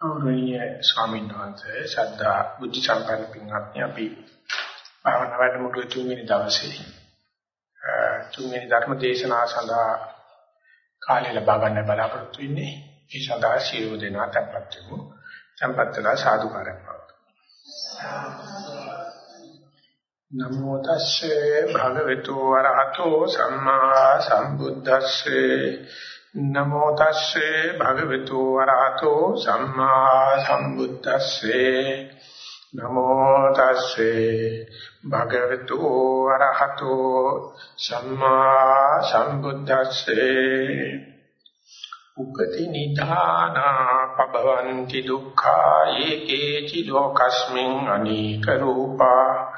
ගෞරවනීය ස්වාමීන් වහන්සේ ශ්‍රද්ධා බුද්ධ සම්පන්න පින්වත්නි අපි භාවනා වැඩමුළුවේ තුන්වෙනි දවසේ තුන්වෙනි ධර්ම දේශනාව සඳහා කාලය ලබා ගන්න බලාපොරොත්තු වෙන්නේ. ඒ සඳහා ශීල දෙනා tempත් වෙමු. tempත් වෙලා සාදුකාරයක් නමෝ තස්සේ භගවතු වරහතෝ සම්මා සම්බුද්දස්සේ නමෝ තස්සේ භගවතු වරහතෝ සම්මා සම්බුද්දස්සේ. නමෝ තස්සේ භගවතු වරහතෝ සම්මා සම්බුද්දස්සේ. උපති නිධාන පබවಂತಿ දුක්ඛා ඒකේචි ලෝකස්මින් අනීක රූපා.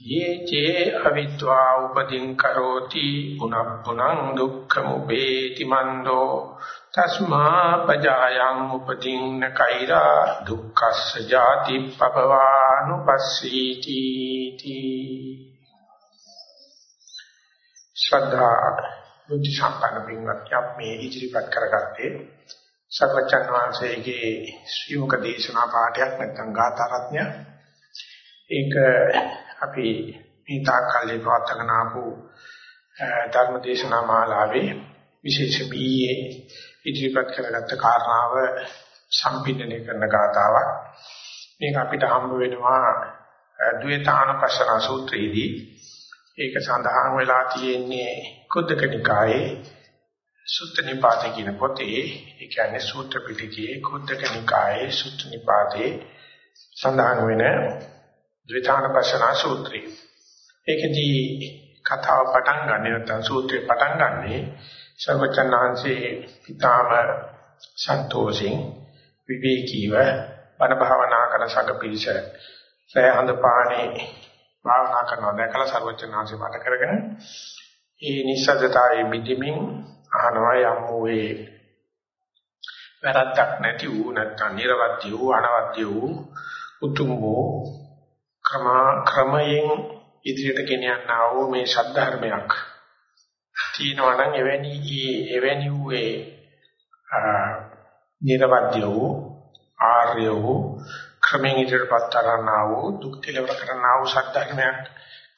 යේචේ අවිද්වා උපදින් කරෝති පුනප්පුනං දුක්ඛමුපේති මන්දෝ තස්මා පජායං උපදින්න කෛරා දුක්ඛස්ස ජාති පබවානුපස්සීති තී ශ්‍රද්ධා බුද්ධ සම්පන්න පින්වත්නි අපි මේ ඉදිරිපත් කරගත්තේ සර්වචන් වහන්සේගේ ශ්‍රීමුක දේශනා පාඩයක් නැත්නම් ගාථා රත්නය ඒක අපි මේ තාක්කල්ලේ පවත්වාගෙන ආපු ධර්ම දේශනා මාලාවේ විශේෂ බීයේ ඉදිරිපත් කරගත්ත කාරණාව සම්පින්නණය කරන ගාතාවක්. මේක අපිට හම්බ වෙනවා ද්වේතානුපස්සන සූත්‍රයේදී. ඒක සඳහන් වෙලා තියෙන්නේ කුද්දක නිකායේ සුත්ත නිපාතේ කියන පොතේ ඒ කියන්නේ සූත්‍ර පිටකයේ කුද්දක නිකායේ සුත්ත නිපාතේ සඳහන් වෙන ද්විතානපස්සන සූත්‍රය. ඒකදී කතාව පටන් ගන්න නැත්නම් සූත්‍රේ පටන් ගන්නේ සර්වචන්නාංශේ පිතාම සන්තෝෂින් විවේකීව බණ භාවනා කරන සගපීස සෑහඳ පාණේ භාවනා කරනවා දැකලා සර්වචන්නාංශේ මත කරගෙන ඒ නිස්සද්දතාවයේ මිදිමින් අහනවා යම් වූ වැරද්දක් නැති වූ නැත්නම් නිර්වද්‍ය වූ අනවද්‍ය වූ උතුම් වූ ක්‍රම ක්‍රමයෙන් ඉදිරියට ගෙන යනා වූ මේ ශද්ධර්මයක් තියෙනවා නම් එවැනි එවැනි වූ නිර්වද්‍ය වූ ආර්ය වූ ක්‍රමයෙන් ඉදිරියටපත් කරනා වූ දුක් කෙලවර කරනා වූ ශද්ධර්මයක්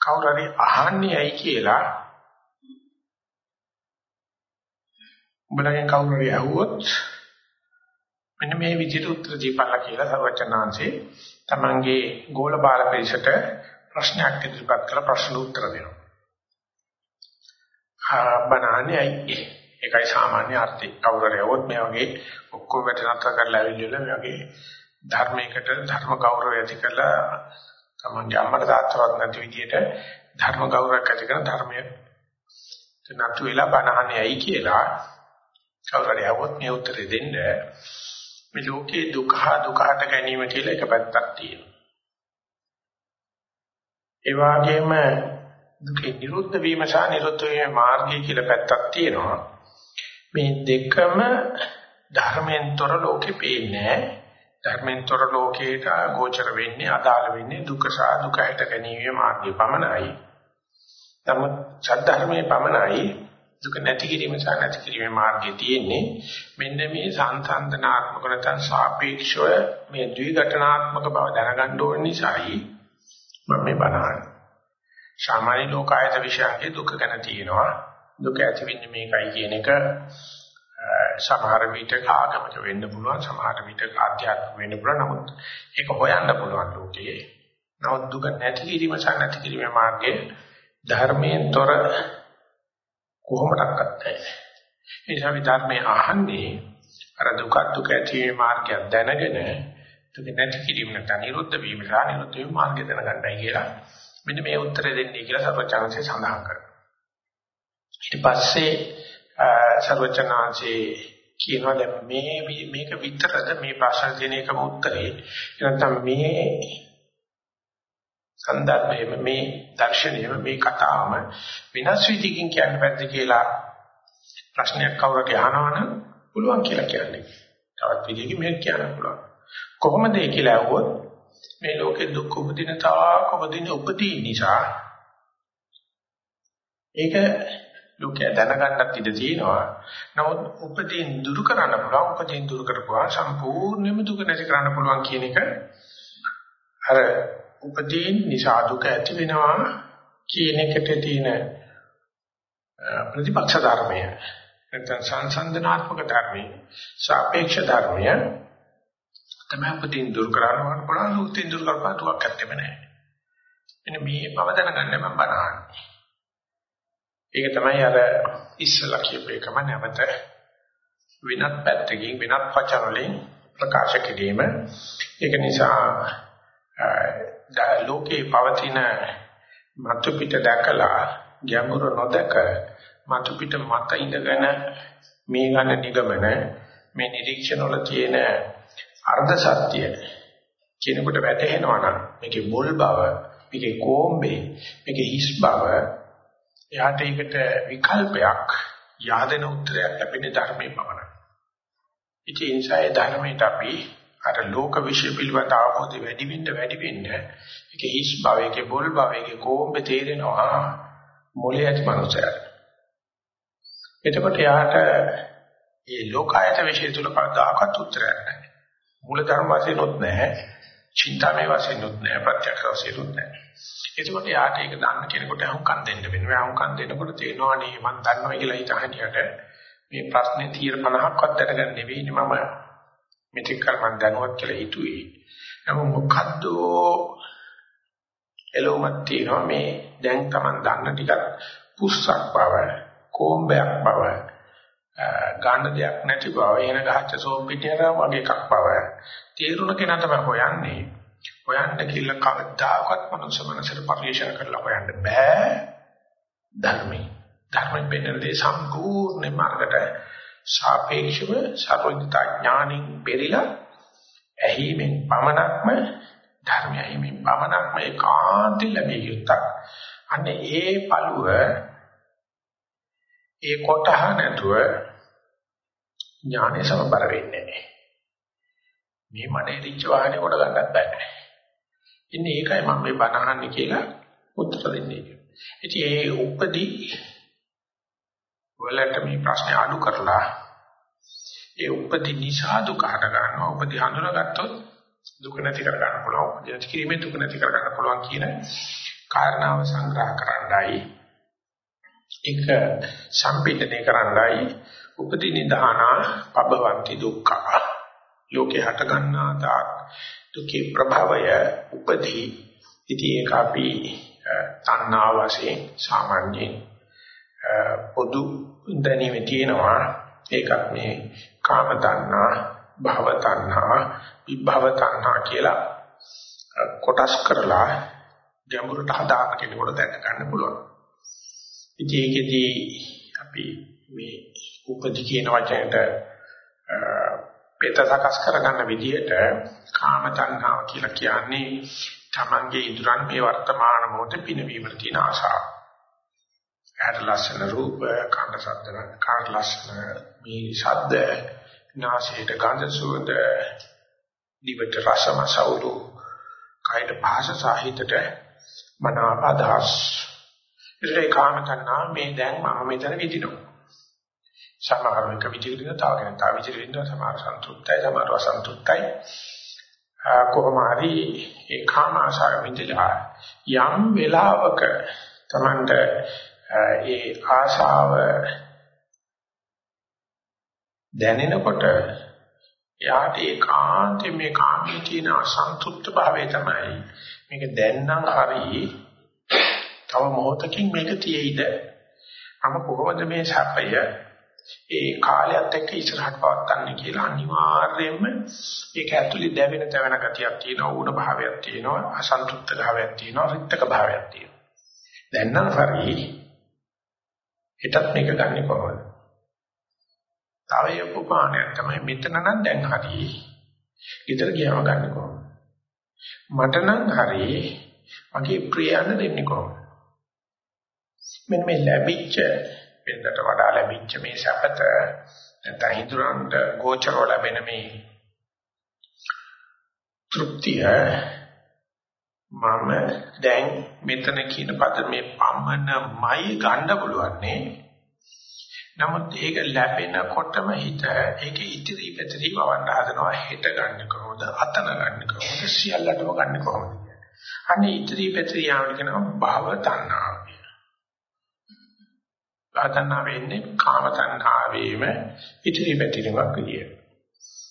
කවුරු හරි අහන්නේ ඇයි කියලා උඹලගෙන් කවුරු හරි අහුවොත් මෙන්න මේ විදිහට උත්තර දීපල්ලා කියලා සර්වචනාංශේ තමන්ගේ ගෝල බාල පරිසරට ප්‍රශ්නයක් ඉදිරිපත් කරලා ප්‍රශ්න උත්තර දෙනවා. බණන්නේ ඇයි ඒකයි සාමාන්‍ය අර්ථය. කවුරුරයවොත් මේ වගේ ඔක්කොම වැටනතර කරලා ඇවිල්ලා මේ වගේ ධර්මයකට ධර්ම ගෞරවය ඇති කරලා තමන්ගේ අම්මට තාත්තවත් නැති විදිහට ධර්ම ගෞරවයක් ඇති කරන ධර්මය නතු වෙලා බණහන්නේ ඇයි කියලා කවුරුරයවොත් මේ උත්තරේ දෙන්න මේ ලෝකේ දුක හා දුකහට ගැනීම කියලා එක පැත්තක් තියෙනවා. ඒ වගේම දුකේ නිරුද්ධ වීම සහ නිරුද්ධ වීමේ මාර්ගය කියලා පැත්තක් තියෙනවා. මේ දෙකම ධර්මයෙන් තොර ලෝකේ පේන්නේ ධර්මයෙන් තොර ලෝකේට ගෝචර වෙන්නේ අදාළ වෙන්නේ දුක සහ දුකහට ගැනීමේ මාර්ගය පමණයි. නමුත් සද්ධර්මයේ පමණයි දුක නැති කිරීම සහ නැති කිරීමේ මාර්ගය තියෙන්නේ මෙන්න මේ සංසන්දනාත්මක නැත්නම් සාපේක්ෂව මේ ද්විඝටනාත්මක බව දැනගන්න ඕන නිසායි මම මේ බලන්නේ සාමාන්‍ය ලෝකායත විශ්යන්ගේ දුක ගැන තියෙනවා. දුක ඇති වෙන්නේ මේකයි කියන එක සමහර විට ආගමක වෙන්න පුළුවන් සමහර විට ආධ්‍යාත්මික වෙන්න පුළුවන්. නමුත් ඒක හොයන්න පුළුවන් ලෝකයේ. නමුත් දුක නැති කිරීම සහ නැති කිරීමේ මාර්ගයේ ධර්මයෙන් තොර කොහොමඩක්වත් නැහැ. ඒ නිසා අපි ධර්මයේ අහන්නේ අර දුක දුක ඇතිවීමේ මාර්ගය දැනගෙන දුක නැති කිරීම නැත්නම් නිරුද්ධ වීම සහ නිරුද්ධ වීම මාර්ගය දැනගන්නයි කියලා මෙන්න මේ උත්තරේ දෙන්නේ කියලා සර්වචනන්සේ සඳහන් කරනවා. ඊට පස්සේ සර්වචනන්සේ කියනවා දැන් මේ මේක විතරද මේ ප්‍රශ්න දෙන එකම උත්තරේ. නැත්නම් මේ සන්දර්භයේ මේ දර්ශනීය මේ කතාවම විනාශ විදිකින් කියන්න බැද්ද කියලා ප්‍රශ්නයක් කවුරුක අහනවනම් පුළුවන් කියලා කියන්නේ. තවත් විදිහකින් මේක කියන්න පුළුවන්. කොහොමද ඒ කියලා අහුවොත් මේ ලෝකේ දුක් උපදින තාක් උපදින උපදී නිසා ඒක ලෝකයා දැනගන්නත් ඉඩ තියෙනවා. නමුත් උපදීන් දුරු කරන්න පුළුවන් උපදීන් දුරු කරපුවා සම්පූර්ණයෙන්ම දුක නැති කරන්න පුළුවන් කියන එක අර උපදීන් නිසා දුක ඇති වෙනවා කියන එකට තියෙන ප්‍රතිපක්ෂ ධර්මය නැත්නම් සංසන්දනාත්මක ධර්මය සාපේක්ෂ ධර්මය තමයි උපදීන් දුරු කරන්න පුළුවන් උපදීන් දුරු කරපුවා දුකක් ඇත්තෙම නැහැ. එන්න මේ බව දැනගන්න මම බනහන්නේ. ඒක තමයි අර ඉස්සලා කියපු එකම නැවත වෙනත් පැත්තකින් වෙනත් වචන වලින් ප්‍රකාශ කිරීම. ඒක නිසා ලෝකේ පවතින මතු පිට දැකලා ගැඹුරු නොදක මතු පිට මත ඉඳගෙන මේ ගන්න නිගමන මේ නිරීක්ෂණ වල තියෙන අර්ධ සත්‍ය කෙනෙකුට වැටහෙනවා නම් මේකේ මුල් බව මේකේ කොම්බේ මේකේ හිස් බව එයාට ඒකට විකල්පයක් yaadena උත්තරයක් ලැබෙන ධර්මයේ පමණයි. ඉතින් ඒ නිසා ඒ ධර්මයට අපි අර ලෝක විශ්ය පිළිබඳ අවබෝධය වැඩි වෙන්න වැඩි වෙන්න ඒකේ හිස් භවයේ බොල් භවයේ කොම්බ තේරෙනවා මොලේ ඇති මනුස්සයර. එතකොට යාට මේ ලෝකායත විශ්ය තුල කවදාකවත් උත්තරයක් නැහැ. මූල ධර්ම වශයෙන් උත් නැහැ. චින්තාමය වශයෙන් උත් නැහැ. ප්‍රත්‍යක්ෂ වශයෙන් උත් නැහැ. එතකොට යාට ඒක දන්න කෙනෙකුට අහුම්කම් දෙන්න වෙනවා. අහුම්කම් දෙනකොට තේරෙනවා නේ මම දන්නවා කියලා හිතහනියට මේ ප්‍රශ්නේ 50ක්වත් දැනගන්න නෙවෙයි මම මෙතෙක් කල මම දැනුවත් කියලා හිතුවේ. නමුත් මොකද්ද එළවමක් තියෙනවා මේ දැන් Taman දන්න ටිකක් පුස්සක් බව, කොම්බයක් බව, ගන්න දෙයක් නැති බව, එන ගහච්ච සෝම්පිටියර වගේ එකක් බව. තේරුණ කෙනා තමයි හොයන්නේ. හොයන්න කියලා කවදාකවත් මනුස්ස මනසට පරිශන කරලා හොයන්න බෑ. ධර්මයි. ධර්මයෙන් පෙන්වන දේ සම්පූර්ණ මාර්ගයට සාපේක්ෂව සර්වඥතා ඥානින් පෙරිලා ඇහිමෙන් පමණක්ම ධර්මය ඇහිමෙන් පමණක්ම ඒකාන්ත ලැබිය යුත්තක්. අන්න ඒ පළුව ඒ කොටහ නැතුව ඥානෙ සමබර වෙන්නේ නැහැ. මේ මනේ රිච්ච වාහනේ කොට ගන්නත් බෑ. ඉන්නේ ඒකයි මම මේ බනහන්නේ කියලා උත්තර දෙන්නේ. ඉතින් ඒ උපදී වලට මේ ප්‍රශ්නේ අඩු කරලා ඒ උපදී නිසා දුක හට ගන්නවා. උපදී හඳුනාගත්තොත් දුක නැති කර ගන්න පුළුවන්. උපදී නැති කිරීමෙන් දුක නැති කර ගන්න පුළුවන් කියන කාරණාව සංග්‍රහ කරන්නයි. එක සම්පීඩනය කරන්නයි. උපදී නිදානා පබවಂತಿ දුක්ඛ. ලෝකේ හට ගන්නා තාක් දුකේ ප්‍රභවය උපදී. ඉතින් ඒක අපි තණ්හා වශයෙන් සාමාන්‍යයෙන් පොදු දැනීමේ තියෙනවා ඒකත් මේ කාම තණ්හා භව තණ්හා විභව තණ්හා කියලා කොටස් කරලා ගැඹුරට හදාගෙන කෙනෙකුට දැක ගන්න පුළුවන්. ඉතින් ඒකෙදී අපි මේ උපදි කියන වචනයට පෙත සකස් කරගන්න විදිහට කාම තණ්හාව කියලා කියන්නේ තමන්ගේ ඉදurang මේ වර්තමාන මොහොතේ පිනවීමට තියෙන ආශාව. ඇහැට ලස්සන රූප, කන ශබ්ද, කාට ලස්සන මේ ශබ්ද, නාසයට ගඳ සුවඳ, දිවට රස මසවුරු, කයට භාෂ සාහිත්‍යයට මනාව අදහස්. ඉතින් කාම තණ්හා මේ දැන් මම මෙතන විඳිනවා. සමහර එක විදිහට තව කෙනෙක් තව විදිහට ඉන්නවා සමහර සන්තුෂ්ටයි සමහර අසන්තුෂ්ටයි කොහොම හරි ඒ කාම ආශාව විඳලා යම් වෙලාවක Tamanට ඒ ආශාව දැනෙනකොට එයාට ඒකාන්තයෙන් මේ කාමයේ තියෙන අසන්තුෂ්ත භාවය තමයි මේක දැන්නම් හරි තව මොහොතකින් මේක තියෙයිද? අම කොහොමද මේ සැපය ඒ කාලයත් එක්ක ඉස්සරහට පවත්න්නේ කියලා අනිවාර්යයෙන්ම ඒක ඇතුලේ දැවෙන තැවෙන ගතියක් තියෙනවා ඌණ භාවයක් තියෙනවා අසන්තුෂ්ත භාවයක් තියෙනවා රික්තක භාවයක් තියෙනවා. දැන් නම් හරි හිතත් මේක ගන්නෙ කොහොමද? තව යපුපාණයක් තමයි මෙතන නම් දැන් හරි. ඊතර ගියාම ගන්නෙ කොහොමද? මට නම් හරි මගේ ප්‍රියයන් දෙන්නේ කොහොමද? මෙන්න මේ ලැබිච්ච වෙනදට වඩා ලැබිච්ච මේ සැපත නැත්නම් හිතුරන්ට ගෝචරව ලැබෙන මේ තෘප්තිය මම දැන් මෙතන කියන පද මේ පමණමයි ගන්න පුළුවන්නේ. නමුත් ඒක ලැබෙනකොටම හිත ඒකේ ඉතිරි පැතිරි වවන්න හදනවා. හෙට ගන්න කොහොමද? අතන ගන්න කොහොමද? සියල්ලටම ගන්න කොහොමද අනේ ඉතිරි පැතිරි යාවල කියනවා භව තණ්හාව භව වෙන්නේ කාම තණ්හාවේම ඉතිරි පැතිරීමක් විදියට.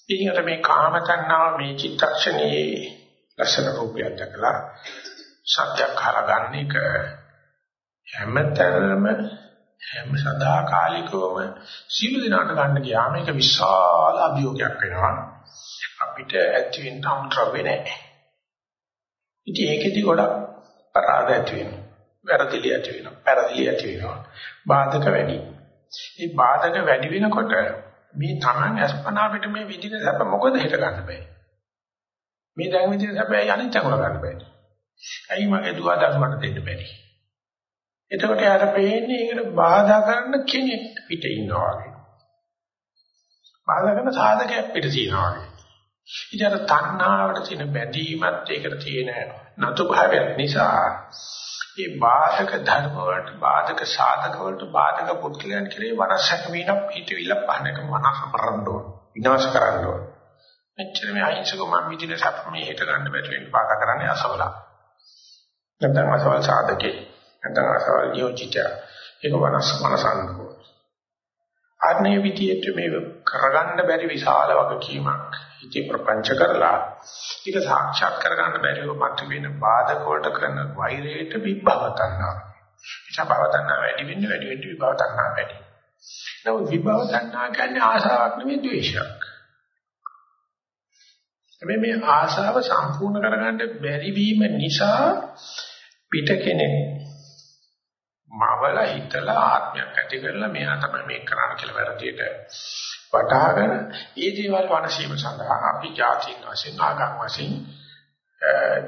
ඊළඟට මේ කාම තණ්හාව මේ චිත්තක්ෂණයේ ලක්ෂණ රූපයක් දැකලා සත්‍යයක් හරගන්න එක හැමතැනම හැම සදාකාලිකවම සියලු දිනාට ගන්න ගියාම ඒක විශාල අභියෝගයක් වෙනවා. අපිට ඇති වෙන්න අමුද්‍රව්‍ය නැහැ. ඉතින් ඒකෙදි ගොඩක් පරාද ඇති වෙනවා. වැරදිලි ඇති වෙනවා. පැරදිලි ඇති වෙනවා. බාධක වැඩි. මේ බාධක වැඩි වෙනකොට මේ Taman අස්පනා පිට මේ විදිහට සැප මොකද හිත ගන්න බෑ. මේ දැන් විදිහට සැප අනිත් තැනල ගන්න බෑ. ඇයි මගේ දුව දරුවන්ට දෙන්න බැරි? එතකොට යාර පේන්නේ ඒකට බාධා කරන කෙනෙක් පිට ඉන්නවා වගේ. බාධා කරන සාධකයක් පිට තියෙනවා වගේ. ඉතින් අර තණ්හාවට තියෙන බැඳීමත් ඒකට තියෙන නතු භාවයක් නිසා මේ බාධක ධර්ම වලට බාධක සාධක වලට බාධක පුත්ලයන් කෙරේ වනසක වීන පිටවිල පහනක මනස මරන්න ඕන විනාශ කරන්න ඕන මෙච්චර මේ අහිංසක මම විදින සප් මේ හිත ගන්න බැරි වෙන්න බාධා කරන්නේ අසවලා නැත්නම් අසවල් සාධකේ නැත්නම් අසවල් යෝජිතය ඒක වනස් මනසන්න ඕන අර්ණේ විදියට මේ කරගන්න බැරි විශාල වගකීමක් ඉති ප්‍රපංච කරලා ඒක සාක්ෂාත් කරගන්න බැරිව මත වෙන බාධක වලට කරන වෛරයට විභව තණ්හා. එචා භව තණ්හා වැඩි වෙන්න වැඩි වෙන්න විභව තණ්හා වැඩි. නමුත් විභව තණ්හා කියන්නේ ආසාවක් නෙමෙයි ද්වේෂයක්. හැබැයි මේ ආසාව සම්පූර්ණ කරගන්න බැරි වීම නිසා පිට කෙනෙක් මවල හිතලා ආත්මයක් ඇති කරලා මෙයා තමයි මේක කරන්න කියලා වැරදියට වටහාගෙන ඒ දේවල් වනසීම සඳහා අපි ජාතින් වශයෙන් ආගම් වශයෙන්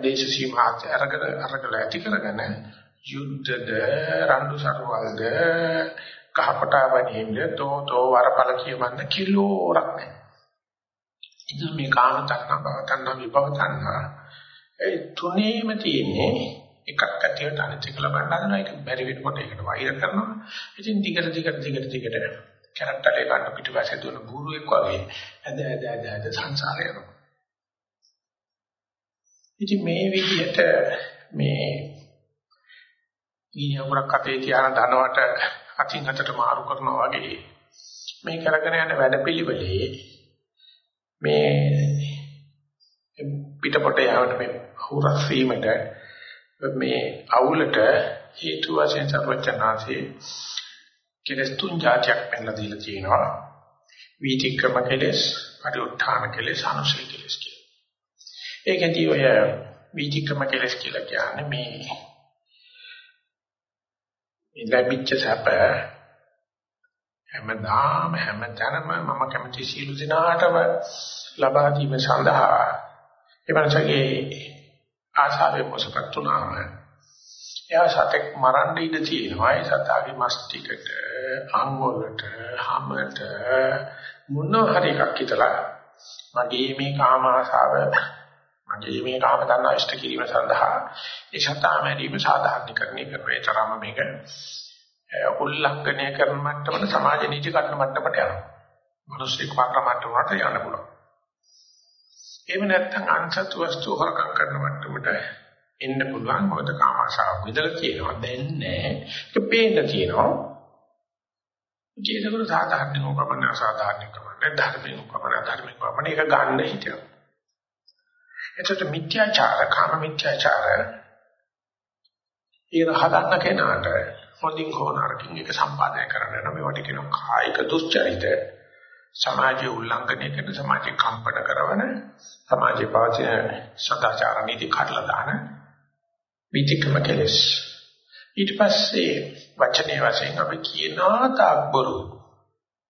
දේශ සීමා අරගෙන අරගෙන ඇති කරගෙන යුද්ධද රණ්ඩු සරවල්ද කහපටා වනින්ද තෝතෝ වරපල කියවන්න කිලෝරක් නැහැ. ඉතින් මේ කාම තණ්හා භව තණ්හා විභව තණ්හා ඒ තුනේම තියෙන්නේ එකක් ඇතිවට අනිත් එක ලබන්න හදනවා ඒක බැරි වෙනකොට ඒකට වෛර කරනවා. ඉතින් දිගට දිගට දිගට දිගට කැරක්ටරේ ගන්න පිටිපස්සේ දුවන බූරුවෙක් වගේ ඇද ඇද ඇද ඇද සංසාරය යනවා. ඉතින් මේ විදිහට මේ ඊයවරක් අතේ තියාන ධනවට අතින් අතට මාරු කරනවා වගේ මේ කරගෙන යන වැඩපිළිවෙලේ මේ පිටපොට යවට මේ හුරස් වීමට මේ අවුලට හේතු වශයෙන් සර්වචනාසේ කෙලස් තුන් જાතියක් පෙන්ලා දීලා තියෙනවා. වීතික්‍රම කෙලස්, පරිඋත්ථාන කෙලස්, අනුසය කෙලස් කියලා. ඒකෙන්දී ඔය වීතික්‍රම කෙලස් කියලා කියන්නේ මේ මේ ලැබිච්ච සැප හැමදාම හැමතැනම මම කැමති සීල දිනාටම ලබා දීම සඳහා එවනසගේ ආශාවේ මොසපත් උනාම එයා සතෙක් මරන්න ඉඩ තියෙනවා. ඒ සතාගේ මස් ටිකට අංග වලට හැමත මොන හරි එකක් හිතලා මගේ මේ කාම ආශාව මගේ මේ කාම තණ්හා ඉෂ්ට කිරීම සඳහා ඒ සතා මැරීම සාධාරණීකරණය කරේ තරම මේක උල්ලංඝනය කරන මට්ටමට සමාජ නීති කඩන මට්ටමට යනවා. මිනිස්සෙක් වක්‍ර මට්ටමට යන්න පුළුවන්. එහෙම නැත්නම් අන්සතු වස්තු හොරකම් කරන මට්ටමට එන්න පුළුවන්. මොකද කාම ආශාව විදලා තියෙනවා. දැන් නෑ. ඒක පේන්න තියෙනවා. ජීවිතවල සාධාරණ කමන අසාධාරණ කමන ධර්මික කමන ධර්මික කමන ඒක ගන්න හිතෙනවා. එතකොට මිත්‍යාචාර කාම මිත්‍යාචාර. ඒ රහතන් කෙනාට හොඳින් හොනරකින් එක සම්පාදනය කරන්න නම් මේවට කියනවා කායික දුස්චරිත. සමාජයේ උල්ලංඝනය කරන සමාජයේ කම්පන කරන සමාජයේ පවතින සදාචාර නීති කඩලා දාන විතික්‍රම කෙලස්. ඊට පස්සේ වචනේ වශයෙන් අපි කියනවා තාක්බරු.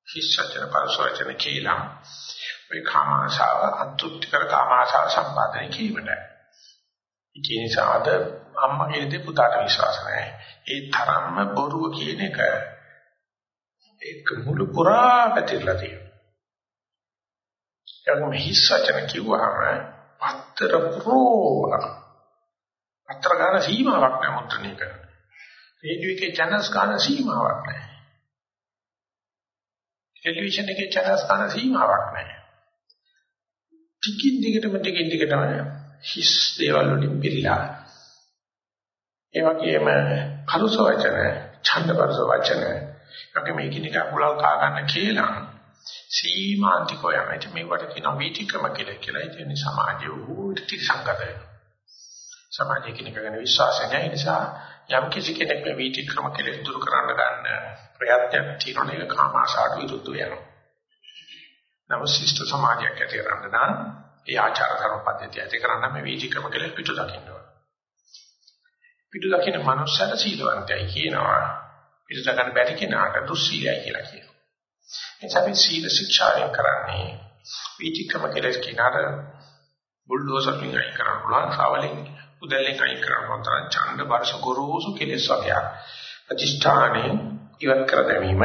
හිස්සචන පරිසවචන කියලා. මේ කාමාශාව අන්තුත්‍ති කර කාමාශාව සම්පාදනය කිරීමට. ඒ නිසා අද අම්මගේ දේ පුතාට විශ්වාස නැහැ ඒ තරම්ම බොරුව කියන එක ඒක මුළු පුරා පැතිරලා තියෙනවා එයාම හිස්සචන කිව්වහම පතර ප්‍රෝණ අතර ගන්න සීමාවක් නැහැ මුද්‍රණය කරන්න. රේඩියෝ එකේ channels ගන්න සීමාවක් නැහැ. ටෙලිවිෂන් එකේ channels ගන්න සීමාවක් නැහැ. ටිකින් ටිකටම ටිකින් ටිකටම හිස් දේවල් වලින් පිළිලා. ඒ වගේම කරුස වචන, ඡන්ද පරස වචන, වගේ මේකිනික අකුලල් කා ගන්න කියලා සීමාන්තිකව යමෙත් මේවට කියන වීතික්‍රම කියලා කියලා. ඒ කියන්නේ සමාජයේ උහිටි සංගත වෙනවා. සමාජයේ කෙනෙක් ගැන විශ්වාසය නැහැ. ඒ නිසා යම් කිසි කෙනෙක් මේ වීතික්‍රම කෙලෙස් දුරු කරන්න ගන්න ප්‍රයත්නයක් තියෙන එක කාමාශාට විරුද්ධ වෙනවා. නමුත් ශිෂ්ට සමාජයක් ඇති කරන්න නම් ඒ ආචාර ධර්ම පද්ධතිය ඇති කරන්න මේ වීතික්‍රම කෙලෙස් පිටු දකින්න ඕන. පිටු දකින්න මනුස්සයර සීලවන්තයි කියනවා. පිටු දකින්න බැරි කෙනාට දුස්සීලයි කියලා කියනවා. එනිසා අපි සීල ශික්ෂාවෙන් කරන්නේ වීතික්‍රම කෙලෙස් කිනාර බුල්ඩෝසර් එකෙන් අයින් කරන්න පුළුවන් සාවලෙන් උදැල්ලෙන් අයින් කරන්න පුළුවන් තරම් ඡන්ද බරස ගොරෝසු කෙලෙස් වගේ ප්‍රතිෂ්ඨානේ ඉවත් කර දැමීම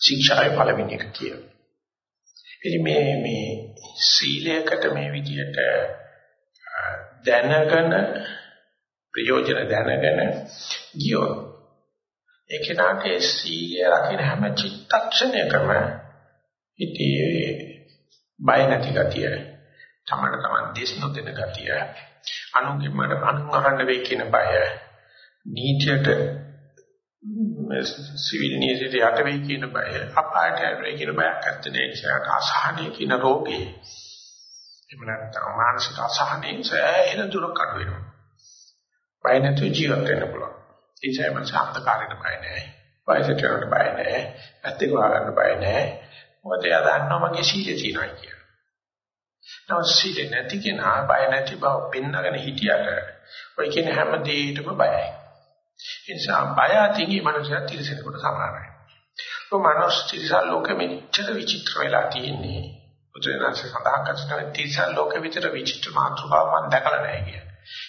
ශික්ෂාවේ පළවෙනි එක කියනවා. ඉතින් මේ මේ සීලයකට මේ විදිහට දැනගෙන ප්‍රයෝජන දැනගෙන ගියෝ ඒ කෙනාට සීලය රකින්න හැම චිත්තක්ෂණයකම ඉතියේ බය නැති ගතිය තමන්න තමන් දේශ නොදෙන ගතිය අනුන්ගේ මට අනුහරන්න වෙයි කියන බය නීතියට සිවිල් නීතියට යට වෙයි කියන බය අපායට වෙයි කියන බයක් ඇත්තේ නැහැ අසහනය කියන රෝගේ එහෙම නැත්නම් මානසික අසහනයෙන් සෑහෙන දුරක් අඩු වෙනවා. බය නැතුව ජීවත් වෙන්න පුළුවන්. ඒ නිසා මම සාන්තකාරයට බය නැහැ වයසට යනට බය නැහැ ඇත්තේ ගන්න බය නැහැ මොකද එයා දන්නවා මගේ සීලය තියෙනවා කියලා. නමුත් සීල නැති කෙනා බය නැති බව පෙන්නගෙන හිටියට ඔය කියන හැම දෙයකටම බයයි. ඒ නිසා බය අතින් මනුස්සයා තිරසනෙකුට සමානයි. ඔය මනුස්ස තිරසල් ලෝකෙ මෙච්චර විචිත්‍ර වෙලා තියෙන්නේ. බුදුරජාණන්සේ සඳහන් කරන තිරසල් ලෝකෙ විතර විචිත්‍ර මාතෘකාවක් මම දැකලා නැහැ කිය.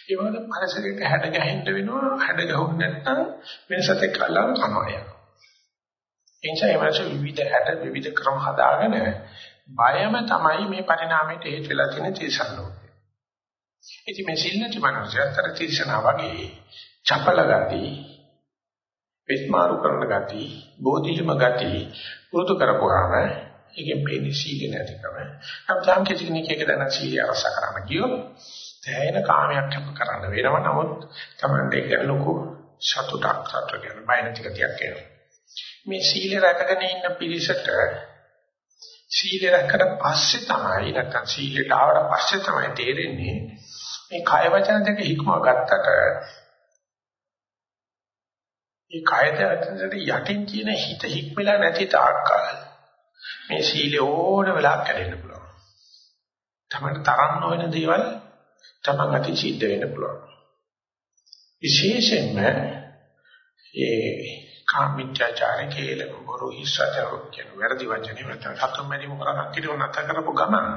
ඒ වගේ පරිසරයක හැඩ ගැහෙන්න වෙනවා හැඩ ගැහුන්නේ නැත්නම් වෙනසත් එක්කලා කනවා යනවා. ඒ නිසා ඒ මාස විවිධ හැඩ විවිධ ක්‍රම හදාගෙන බයම තමයි මේ පරිණාමයට හේතු වෙලා තියෙන තිරසන් ලෝකය. ඉතින් මේ සිල්නති මනසතර තිරසනා වගේ චපල ගති, විස්මාරු කරන ගති, බෝධිජම ගති පුරුදු කරපුවාම ඒකෙන් පේන්නේ සීල නැතිකම. අපතම් කිසි කෙනෙක් එක දැන සීල අරස කරන්න ගියොත් තැයෙන කාමයක් කැප කරන්න වෙනව නමුත් තමයි ඒක ලොකු සතුටක් සතුට ගැන බය නැති ගතියක් එනවා. මේ සීල රැකගෙන ඉන්න පිරිසට සීලය රැක්කට පස්සේ තමයි නැත්නම් සීලයට ආවට පස්සේ තමයි තේරෙන්නේ මේ කය වචන දෙක හික්මව ගත්තට මේ කය දෙකට යටින් කියන හිත හික්මලා නැති තාක්කල් මේ සීලය ඕන වෙලාවක කැඩෙන්න පුළුවන්. තමයි තරම් නොවන දේවල් තමන් අති සිද්ධ වෙන්න පුළුවන්. විශේෂයෙන්ම ඒ කාමීත්‍යාචාරය කියලා බොරු හිස්සචාර කියන වැරදි වචනේ නැත්නම් සතුම් මැදි මොකක්ද කිරෝ නැත කරපු ගමන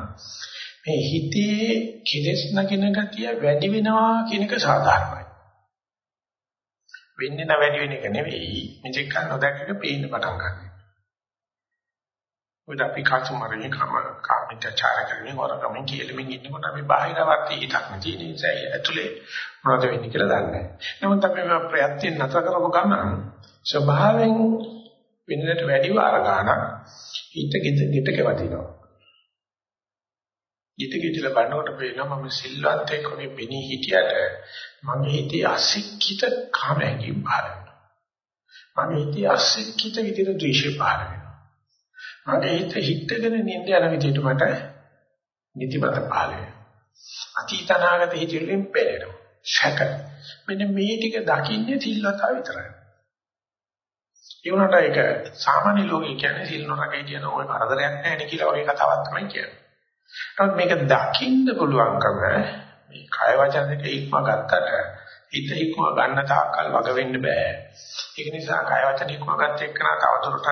මේ හිතේ කෙලස් නගින ගතිය වැඩි වෙනවා කියන එක සාධාරණයි. වෙන්නේ නැ වැඩි වෙන එක නෙවෙයි මෙතෙක් කල නොදැකක පේන්න පටන් ගන්නවා. ඔය අපි කාචුමරේ කම කාමීත්‍යාචාර කරන්නේ වරකමින් කියලමින් ඉන්නකොට අපි බාහිර වර්ති හිතක් නැති නිසා ඇතුලේ මොනවද වෙන්නේ කියලා දන්නේ නැහැ. නමුත් අපි මේ ප්‍රයත්න නැතර කරපු ගමන ස්වභාවයෙන් වෙනදට වැඩි වාර ගන්නක් හිත ගෙට ගෙට කවදිනවා. ගෙට ගෙටල බලනකොට පේනවා මම සිල්වන්තයෙක් වගේ බෙනී හිටියට මගේ හිතේ අසික්කිත කාමයෙන් බාර වෙනවා. මගේ හිතේ අසික්කිත විදිහට ද්වේෂය බාර වෙනවා. මගේ හිත හිතගෙන නින්ද යන විදිහට මට නිදිමත පහළ වෙනවා. අතීත අනාගත හිතවලින් පෙළෙනවා. ශක. මෙන්න මේ ටික දකින්නේ සිල්වතා විතරයි. ඒ වුණාට ඒක සාමාන්‍ය ලෝකේ කියන්නේ සිල් නොරකේ කියන ওই කරදරයක් නැහැ නේ කියලා වගේ කතාවක් තමයි කියන්නේ. නමුත් මේක දකින්න පුළුවන්කම මේ කය වචන දෙක ඉක්ම ගත්තට හිත ඉක්ම ගන්න තාක්කල් වග වෙන්න බෑ. ඒක නිසා කය වචන ඉක්ම ගත්ත එක්කන තවදුරටත්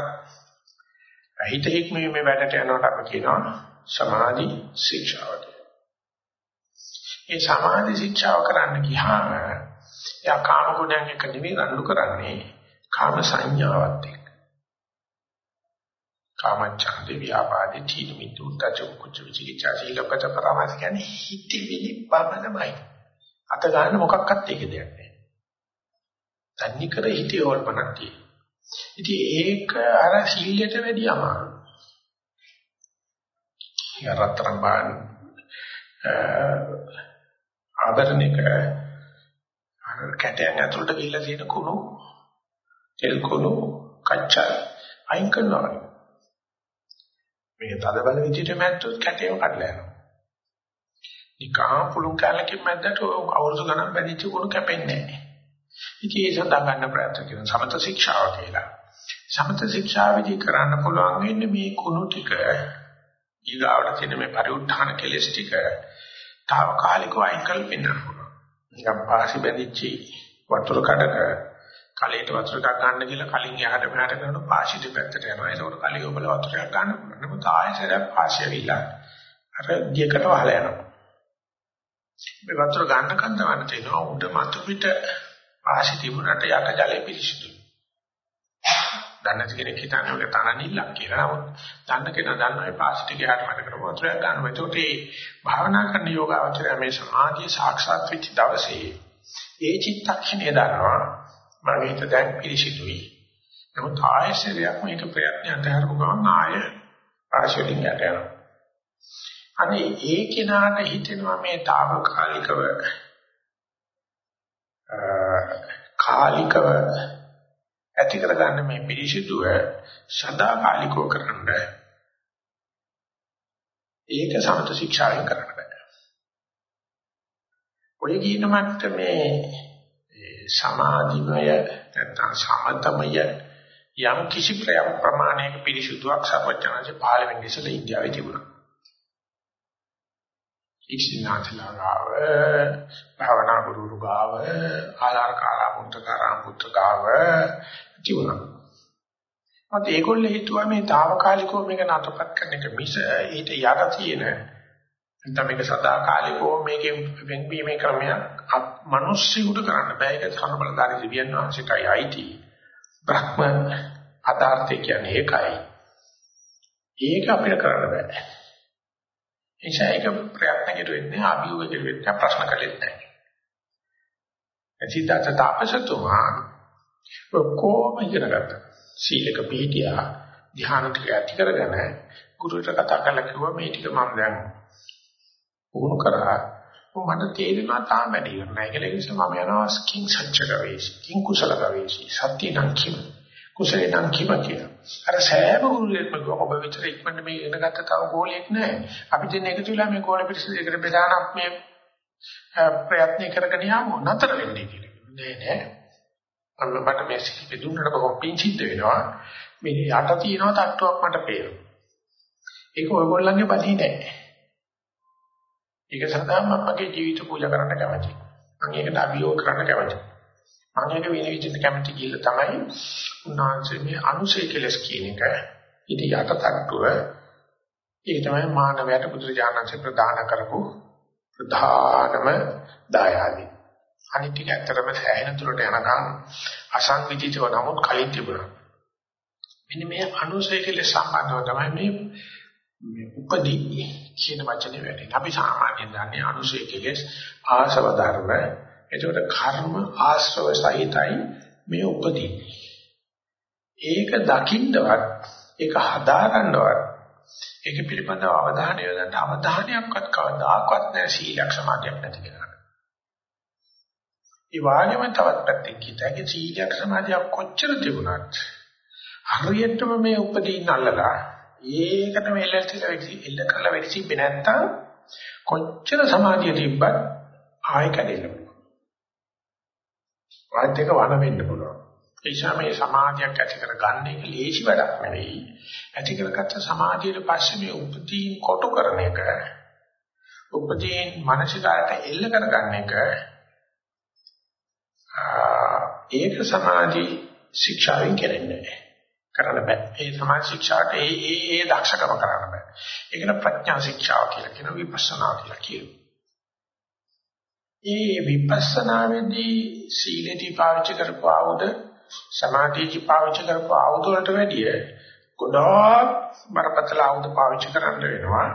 හිත ඉක්මීමේ වැඩට යනකොට අපි කියනවා සමාධි ශික්ෂාව ඒ සමාධි ශික්ෂාව කරන්න ගියාම යා කාම ගුණයන් එක නිවි රණ්ඩු කරන්නේ කාම සංඥාවත් එක්ක. කාමච්ඡන්දේ ව්‍යාපාදේ තීන මිතු උද්දච්ච කුච්ච විචිකිච්ඡා සීලපත පරමාස කියන්නේ හිතවිලි පමණමයි. අත ගන්න මොකක්වත් ඒක දෙයක් නෑ. තන්නි කර හිතේ ඕල්පනක් තියෙනවා. ඉතින් ඒක අර සීලයට වැඩි අමාරුයි. යරතරම් බාන ආභරණික අර කැටයන් ඇතුළට ගිහිල්ලා තියෙන කුණු තෙල් කුණු කච්චා අයින් කරනවා. මේක තද බල විදිහට මැද්දොත් කැටේම කඩලා යනවා. නිකා පුළුන් කාලෙකින් මැද්දට අවුරුදු ගණන් බැඳිච්ච කුණු කැපෙන්නේ නැහැ. ඉතින් ඒ සඳහා ගන්න ප්‍රයත්න කරන සමත ශික්ෂාව කියලා. සමත ශික්ෂාවේදී කරන්න පුළුවන් වෙන්නේ මේ කුණු ටික ඊගාවට තියෙන මේ පරිඋත්ථාන කෙලස් ටික తాවකාලිකව අයින් කරලා පෙන්නන්න පුළුවන්. නිකම් පාසි බැඳිච්චි වතුර කඩක කලයට වතුර ටිකක් ගන්න කියලා කලින් එහාට මෙහාට කරන පාසි දෙපැත්තට යනවා. ඒකෝට කලිය ඔබල වතුර ටිකක් ගන්න පුළුවන්. නමුත් ආයෙසරක් පාසි ඇවිල්ලා අර දියකට වහලා යනවා. මේ වතුර ගන්නකන් තමයි තේනවා උඩ මතු පිට පාසි තිබුණාට යට ජලය පිරිසිදුයි. දන්න කෙනෙක් හිතන්නේ ඔක තනනිල්ලක් කියලා. නමුත් දන්න කෙනා දන්න මේ පාසි ටික යට මත කරපුව වතුරක් ගන්නවා. ඒකට මේ භාවනා කරන යෝගාවචරය මේ සමාධිය සාක්ෂාත් වෙච්ච දවසේ ඒ චිත්තක්ෂණය දන්නවා මගේ හිත දැන් පිරිසිදුයි. නමුත් ආයශරයක් මේක ප්‍රයත්න අතහැරපු ගමන් ආය පාසෙලින් යට යනවා. අනේ ඒ කෙනාට හිතෙනවා මේ తాවකාලිකව කාලිකව ඇති කරගන්න මේ පිරිසිදුව සදාකාලිකව කරන්න ඒක සමත ශික්ෂාවෙන් කරන්න බෑ. ඔය කියන මට්ටමේ සමාධිමය නැත්නම් සමතමය යම් කිසි ප්‍රමාණයක පිරිසුදුවක් සර්වඥාන්සේ පහළ වෙන්නේ ඉස්සෙල්ලා ඉන්දියාවේ තිබුණා. ඉක්ෂිනාචලා ගාව භාවනා ගුරු ගාව ආලාරකාරා මුත්තකාරා මුත්ත ගාව තිබුණා. මත ඒගොල්ලෝ හිතුවා මේ తాවකාලිකව මේක නතපත් කරන එක මිස ඊට යට තියෙන නැත්නම් මේක සදාකාලිකව මේකෙන් වෙන්වීමේ ක්‍රමයක් මිනිස්සුන්ට කරන්න බෑ ඒක සම්බලදාරි දිව්‍යන් වහන්සේටයි අයිති. බ්‍රහ්ම අදාර්ථය කියන්නේ ඒකයි. ඒක අපිට කරන්න බෑ. එනිසා ඒක ප්‍රයත්න කෙරුවෙන්නේ අභියෝග කෙරුවෙන්නේ ප්‍රශ්න කළෙත් නැහැ. එචිතත තාපසතුමා කොහොම ඉගෙන ගත්තා. සීලක පිළිතියා ධ්‍යාන ටික ඇති කරගෙන ගුරුට කතා කරලා කිව්වා මේ ටික මම දැන් පුහුණු කරා. මට තේරෙනවා තාම වැඩි කරනවා. ඒක නිසා මම යනවා ස්කින් සච්චක වේසි. කිං කුසල වේසි. සත්‍ය නම් කිම. කුසලේ නම් කිම කියලා. අර සෑම ගුරුලෙක්ම ඔබ විතර ඉක්මනට මේ ඉගෙන ගත්ත තව ගෝලියෙක් නැහැ. අපි දෙන්න එකතු වෙලා මේ ගෝල පිළිසෙ දෙකට බෙදානක් මේ ප්‍රයත්න කරගෙන යමු නතර වෙන්නේ කියලා. නෑ නෑ. අන්න මට මේ සිල් දුන්නට බොහොම පිංචිත් වෙනවා. මේ යට තියෙනවා තට්ටුවක් මට පේනවා. ඒක ඔයගොල්ලන්ගේ බදී නෑ. ඒක සඳහා මම මගේ ජීවිත පූජා කරන්න කැමතියි. මම ඒකට අභියෝග කරන්න කැමතියි. මම ඒක වෙන විදිහට කැමති කියලා තමයි උන්වහන්සේ මේ අනුසය කෙලස් කියන එක ඉත යට තට්ටුව ඒක තමයි මානවයට බුදුරජාණන්සේ ප්‍රදාන කරපු ප්‍රධානම දායාදී. අනිත් ටික ඇත්තටම සෑහෙන දුරට යනකම් අසංවිධිතව නමුත් කලින් තිබුණා. මෙන්න මේ අනුසය කෙලස් සම්බන්ධව තමයි මේ මේ උපදී කියන වචනේ වැටෙන්නේ. අපි සාමාන්‍යයෙන් දන්නේ අනුසය කෙලස් ආසව ධර්ම එතකොට කර්ම ආශ්‍රව සහිතයි මේ උපදී. ඒක දකින්නවත් ඒක හදාගන්නවත් ඒක පිළිබඳව අවධානය යොදන්න අවධානයක්වත් කවදාකවත් නැහැ සීලයක් සමාධියක් නැති කෙනාට. ඒ වගේම තවත් පැත්තකින් කිතගේ සීලයක් සමාධියක් කොච්චර තිබුණත් හරියටම මේ උපදීන් අල්ලලා ඒකටම එල්ලතිලා එල්ල කරලා වෙඩි තිබ්බේ නැත්තම් කොච්චර සමාධිය තිබ්බත් ආයෙ කැඩෙන්න වාත් එක වන වෙන්න පුළුවන්. ඒ නිසා මේ සමාධියක් ඇති කරගන්න එක ලේසි වැඩක් නෙවෙයි. ඇති කරගත්ත සමාධියට පස්සේ මේ උපදීන් කොටු කරන එක උපදීන් මානසිකායට එල්ල කරගන්න එක ඒක සමාධි ශික්ෂාවෙන් කරන්නේ කරන්න බෑ. ඒ සමාධි ශික්ෂාට ඒ ඒ ඒ දක්ෂකම කරන්න බෑ. ඒකට ප්‍රඥා ශික්ෂාව කියලා කියනවා විපස්සනා කියලා කියනවා. ඒ විපස්සනාවේදී සීලේදී පාවිච්චි කරපු ආයුධ සමාධියේදී පාවිච්චි කරපු ආයුධ වලට වැඩිය ගොඩාක් බරපතල ආයුධ පාවිච්චි කරන්න වෙනවා.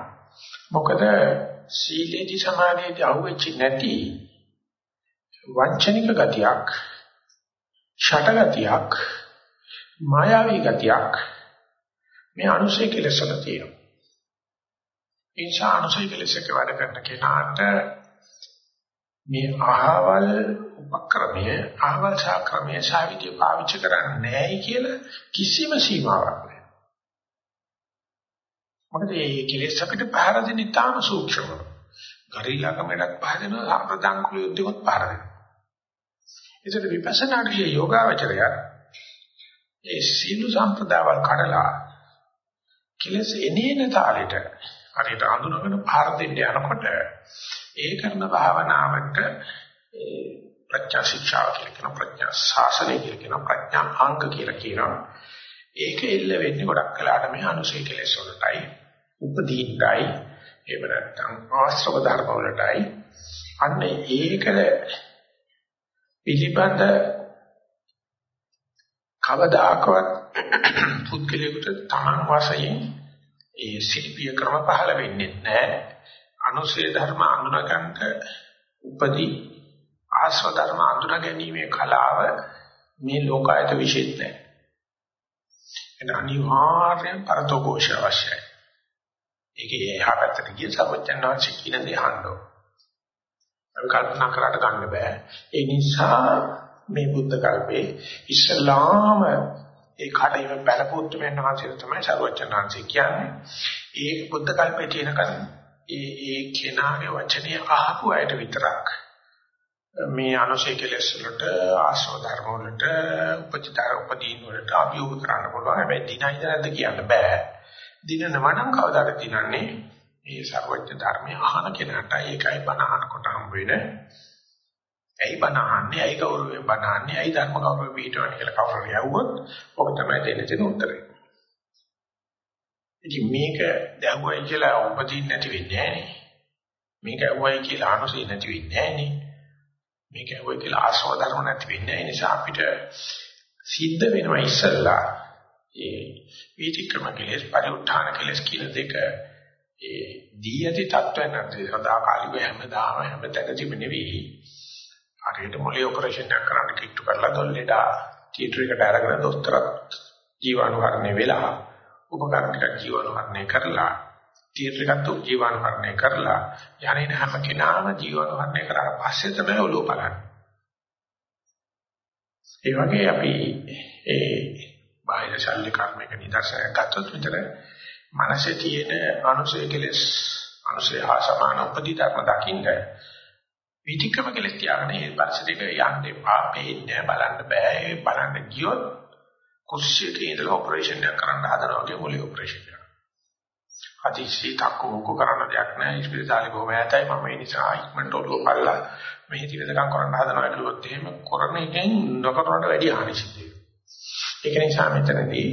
මොකද සීලේදී සමාධියේදී අහුවෙච්ච නැති වංචනික ගතියක් ෂට ගතියක් මායාවී ගතියක් මේ අනුසය කෙලෙස් වල තියෙනවා. ඒ නිසා අනුසය කෙලෙස් එක වැඩ කරන කෙනාට මේ අහවල් උපක්‍රමය අහවල් ශාක්‍රමය සාවිත්‍ය පාවිච්චි කරන්නේ නැහැ කියලා කිසිම සීමාවක් නැහැ. මොකද මේ කෙලෙස් අපිට පහර දෙන්න ඉතාම සූක්ෂමයි. ගරිලා කමඩක් පහර දෙනවා සම්ප්‍රදාන කුල යුද්ධෙත් පහර දෙනවා. ඒකට විපස්සනාදී යෝගාවචරය ඒ සීල සම්ප්‍රදායවල් කඩලා කෙලස් එනේන තාලෙට හරියට අඳුනගෙන පාර දෙන්න යනකොට ඒ කරන භාවනාවට ඒ ප්‍රඥා ශික්ෂාව කියලා කියන ප්‍රඥා ශාසනය කියලා කියන ප්‍රඥා අංග කියලා කියනවා. ඒක එල්ල වෙන්නේ ගොඩක් කලකට මේ අනුසය කෙලස් වලටයි උපදීන්නයි එහෙම නැත්නම් ආශ්‍රව ධර්ම වලටයි. අන්න ඒකල පිළිබඳ කවදාකවත් පුද්ගලයාට තමන් වශයෙන් ඒ ශිල්පීය ක්‍රම පහළ වෙන්නේ නැහැ. අනුශේ ධර්ම අඳුනගන්න උපදී ආස්ව ධර්ම අඳුන ගැනීමේ කලාව මේ ලෝකායත විශේෂ නැහැ. එන අනිවාර්යෙන් පරතෝഘോഷ අවශ්‍යයි. ඒකේ එහා පැත්තට ගිය සර්වඥාන්සේ කියන දේ අහන්න ඕන. අපි කල්පනා කරලා ගන්න බෑ. ඒ නිසා මේ බුද්ධ කල්පේ ඉස්ලාම ඒ කඩේම බැලපොත්තු වෙන වහන්සේ තමයි සරුවචනාංශය කියන්නේ. ඒ බුද්ධ කල්පේ තියෙනකන් ඒ ඒ කෙනාගේ වචනේ අහපු අයට විතරක් මේ අනුශේ කෙලස් වලට ආශ්‍රව ධර්ම වලට උපචිතර උපදීන වලට අභියෝග කරන්න පුළුවන්. හැබැයි දිනයි නැද්ද කියන්න බෑ. දින නමනම් කවදාද දිනන්නේ මේ සර්වඥ ධර්මයේ අහන කෙනාට ඒකයි බණ අහනකොට හම් වෙන ඇයි බනහන්නේ? ඇයි ගෞරවයෙන් බනහන්නේ? ඇයි ධර්ම ගෞරවය පිටවන්නේ කියලා කවුරු යවුවොත් ඔක තමයි දෙන්න තියෙන උත්තරේ. ඉතින් මේක දැහුවයි කියලා උපදින්න නැති වෙන්නේ නැහැ මේක ඇහුවයි කියලා අනුසී නැති වෙන්නේ නැහැ මේක ඇහුවයි කියලා ආශ්‍රව ධර්ම නැති වෙන්නේ නැහැ. නිසා අපිට සිද්ධ වෙනවා ඉස්සල්ලා ඒ වීතික්‍රම කෙලෙස් පරිඋත්ථාන කෙලෙස් කියලා දෙක. ඒ දී ඇති තත්ත්වයන් නැති සදාකාලික හැමදාම හැම තැනදීම නෙවෙයි. හරියට මොලේ ඔපරේෂන් එකක් කරන්න කිට්ටු කරලා දොල්ලේදා තියටර් එකට අරගෙන දොස්තරත් ජීවාණුහරණය වෙලා උපකරණ ටික ජීවාණුහරණය කරලා තියටර් එකත් ජීවාණුහරණය කරලා යන්නේ හැම කෙනාම ජීවාණුහරණය කරලා පස්සේ තමයි ඔලුව බලන්නේ. ඒ වගේ අපි ඒ බාහිර ශල්‍ය කර්මයක නිදර්ශනයක් ගත්තොත් විතර මනසේ තියෙන අනුසය කෙලස් අනුසය හා සමාන උපදී ධර්ම දකින්න විතික්‍රම කෙලස් තියාගෙන ඒ පරිසරයක යන්න එපා, පේන්නේ බලන්න බෑ. ඒ බලන්න ගියොත් කුස්සියක ඉඳලා ඔපරේෂන් එකක් කරන්න හදනවා වගේ මොලේ ඔපරේෂන් එකක්. අදිසි තක්කෝක කරන්න දෙයක් නෑ. ඉස්පිරිතාලේ බොහොම ඈතයි මම ඒ නිසා ඉක්මනට ඔළුව පල්ලා මේ තිරදකම් කරන්න හදනවා කියලොත් එහෙම කරන එකෙන් නොකරනට වැඩි හානි සිද්ධ වෙනවා. ඒක නිසා මෙතනදී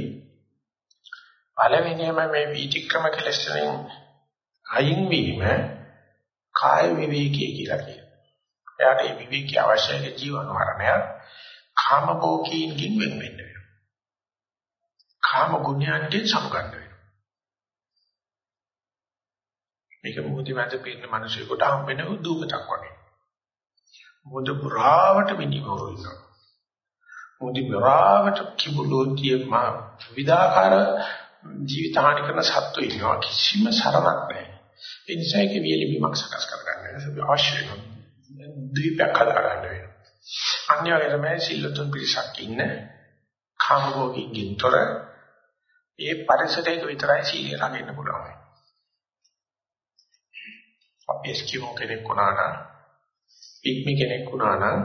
පළවෙනියම මේ විතික්‍රම කෙලස් වලින් අයින් වීම කාය විවේකී කියලා කියනවා. එයාට මේ විවේකී අවශ්‍යයි ජීවනවරණය කාම භෝගීන්ගෙන් වෙන් වෙන්න වෙනවා. කාම ගුණයන්ගෙන් සමගන්න වෙනවා. මේක මොහොතේ මැද පින්න මිනිසෙකුට හම් වෙන දුකටක් වගේ. මොහොත පුරාවට මිනිමෝරු ඉන්නවා. මොහොත පුරාවට කිඹුලෝතිය මා විවිධාකාර ජීවිත හානි කරන සත්තු ඉන්නවා කිසිම සරණක් නැහැ. ඒ නිසා ඒක වියලිමක් සකස් කරගන්න අවශ්‍ය වෙනවා. දීපයක් හදා ගන්න වෙනවා. අන්‍යවගේ තමයි සිල්ලුතුන් පිරිසක් ඉන්න කාමභෝගීකින් තොර ඒ පරිසරයක විතරයි සීලය රැකෙන්න පුළුවන්. අපි එස්කිමෝ කෙනෙක් වුණා නම් පික්මි කෙනෙක් වුණා නම්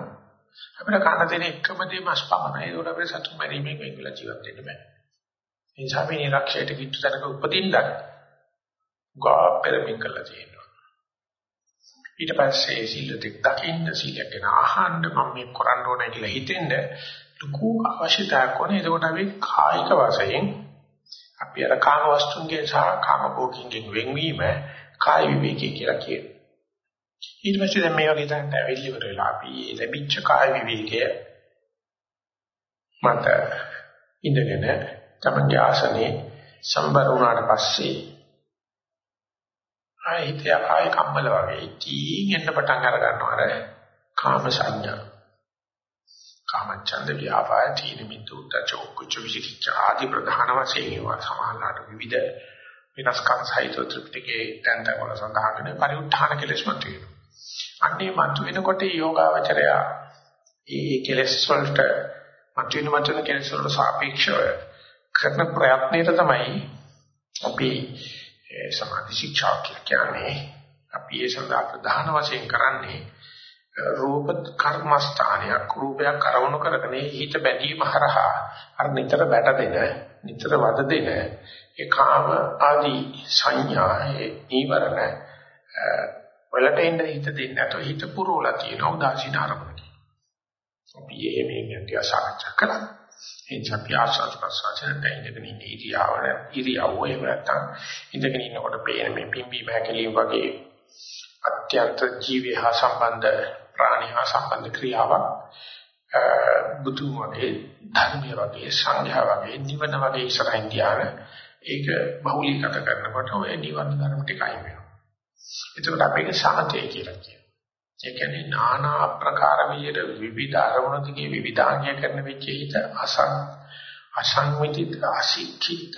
අපිට කන දෙන එකම දේ මස් පමණයි. ඒකට අපිට සතුන් මැරීමෙන් වෙන්ගලා ජීවත් වෙන්න බෑ. ඒ නිසා මේ නිරක්ෂයට කිට්ටු තැනක උපදින්නත් ගා පෙරමින් කළා තියෙනවා. ඊට පස්සේ සීල දෙක දකින්න සීලයක් ගැන අහන්න මම මේ කරන්න ඕනේ කියලා හිතෙන්න ලুকু අවශ්‍යතාවයක් ඕනේ. එතකොට අපි කායික වශයෙන් අපි අර කාම වස්තුන්ගෙන් සහ කාම භෝගින්ගෙන් වෙන්වීම කාය විවේකී කියලා කියනවා. ඊට පස්සේ දැන් මේ වගේ දැන් ඇවිල්ලි ඉවර වෙලා අපි ලැබිච්ච කාය විවේකය මත ඉඳගෙන තමන්ගේ ආසනේ සම්බර වුණාට පස්සේ ආයෙත් ආයෙ කම්මල වගේ ඉතින් එන්න පටන් අර ගන්නවා අර කාම සංඥා. කාමච්ඡන්ද ව්‍යාපාය තීන මිද්ද උද්දච්ච කුච්ච විචිකිච්ඡ ආදී ප්‍රධාන වශයෙන් ඒවා සමානලාට විවිධ විනාශකම් සහිත ත්‍රිපිටකේ දැන් තවල සඳහන් වෙන පරිඋත්ථාන කෙලෙස් මත වෙනවා. අන්නේ මත වෙනකොට යෝගාවචරය ඒ කෙලෙස් වලට මත වෙන මත වෙන කෙලෙස් වලට සාපේක්ෂව කරන ප්‍රයත්නයේ තමයි අපි සමාධි ශික්ෂා කියන්නේ අපි ඒ සඳහා ප්‍රධාන වශයෙන් කරන්නේ රූප කර්මස්ථානයක් රූපයක් කරවණු කරගෙන හිත බැඳීම හරහා අර නිතර බැටදෙන නිතර වද දෙන ඒ කාම ආදී සංඥා ඒ නීවරණ වලට එන්න හිත දෙන්නේ නැතෝ හිත පුරවලා තියෙන උදාසීන අරමුණක. අපි මේ මේක සාකච්ඡා කරා. එනිසා අපි ආස්වාද ප්‍රසවාසයෙන් ඉඳගෙන ඉන්න ඉරියව්ව ඉරියව්ව එහෙම නැත්නම් ඉඳගෙන ඉන්නකොට පේන මේ පිම්බීම හැකලීම වගේ අත්‍යන්ත ජීවය හා සම්බන්ධ ප්‍රාණි හා සම්බන්ධ ක්‍රියාවක් බුදු වගේ ධර්මය වගේ සංඝයා වගේ නිවන වගේ ඉස්සරහින් ධ්‍යාන ඒක බහුලීකත කරනකොට ඔය නිවන ධර්ම ටිකයි වෙනවා. එතකොට අපේක සමතේ කියලා කියනවා. ඒ කියන්නේ নানা ආකාර විදියට විවිධ අරමුණු දිගේ විවිධාංගය කරන වෙච්ච හිත අසං අසංවිතිත අසික්ඛිත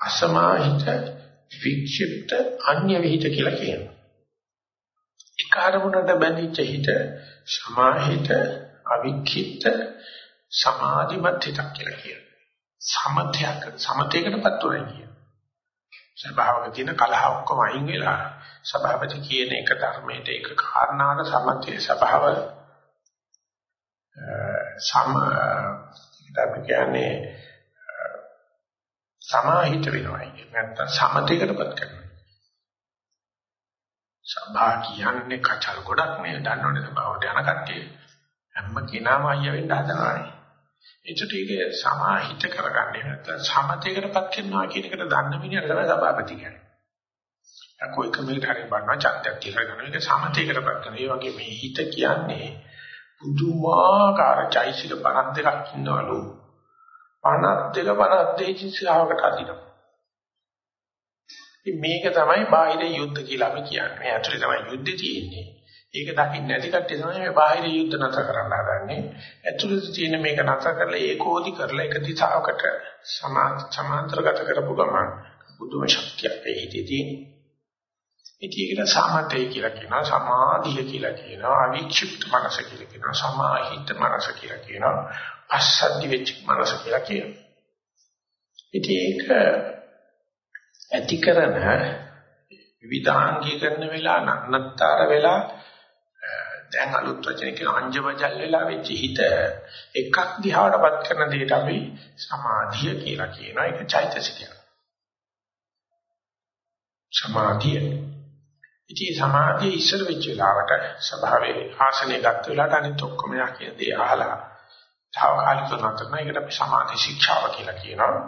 අසමාහිත වික්ෂිප්ත අන්‍ය විහිිත කියලා කියනවා. එක අරමුණට බැඳිච්ච හිත සමාහිත අවික්ෂිප්ත සමාධිමත් හිතක් කියලා කියනවා. සමතයක් සමතයකටපත් උනේ කියනවා. ස්වභාවක තියෙන කලහ ඔක්කොම අයින් වෙලා සභාපති කියන එක ධර්මයට එක කාරණාවක සමතේ ස්වභාව සම අපි කියන්නේ සමාහිත වෙනවා කියන්නේ නැත්තම් සමතේකටපත් කරනවා. සභා කියන්නේ කචල් ගොඩක් නේ දන්නවනේ සභාවට යන කට්ටිය. හැම කෙනාම අයිය වෙන්න හදනවානේ. ඒකට ඒක සමාහිත කරගන්නේ නැත්තම් සමතේකටපත් කරනවා කියන එකට දන්න මිනිහට තමයි සභාපති කියන්නේ. කොයි කමකට හරි බන්නා ඡන්දයක් කියලා ගන්න එක සමතේකටපත් කරන. ඒ වගේ මේ හිත කියන්නේ පුදුමාකාර චෛසික 52ක් ඉන්නවලු. 52 52 චිසාවකට අදිනවා. මේක තමයි බාහිර යුද්ධ කියලා අපි කියන්නේ. මේ ඇතුලේ තමයි යුද්ධේ තියෙන්නේ. ඒක දකින්න නැති කට්ටිය තමයි මේ බාහිර යුද්ධ නැතර කරන්න හදන්නේ. ඇතුළත තියෙන මේක නැතර කරලා ඒකෝදි කරලා එක දිශාවකට සමාන්තරගත කරපු ගමන් බුදුම ශක්තියක් ඒ හිතේ තියෙන්නේ. ඉතින් සමතේ කියලා කියනවා සමාධිය කියලා කියනවා අවික්ෂිප්ත මනස කියලා කියනවා සමාහිත මනස කියලා කියනවා අසද්දි වෙච්ච මනස කියලා කියනවා. ඉතින් ඒක ඇති කරන විවිධාංගීකරණ වෙලා නන්නතර වෙලා දැන් අලුත් වචන කියන අංජබජල් වෙලා වෙච්ච හිත. එකක් දිහාටපත් කරන දෙයට අපි සමාධිය කියලා කියනවා. ඒක චෛතසිකය සමාධිය. ඉතින් සමාධිය ඉස්සර වෙච්ච වෙලාවට ස්වභාවයේ ආසනය ගත්ත වෙලාවට අනිත් ඔක්කොම යා කියන දේ අහලා තාවකාලිකව නැත්නම් ඒකට අපි සමාධි ශික්ෂාව කියලා කියනවා.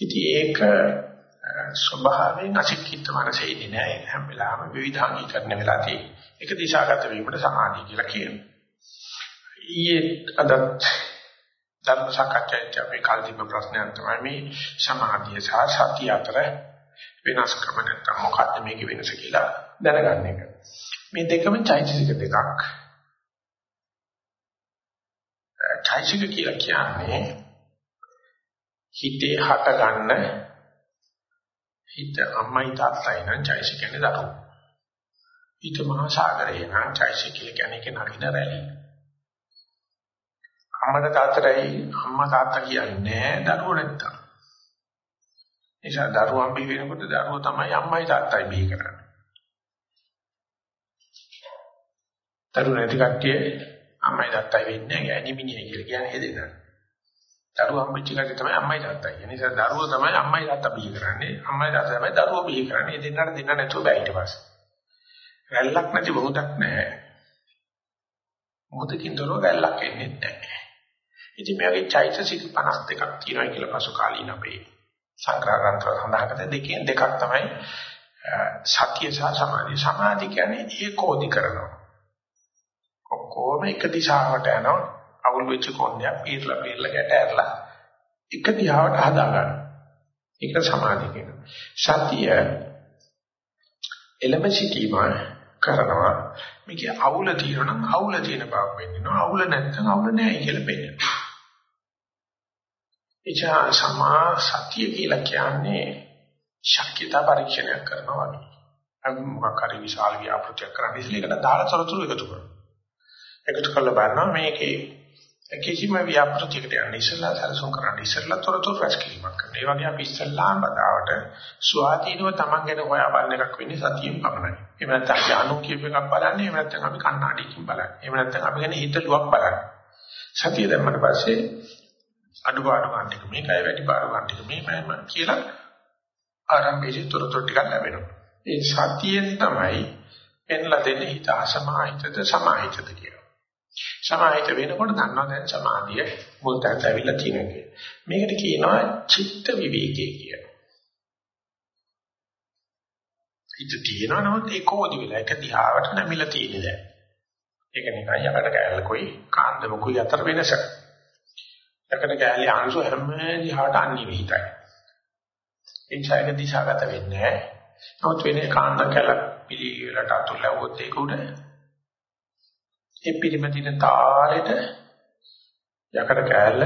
ඉතින් ඒක ස්වභාවයෙන් අසික්කිත මනසෙදී නෑ හැම වෙලාවෙම විවිධාංගීකරණ වෙලා තියෙන්නේ. ඒක දිශාගත වීමට සමාධිය කියලා කියනවා. ඊයේ අදත් ධර්ම සාකච්ඡාවේ අපි කල්දිම ප්‍රශ්නයක් තමයි මේ සමාධිය සහ සතිය අතර වෙනස්කම නැත්නම් මොකක්ද මේකේ වෙනස කියලා දැනගන්න එක. මේ දෙකම චෛතසික දෙකක්. චෛතසික කියලා කියන්නේ හිතේ හට ගන්න හිත අම්මයි තාත්තයි නම් චෛසික කියන්නේ දරුවෝ. හිත මහා සාගරේ නම් චෛසික කියන්නේ කෙනෙක් නගින රැලි. අම්මට තාත්තටයි අම්මා තාත්තා කියන්නේ දරුවෝ නැත්තම්. නිසා දරුවන් බිහි වෙනකොට දරුවෝ තමයි අම්මයි තාත්තයි බිහි කරන්නේ. දරුවෝ නැති කට්ටිය අම්මයි තාත්තයි වෙන්නේ නැහැ ඇනිමිනිය කියලා කියන්නේ හේදෙනවා. දරුවා හම්බෙච්ච කටේ තමයි අම්මයි තාත්තයි. ඒ නිසා දරුවෝ තමයි අම්මයි තාත්තා බිහි කරන්නේ. අම්මයි තාත්තා තමයි දරුවෝ බිහි කරන්නේ. දෙන්නට දෙන්න නැතුව බෑ ඊට පස්සේ. රැල්ලක් නැති මොහොතක් නැහැ. මොහොතකින් දොර රැල්ලක් එන්නේ නැහැ. ඉතින් මේකේ චෛතසික 52ක් තියෙනවා කියලා පසු කාලීන අපේ සංග්‍රහග්‍රන්ථ සඳහන් කරන දෙකෙන් දෙකක් තමයි සතිය සහ සමාධිය. සමාධිය කියන්නේ ඒකෝදි කරනවා. ඔක්කොම එක දිශාවට යනවා. අවුල් වෙච්ච කොණ්ඩයක් පීරලා පීරලා ගැට ඇරලා එක දිහාවට හදා ගන්න. ඒක සමාධිය කියනවා. සතිය එළඹ සිටීම කරනවා. මේකේ අවුල තියෙනවා නම් අවුල තියෙන බවක් වෙන්නවා. අවුල නැත්නම් අවුල නැහැ කියලා පෙන්නනවා. එචා සමා සත්‍ය කියලා කියන්නේ ශක්්‍යතා පරීක්ෂණයක් කරනවා වගේ. අපි මොකක් හරි විශාල ව්‍යාපෘතියක් කරන්න ඉස්සෙල්ලා ඒකට දාලා තොරතුරු එකතු කරනවා. එකතු කරලා බලනවා මේකේ කිසිම ව්‍යාපෘතියකට යන්න ඉස්සෙල්ලා සැලසුම් කරන්න ඉස්සෙල්ලා තොරතුරු රැස් කිරීමක් කරනවා. ඒ වගේ අපි ඉස්සෙල්ලාම බදාවට ස්වාධීනව Taman ගැන හොයා බලන එකක් වෙන්නේ සතියෙන් පමණයි. එහෙම නැත්නම් අපි අනු කියප එකක් බලන්නේ, එහෙම නැත්නම් අපි කණ්ණාඩියකින් බලන්නේ. එහෙම නැත්නම් අපි ගැන හිතලුවක් බලන්නේ. සතිය දැම්මට පස්සේ අඩුපාඩු ගන්න එක මේකයි වැඩිපාඩු ගන්න එක මේමයි කියලා ආරම්භයේ තොරතුරු ටිකක් ලැබෙනවා. ඒ සතියෙන් තමයි එන්නලා දෙන්නේ හිත අසමාහිතද සමාහිතද කියලා. සමාහිත වෙනකොට දන්නවා දැන් සමාධිය මුල් තැනට ඇවිල්ලා තියෙනවා කියලා. මේකට කියනවා චිත්ත විවේකයේ කියලා. හිත තියෙනවා නමුත් ඒකෝදි වෙලා එක දිහාවට නැමිලා තියෙන්නේ දැන්. ඒක නිකන් යකට කැලලකුයි කාන්දමකුයි අතර වෙනසක්. යකට කැලේ අංශු හැම දිහාට අනිවිතයි. ඒ ඡායක දිශාගත වෙන්නේ නැහැ. නමුත් වෙන්නේ කාන්ද කැලක් පිළිවෙලට අතුල්ලවුවොත් ඒක උඩ ඒ පිළිමදින තාලෙට යකඩ කෑල්ල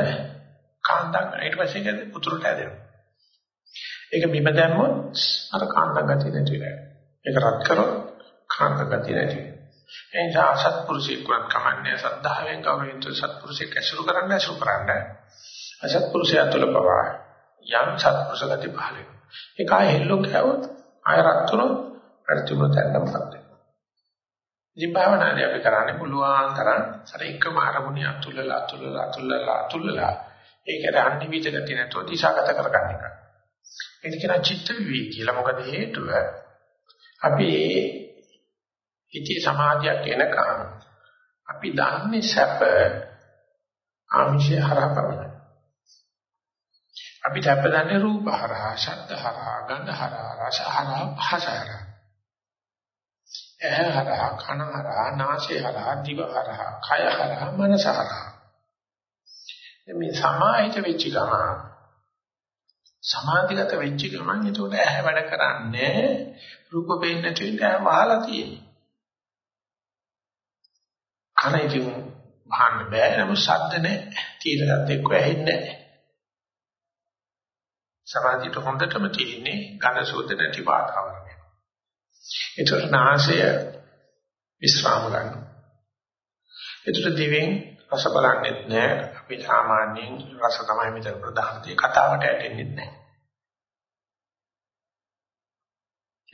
කාන්දක් ඊට පස්සේ ඒක උතුරට ඇදෙනවා. ඒක බිම දැම්මොත් අර කාන්දක් ගතිය නැති වෙනවා. ඒක රත් කරොත් කාන්දක් ගතිය නැති වෙනවා. ඒ නිසා අසත්පුරුෂයෙක් වත් කමන්නේ සද්ධාවෙන් ගෞරවයෙන් සත්පුරුෂයෙක් ඇසුරු කරන්න ඇසුරු කරන්න. අසත්පුරුෂයා තුළ පවා යම් සත්පුරුෂ ගති පහළ වෙනවා. ඒක ආයෙ හෙල්ලෝ කෑවොත් ආයෙ රත් වුණොත් අර තිබුණ තැනම පත් ඉතින් භාවනාදී අපි කරන්නේ පුළුවන් තරම් අර එකම අරමුණේ අතුල්ලලා අතුල්ලලා අතුල්ලලා අතුල්ලලා ඒකට අනිවිත ගතිය නැතුව දිශාගත කරගන්න එක. ඒක කියන චිත්ත විවේක කියලා. මොකද හේතුව අපි ඉති සමාධියක් එනකම් අපි දන්නේ සැප ආමිෂය හරහා පමණයි. අපි සැප දන්නේ රූප හරහා, ශබ්ද හරහා, ගන්ධ හරහා, රස හරහා, භාෂ හරහා. ඇහැ හරහා කන හරහා නාසය හරහා දිව හරහා කය හරහා මනස හරහා මේ සමාහිත වෙච්ච ගමන් සමාධිගත වෙච්ච ගමන් ඒකට ඇහැ වැඩ කරන්නේ රූප පේන්නේ නැති ඇහැ වහලා තියෙන්නේ. කන ඉතින් වහන්න බෑ නමුත් ශබ්ද නැහැ තීරණත් එක්ක ඇහෙන්නේ නැහැ සමාධියට හොඳටම තියෙන්නේ ඝන සෝද නැති වාතාවරණය. ඒතර නාසය විස්්‍රාම ගන්න. ඒතර දිවෙන් රස බලන්නෙත් නෑ. අපි සාමාන්‍යයෙන් රස තමයි මෙතන ප්‍රධාන දේ කතාවට ඇටෙන්නේ නැහැ.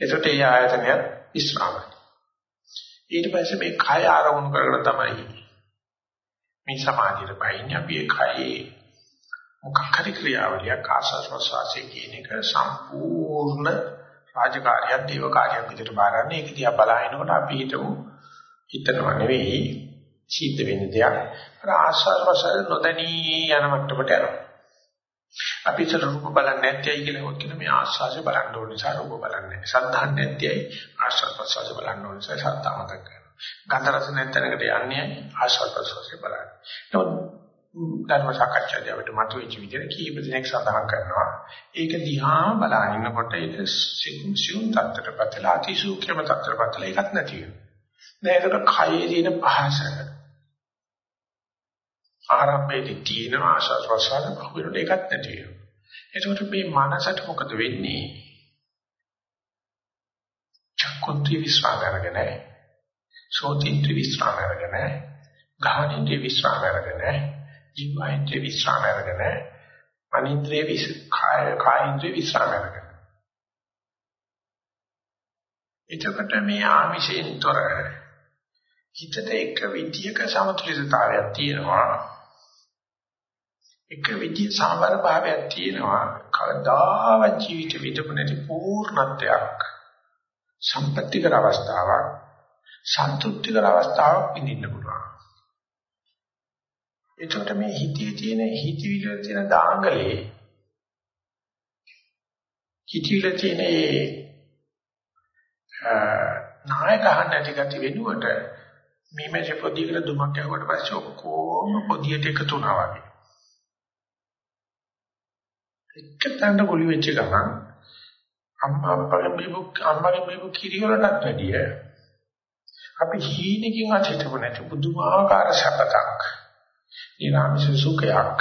ඒතර ඒ ආයතනය විස්්‍රාමයි. ඊට පස්සේ මේ කය ආරමුණු කරගෙන තමයි මේ සමාධියට බයින්නේ අපි ඒ කයේ මොකක් හරි ක්‍රියාවලියක් ආසස් ප්‍රසවාසයේ කියන එක සම්පූර්ණ රාජකාරියක් දේව කාර්යයක් විදිහට බාරන්නේ. ඒක දිහා බලහිනකොට අපි හිතමු හිතනව නෙවෙයි සිද්ධ වෙන දෙයක්. අර ආස්වාද ප්‍රසාර නොදැනී යන මට්ටමට යනවා. අපි ඉතල රූප බලන්නේ නැත්‍යයි කියලා හොත් කියන මේ ආස්වාද බලන්න ඕන නිසා රූප බලන්නේ සද්ධාන් නැත්‍යයි ආස්වාද ප්‍රසාර බලන්න ඕන නිසා සද්ධා මතක කරනවා. ගන්ධ රස නැත්නකට යන්නේ ආස්වාද ප්‍රසාර බලන්න. නමුත් ධර්ම සාකච්ඡාදී අපිට මතුවෙච්ච විදිහට කීප දිනක් සඳහන් කරනවා. ඒක දිහා බලන ඉන්නකොට ඒක සිවුම් තත්ත්වයටපත්ලා අතිසූක්ෂම තත්ත්වයටපත්ලා ඒකත් නැති වෙනවා. දැන් ඒකට කයේ තියෙන පහස ආරම්භයේදී තියෙන ආශාස ප්‍රසාර බහුවෙනට ඒකත් නැති වෙනවා. එතකොට මේ මනසට මොකද වෙන්නේ? චක්කුන්ත්‍රි විස්වාම අරගෙන සෝතින්ත්‍රි විස්වාම අරගෙන ගාහනින්ත්‍රි විස්වාම අරගෙන ජීවයින්ද්‍රිය විස්රාම අරගෙන අනින්ද්‍රිය විස් කාය කායින්ද්‍රිය විස්රාම අරගෙන. එතකොට මේ ආමිෂයෙන් තොර හිතට එක විදියක සමතුලිතතාවයක් තියෙනවා. එක විදිය සමබර භාවයක් තියෙනවා. කවදාවත් ජීවිත විඳපු නැති පූර්ණත්වයක්. සම්පත්‍තිකර අවස්ථාවක් සන්තුෂ්ටිකර අවස්ථාවක් විඳින්න පුළුවන්. එතකොට මේ හිතේ තියෙන හිතවිලි වල තියෙන දාංගලේ හිතවිලි තියෙන ඒ නායක අහන්න ඇති ගති වෙනුවට මේ මේජ පොඩියකට දුමක් යවුවට පස්සේ ඔක්කොම පොඩියට එකතු වුණා වගේ. එක තැනට ගොළු වෙච්ච ගමන් අම්මා අප්පගේ බීබු අම්මගේ බීබු කිරි වලටත් වැඩිය අපි හීනකින් අහිතපො නැති බුදුමාකාර සපතක්. ඊනාමිස සුඛයක්.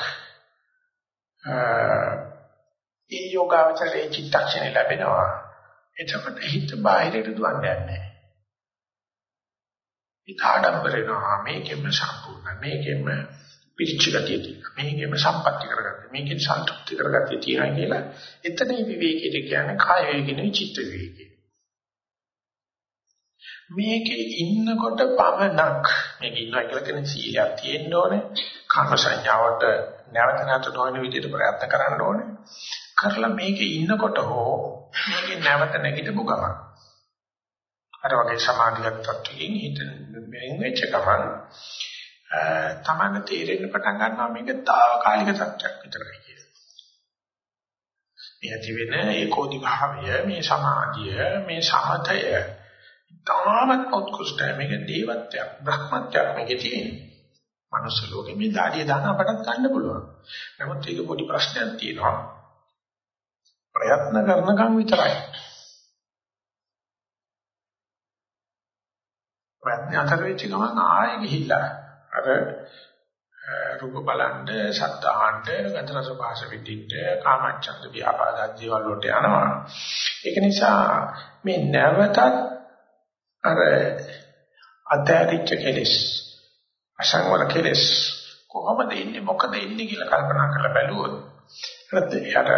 ඒ යෝගාවචරයේ චිත්තක්ෂණ ලැබෙනවා. එතකොට හිත බාහිරට දුවන්නේ නැහැ. හිත ආඩම්බරේනවා මේකෙම සම්පූර්ණ මේකෙම පිරිච්ච ගතිය තියෙනවා. මේකෙම සම්පත්‍ති කරගත්තා. මේකෙන් සන්තුෂ්ටි කරගත්තා තියෙනවා කියලා එතනයි විවේකීට කියන්නේ කාය වේගිනේ චිත්ත වේගිනේ. මේකේ ඉන්නකොට පමණක් මේක ඉන්නවා කියලා කියන සීලයක් තියෙන්න ඕනේ. කාම සංඥාවට නැවත නැවත නොවන විදිහට ප්‍රයත්න කරන්න ඕනේ. කරලා මේකේ ඉන්නකොට හෝ මේකේ නැවත නැගිටපු ගමන් අර වගේ සමාධිගත තත්ත්වයෙන් හිත මෙන් වෙච්ච ගමන් තමන්න තේරෙන්න පටන් ගන්නවා මේක తాවකාලික තත්ත්වයක් විතරයි කියලා. මේ ඇති වෙන ඒකෝදි භාවය මේ සමාධිය මේ සමතය තාමත් උත්කෘෂ්ඨයි මේක දේවත්වයක් බ්‍රහ්මත්වයක් මේකේ තියෙනවා. මනුස්ස ලෝකෙ මේ ධාඩිය දාන අපටත් ගන්න පුළුවන්. නමුත් ඒක පොඩි ප්‍රශ්නයක් තියෙනවා. ප්‍රයත්න කරනකම් විතරයි. ප්‍රයත්න අතර වෙච්ච ගමන් ආයෙ ගිහිල්ලා අර රූප බලන්න, ශබ්ද අහන්න, ගන්ධ රස පහස විඳින්න, කාමච්ඡන්ද ව්‍යාපාද ජීවල් වලට යනවා. ඒක නිසා මේ නැවතත් අර අධෛර්යච්ච කෙලස් අසංවර කෙලස් කොහොමද ඉන්නේ මොකද ඉන්නේ කියලා කල්පනා කරලා බැලුවොත් එතන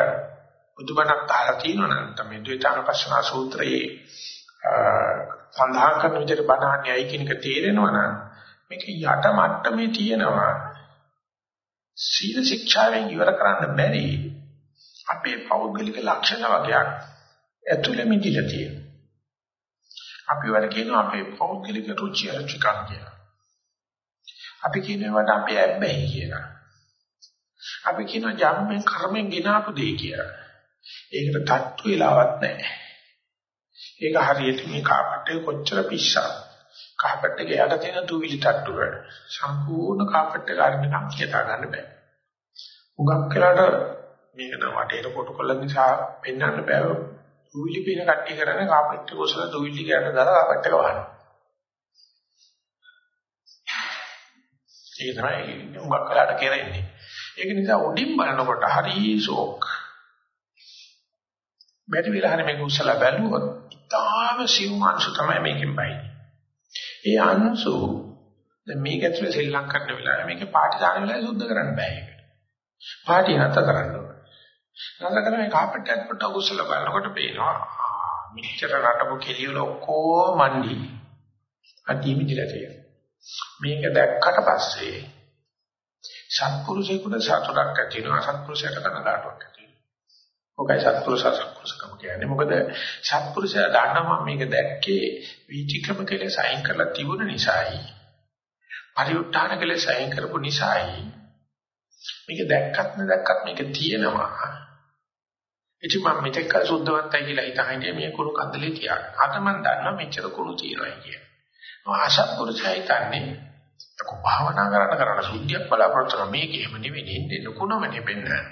බුදුබණක් තාලා තියෙනවා නම් තමයි ද්වේතානපස්සනා සූත්‍රයේ සඳහන් කරන විදිහට බණහන්නේයි කියන එක තේරෙනවා නම් මේක යට මට්ටමේ තියෙනවා සීල ශික්ෂාවෙන් ඉවර කරන්න බැරි අපේ පෞද්ගලික ලක්ෂණ වගේක් ඇතුළේ මිදිලා තියෙනවා. අපි වල කියනවා අපේ පෞද්ගලික රුචි අරුචිකම් කියලා. අපි කියනවාට අපේ ඇබ්බැහි කියලා. අපි කියනවා ජන්මෙන් කර්මෙන් ගినాපු දෙය කියලා. ඒකට තට්ටු වෙලාවක් නැහැ. ඒක හරියට මේ කාපට්ටේ කොච්චර පිස්සාද. කාපට් එකේ යට තියෙන දුවිලි තට්ටුව සම්පූර්ණ කාපට් එක අරින්න නම් හිතා ගන්න බෑ. උගක් කරලාට මේක නම් වටේට කොටු කළ නිසා පෙන්වන්න බෑ. දුවිලි පින කට්ටිය කරන්නේ කාපට් එක ඔසල දුවිලි ගන්න දාලා කාපට් එක වහනවා. ඒක තමයි උගක් කරලාට කරන්නේ. ඒක නිසා උඩින් බලනකොට හරි ෂෝක්. බැරි වෙලා හරි මේක උසලා බැලුවොත් ඉතාලම සිව් මාංශ තමයි මේකෙන් බයින්නේ. ඒ අංශු දැන් මේක ඇතුලේ ශ්‍රී ලංකන් වෙලාවේ මේක පාටි දාන වෙලාවේ සුද්ධ කරන්න බෑ ඒක. පාටි නැත කරන්න ඕනේ. නැතර කරන මේ කාපට් එකත් පොට උසල බලනකොට පේනවා මිච්ඡර රටපු කෙලියල ඔක්කොම මණ්ඩි. අදී මිදිලා තියෙනවා. මේක දැක්කට පස්සේ සත්පුරුෂයෙකුට සතුටක් ඇති වෙනවා සත්පුරුෂයට කනගාටුවක් ඇති ඔකයි සත්පුරුෂ සත්පුරුෂකම කියන්නේ. මොකද සත්පුරුෂයා දන්නවා මේක දැක්කේ වීතික්‍රම කියලා සයින් කරලා තිබුණ නිසායි. පරිඋත්ථාන කියලා සයින් කරපු නිසායි. මේක දැක්කත් නැදක්කත් මේක තියෙනවා. ඉතින් මම මෙතෙක් කල සුද්ධවන්තයි කියලා හිතහින්නේ මේ කුණු කන්දලේ තියාගෙන. අද මම දන්නවා මෙච්චර කුණු තියෙනවා කියන. මම අසත්පුරුෂයා හිතන්නේ තක භාවනා කරන කරන සුද්ධියක් බලාපොරොත්තු වෙන මේක එහෙම නෙවෙයි ඉන්නේ නුකුණම නෙවෙන්නේ.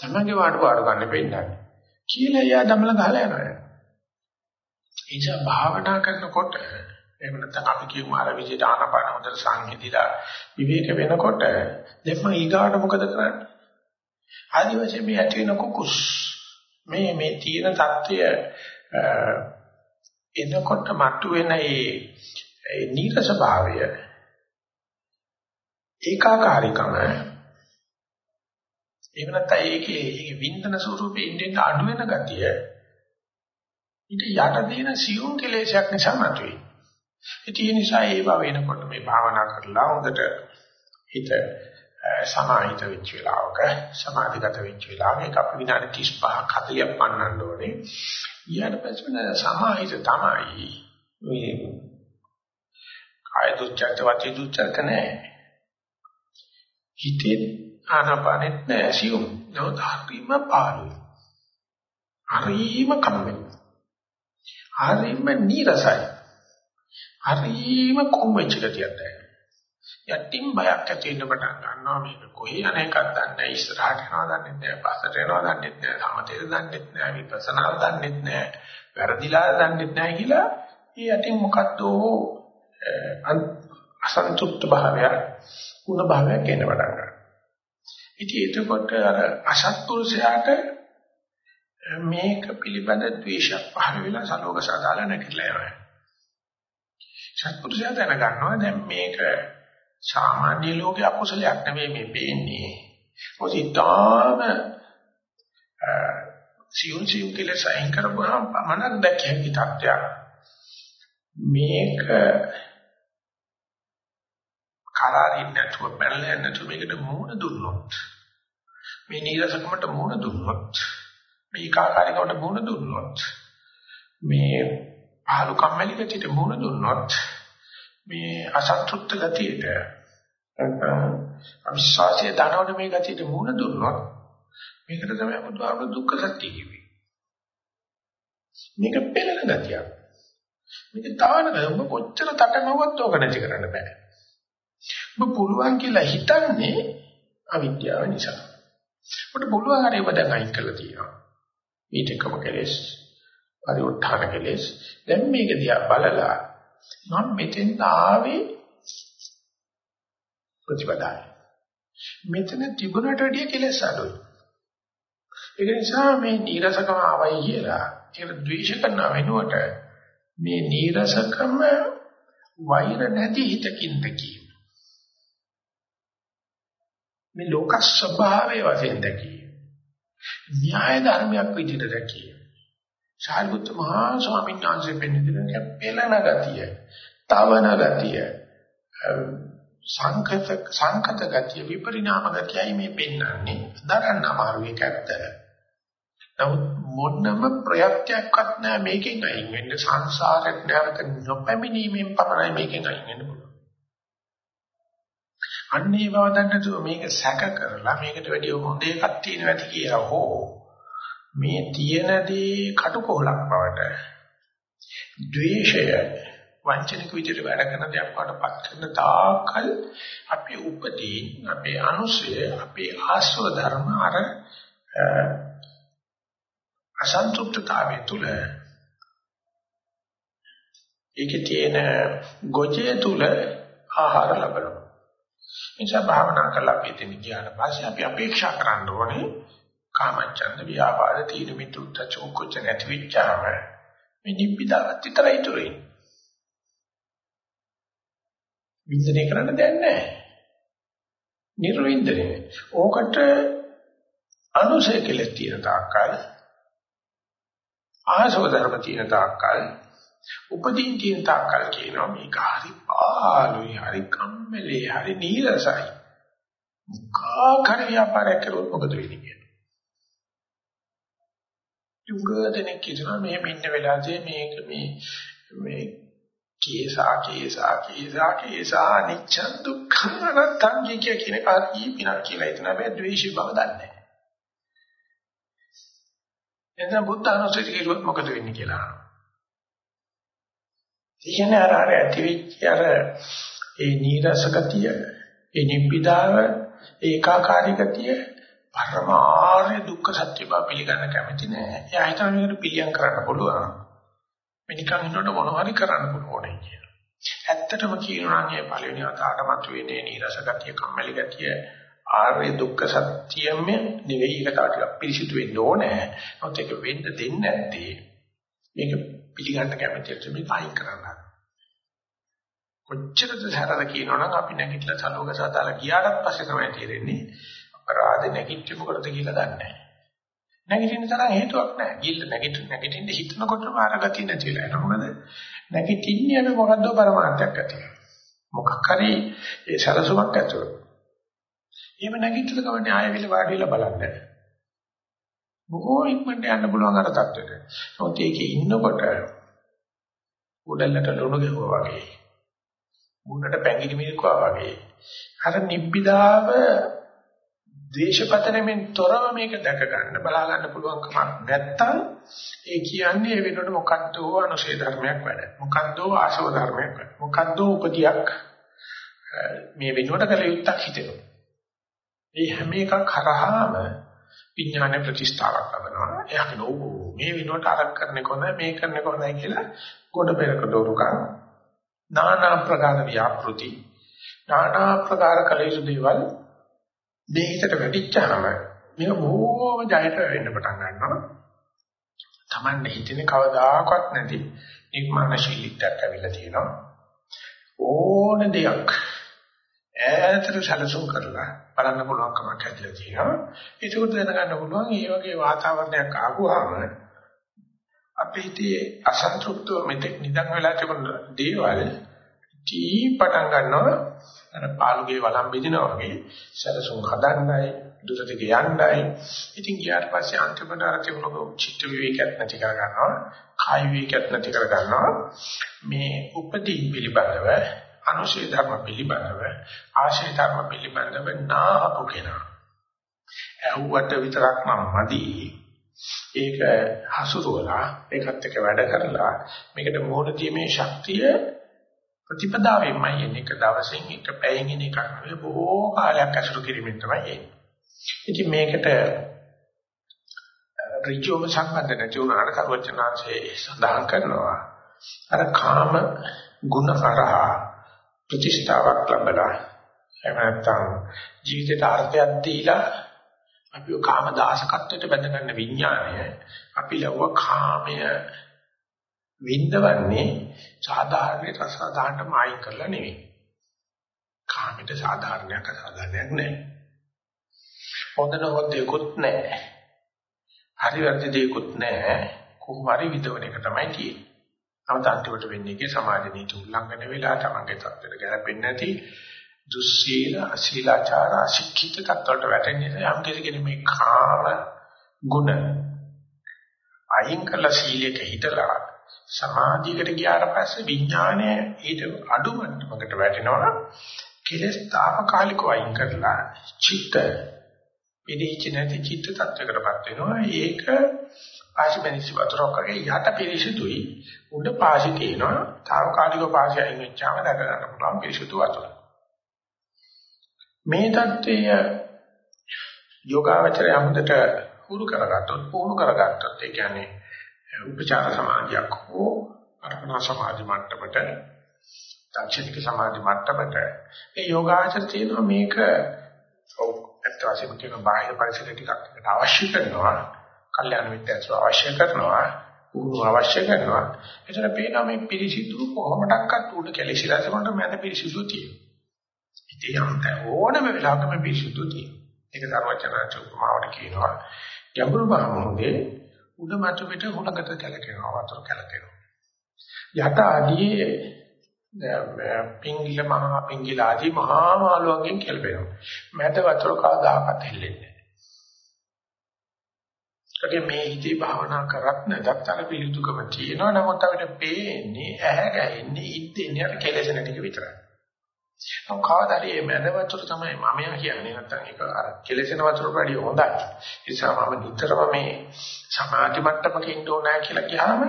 තමන්ගේ වාඩු වාඩු ගන්න පෙන්නන්නේ. කියලා එයා දමල ගහලා යනවා. ඒ නිසා භාවනා කරනකොට එහෙම නැත්නම් අපි කියමු අර විදිහට ආනපාන හොඳට සංහිඳිලා විවේක වෙනකොට දැන් මම ඊගාට මොකද කරන්නේ? ආදි වශයෙන් මේ ඇති වෙන කුකුස්. මේ මේ තියෙන தත්ත්වය එනකොට මතුවෙන ඒ නීරස භාවය ඒකාකාරීකම. එහෙම නැත්නම් ඒකේ ඒකේ වින්දන ස්වරූපේ ඉන්නෙන් අඩු වෙන ගතිය. ඊට යට තියෙන සියුම් කෙලෙසයක් නිසා මතුවේ. ඉතින් ඒ නිසා ඒ බව වෙනකොට මේ භාවනා කරලා හොඳට හිත සමාහිත වෙච්ච වෙලාවක සමාධිගත වෙච්ච වෙලාවක අපි විනාඩි 35ක් 40ක් පන්නන්න ඕනේ. ඊට පස්සේ සමාහිත තමයි මේ කාය දුච්චර්ත වචී දුච්චර්ත නැහැ. හිතේ ආනාපානෙත් නෑ සියුම්. නමුත් හරිම පාළුයි. හරිම කම්මැලි. හරිම නීරසයි. හරිම කොම්බෙච්ච ගතියක් දැනෙනවා. යටින් බයක් ඇති වෙන්න පටන් ගන්නවා. මේක කොහේ අනේකක් දන්නේ ඉස්සරහට යනවා දන්නේ නැහැ. පස්සට යනවා දන්නේ නැහැ. සමතේ දන්නේ නැහැ. විපස්සනා දන්නේ නැහැ. වැරදිලා දන්නේ නැහැ කියලා ඒ යටින් මොකද්ද අසන්තුෂ්ත භාවය ಗುಣ භාවයක් එන්න පටන් ගන්නවා. ඉතින් එතකොට අර අසත්පුරුෂයාට මේක පිළිබඳ ද්වේෂයක් පහළ වෙලා සලෝක සාදාල නැතිලා යනවා. සත්පුරුෂයා දැනගන්නවා දැන් මේක සාමාන්‍ය ලෝකයේ අකුසලයක් නෙමෙයි මේ වෙන්නේ. මොසිතාම සියුම් සියුම් කියලා සයින් කරපුවාම පමණක් දැකිය හැකි තත්ත්වයක්. මේක කරාරින් නැතුව බැලලා නැතුව මේකට මූණ දුන්නොත් මේ නීරසකමට මූණ දුන්නොත් මේ කාකාරිකමට මූණ දුන්නොත් මේ ආලු කම්මැලි ගතියට මූණ දුන්නොත් මේ අසතුට්ට ගතියට අවිශ්වාසයේ දනවන මේ ගතියට මූණ දුන්නොත් මේකට තමයි බුදුහාමුදුරු දුක්ඛ සත්‍ය කිව්වේ. මේක පෙළෙන ගතියක්. මේක තාවන ඔබ කොච්චර තටමවත් ඕක නැති කරන්න බෑ. ඔබ පුළුවන් කියලා හිතන්නේ අවිද්‍යාව නිසා. ඔබට පුළුවන් හරි ඔබ දැන් අයින් කරලා තියෙනවා. ඊට එකම කෙලෙස් පරිඋත්ථාන කෙලෙස් දැන් මේක දිහා බලලා මම මෙතෙන් ආවේ ප්‍රතිපදායි. මෙතන තිබුණට වැඩිය කෙලෙස් අඩුයි. ඒක නිසා මේ නීරසකම ආවයි කියලා ඒක ද්වේෂ කරන වෙනුවට මේ නීරසකම වෛර නැති හිතකින් දකීම. මේ ලෝක ස්වභාවයේ වශයෙන් දකීම. න්‍යාය ධර්මයක් විදිහට දකීම. සාරිපුත්ත මහා ස්වාමීන් වහන්සේ පෙන්වන පෙළන ගතිය, තවන ගතිය, සංකත සංකත ගතිය විපරිණාම ගතියයි මේ පෙන්වන්නේ. දරන්න අමාරු එක ඇත්ත. නමුත් මොනම ප්‍රයත්නයක්වත් නැහැ මේකෙන් අයින් වෙන්න සංසාරෙත් නැවත නොපැමිණීමෙන් පමණයි මේකෙන් අයින් වෙන්න පුළුවන්. අන්නේ බව දන්නතුව මේක සැක කරලා මේකට වැඩිය හොඳ එකක් තියෙනවා ඇති කියලා හෝ මේ තියෙනදී කටුකොහලක් බවට ද්වේෂය වංචනික විදිහට වැඩ කරන දෙයක් වඩපත් කරන තාකල් අපේ උපදී අපේ අනුසය අපේ ආශ්‍රව ධර්ම අර අසන්තුෂ්ඨතාවය තුල ඒකේ තියෙන ගොජේ තුල ආහාර ලබනවා. නිසා භාවනා කරලා අපි එතන ගියාට පස්සේ අපි අපේක්ෂා කරන්න ඕනේ කාමච්ඡන්ද ව්‍යාපාද තීන මිතුත් චෝකුච්ච නැති විචාම මේ නිබ්බිදාවත් විතරයි තුරේ. වින්දනය කරන්න දෙයක් නැහැ. නිර්වින්දනය. ඕකට අනුසය කියලා තියෙන තාක්කල් ආසව ධර්ම තියෙන තාක්කල් උපදීන් තියෙන තාක්කල් කියනවා මේක හරි පාළුයි හරි කම්මැලි හරි නීරසයි මුඛා කර ව්‍යාපාරයක් කරුවොත් මොකද වෙන්නේ කියලා. යුගදෙනෙක් කියනවා මෙහෙම ඉන්න වෙලාවේ මේක මේ මේ කේසා කේසා කේසා කේසා නිච්ඡ දුක්ඛ අනත්තං කියන කාර්යී පිනක් කියලා හිතන බෑ ද්වේෂී බව දන්නේ. එතන බුද්ධ අනුස්සති කිරුවොත් මොකද වෙන්නේ කියලා. ඉන්නේ අර අර ඇතිවිච්ච අර ඒ නීරස ගතිය, ඒ නිබ්බිදාව, ඒකාකාරී ගතිය පරමාර්ය දුක්ඛ සත්‍ය බව පිළිගන්න කැමති නෑ. එයා හිතන මේකට පිළියම් කරන්න පුළුවන්. මෙනිකන් හිතනකොට මොනව හරි කරන්න පුළුවන් කියලා. ඇත්තටම කියනවා නම් මේ පළවෙනි අතාරමත් වෙන්නේ නීරස ගතිය, කම්මැලි ගතිය, ආර්ය දුක්ඛ සත්‍යම නෙවෙයි ඒක තව ටිකක් පිරිසිදු වෙන්න ඕනේ. මොකද ඒක වෙන්න දෙන්නේ නැත්තේ මේක පිළිගන්න කැමතිද මේක අයින් කරන්න. කොච්චරද සරල කියනවනම් අපි නැගිටලා සලෝක සාදාලා ගියාට පස්සේ තමයි තේරෙන්නේ අපරාධ නැගිටින්න මොකටද කියලා දන්නේ නැහැ. නැගිටින්න තරම් හේතුවක් නැහැ. ගිල්ල නැගිට නැගිටින්න හිතනකොටම අරගතිය නැති වෙලා යනවා. මොකද නැගිටින්නේ අපි මොකද්ද පරමාර්ථයක් ඇති. මොකක් හරි ඒ සරසුමක් ඇතුළේ එහෙම නැගිටලා කවන්නේ ආයෙ විල වාඩි වෙලා බලන්න. බොහෝ ඉක්මනට යන්න පුළුවන් අර තත්ත්වෙට. නමුත් ඒකේ ඉන්නකොට උඩලට ලුණු ගෙවුවා වගේ. මුන්නට පැංගිරි මිරිකුවා වගේ. අර නිබ්බිදාව දේශපතනෙමින් තොරව මේක දැක ගන්න බලා ගන්න පුළුවන් කමක් නැත්තම් ඒ කියන්නේ ඒ වෙනකොට මොකද්ද අනුශේ ධර්මයක් වැඩ. මොකද්ද ආශව ධර්මයක් වැඩ. මොකද්ද උපතියක් මේ වෙනකොට කල යුත්තක් හිතෙනවා. මේ හැම එකක් හරහාම විඥාන ප්‍රතිස්ථාවක් ලබනවා. එයා කියනවා මේ විනෝඩ අරක් කරන්නේ කොහොමද මේ කරන්නේ කොහොමද කියලා ගොඩ පෙරක දෝරුකම් নানা ප්‍රකාර ව්‍යාපෘති নানা ප්‍රකාර කලේසු දේවල් මේ හිතට වැඩිච්චාම මේක බොහෝම ජයට වෙන්න පටන් ගන්නවා. Tamanne හිතෙන කවදාකවත් නැති නිර්මාණශීලීත්වයක් ඇවිල්ලා තියෙනවා. ඕන දෙයක් ඈතට සැලසුම් කරලා බලන්න පුළුවන්කමක් හැදිලා තියෙනවා. ඒකත් දැනගන්න පුළුවන් මේ වගේ වාතාවරණයක් ආවම අපේ හිතේ අසන්තෘප්තව මෙතෙක් නිදන් වෙලා තිබුණ දේවල් ටී පටන් ගන්නවා අර පාළුගේ වළම් බෙදිනා වගේ සැලසුම් හදන්නයි දුරට යන්නයි. ඉතින් ගියාට පස්සේ අන්තිමට අර තිබුණු චිත්ත විවේකයක් නැති කර ගන්නවා කාය විවේකයක් නැති කර ගන්නවා. මේ උපදී පිළිබඳව අනුශේ ධර්ම පිළිබඳව ආශේ ධර්ම පිළිබඳව නාහපු කෙනා. ඇහුවට විතරක් මම මදි. ඒක හසුරුවලා ඒකත් එක්ක වැඩ කරලා මේකට මොහොත දීමේ ශක්තිය ප්‍රතිපදාවෙන්මයි එන්නේ. එක දවසෙන් එක පැයෙන් එන එකක් නෙවෙයි. බොහෝ කාලයක් ඇසුරු කිරීමෙන් තමයි එන්නේ. ඉතින් මේකට ඍජුවම සම්බන්ධ නැති උනාට කරුවචනාංශයේ සඳහන් කරනවා. අර කාම ගුණ කරා ප්‍රතිෂ්ඨාවක් ලැබලා එහෙම නැත්නම් ජීවිතයට අර්ථයක් දීලා අපි කාම දාසකත්වයට බැඳගන්න විඥානය අපි ලව්ව කාමය විඳවන්නේ සාධාරණ රසාදාන්න මායි කරලා නෙවෙයි. කාමයට සාධාරණයක් අසාධාරණයක් නැහැ. හොඳ නොහොත් දෙකුත් නැහැ. හරි වැරදි දෙකුත් නැහැ. කොහොම හරි විදවන එක තමයි තියෙන්නේ. නමුත් අන්තිමට වෙන්නේ කී සමාජ නීති උල්ලංඝනය වෙලා තමන්ගේ තත්ත්වයට ගැලපෙන්නේ නැති දුස්සීල අශීලාචාර අශික්ෂිත තත්ත්වයට වැටෙන්නේ යම් කෙනෙක් මේ කාම ගුණ අයින් කළ සීලයක හිටලා සමාධියකට ගියාට පස්සේ විඥානය ඊට අඩු මට්ටමකට වැටෙනවා. කෙලස් తాපකාලිකව අයින් කරලා චිත්ත පිළිච්ච නැති චිත්ත tattවකටපත් වෙනවා. ඒක පාශිපෙනිසි වතුරක් වගේ යට පිරිසුදුයි. උඩ පාශි කියනවා తాපකාලිකව පාශි අයින් වෙච්චාම දැක ගන්න පුළුවන් පිරිසුදු වතුර. මේ தත්ත්වය යෝගාවචරය හොඳට හුරු කරගත්තොත් පුහුණු කරගත්තොත් ඒ කියන්නේ උපචාර සමාධියක් හෝ අර්පණ සමාධි මට්ටමට තාක්ෂණික සමාධි මට්ටමට ඒ යෝගාචර තියෙනවා මේක ඔව් ඇත්ත වශයෙන්ම කියන බාහිර පරිසර ටිකක් එකට අවශ්‍ය කරනවා කල්යාණ මිත්‍යස්ව අවශ්‍ය කරනවා උණු අවශ්‍ය කරනවා. එතන පේනවා මේ පිරිසිදු කොහොමඩක්වත් උඩ කැලිසිලා තමයි මම පිරිසිදු තියෙන්නේ ඉතින් යන්ත ඕනම වෙලාවක මේ පිරිසිදු තියෙන්නේ ඒක සර්වචනාච උපමාවට කියනවා. ගැඹුරු මහමෝදේ උඩ මතු පිට හුලකට කැලකෙනවා වතුර කැලකෙනවා. යට ආදී පිංගිල මහා පිංගිල ආදී මහා මාළුවන්ගෙන් කැලපෙනවා. මැද වතුර කවදාකවත් හෙල්ලෙන්නේ නැහැ. මේ හිතේ භාවනා කරත් නැත්නම් අර පිළිතුකම තියෙනවා නමුත් අපිට පේන්නේ ඇහැ ගැහෙන්නේ ඉද්දෙන්නේ අර කෙලෙසන ටික විතරයි. නම් කවදාද මේ මැද වතුර තමයි මම කියන්නේ නැත්නම් ඒක අර කෙලෙසෙන වතුරට වඩා හොඳයි. ඒ නිසා මම නිතරම මේ සමාධි මට්ටමක ඉන්න ඕනෑ කියලා කියහම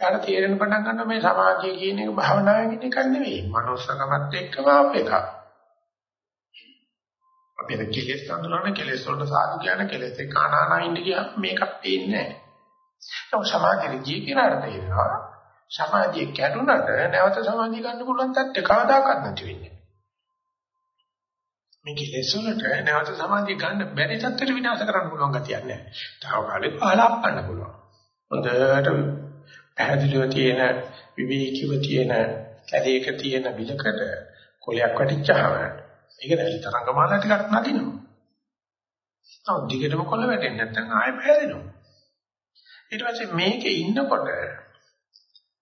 යාට තේරෙන පටන් ගන්නවා මේ සමාධිය කියන එක භාවනාවෙන් ඉන්න එකක් නෙවෙයි. මනෝසකමත් එක්කම අපේක. අපි ඒ කෙලෙස් අඳුරන කෙලෙස් වලට සාදු කියන කෙලෙස් එක්ක අනානා ඉන්න ගියාම මේකක් පේන්නේ නැහැ. ඒක සමාධියේ ජී කියලා තේරෙනවා. සමාධිය කැඩුනට නැවත සමාධිය ගන්න පුළුවන් තත්ත්ව කවදාකවත් නැති වෙන්නේ. මේ කෙලෙස් වලට නැවත සමාධිය ගන්න බැරි තත්ත්වෙට විනාශ කරන්න පුළුවන් ගතියක් නැහැ. තාවකාලික පහලප්පන්න පුළුවන්. හොඳට පැහැදිලිව තියෙන විවේකීව තියෙන කැලේක තියෙන විලකට කොලයක් වැටිච්චාම ඒක නැලි තරංගමාලා ටිකක් නදිනවා. තව දිගටම කොල්ල වැටෙන්නේ නැත්නම් ආයෙ පැහැදෙනවා. ඊට පස්සේ මේකේ ඉන්නකොට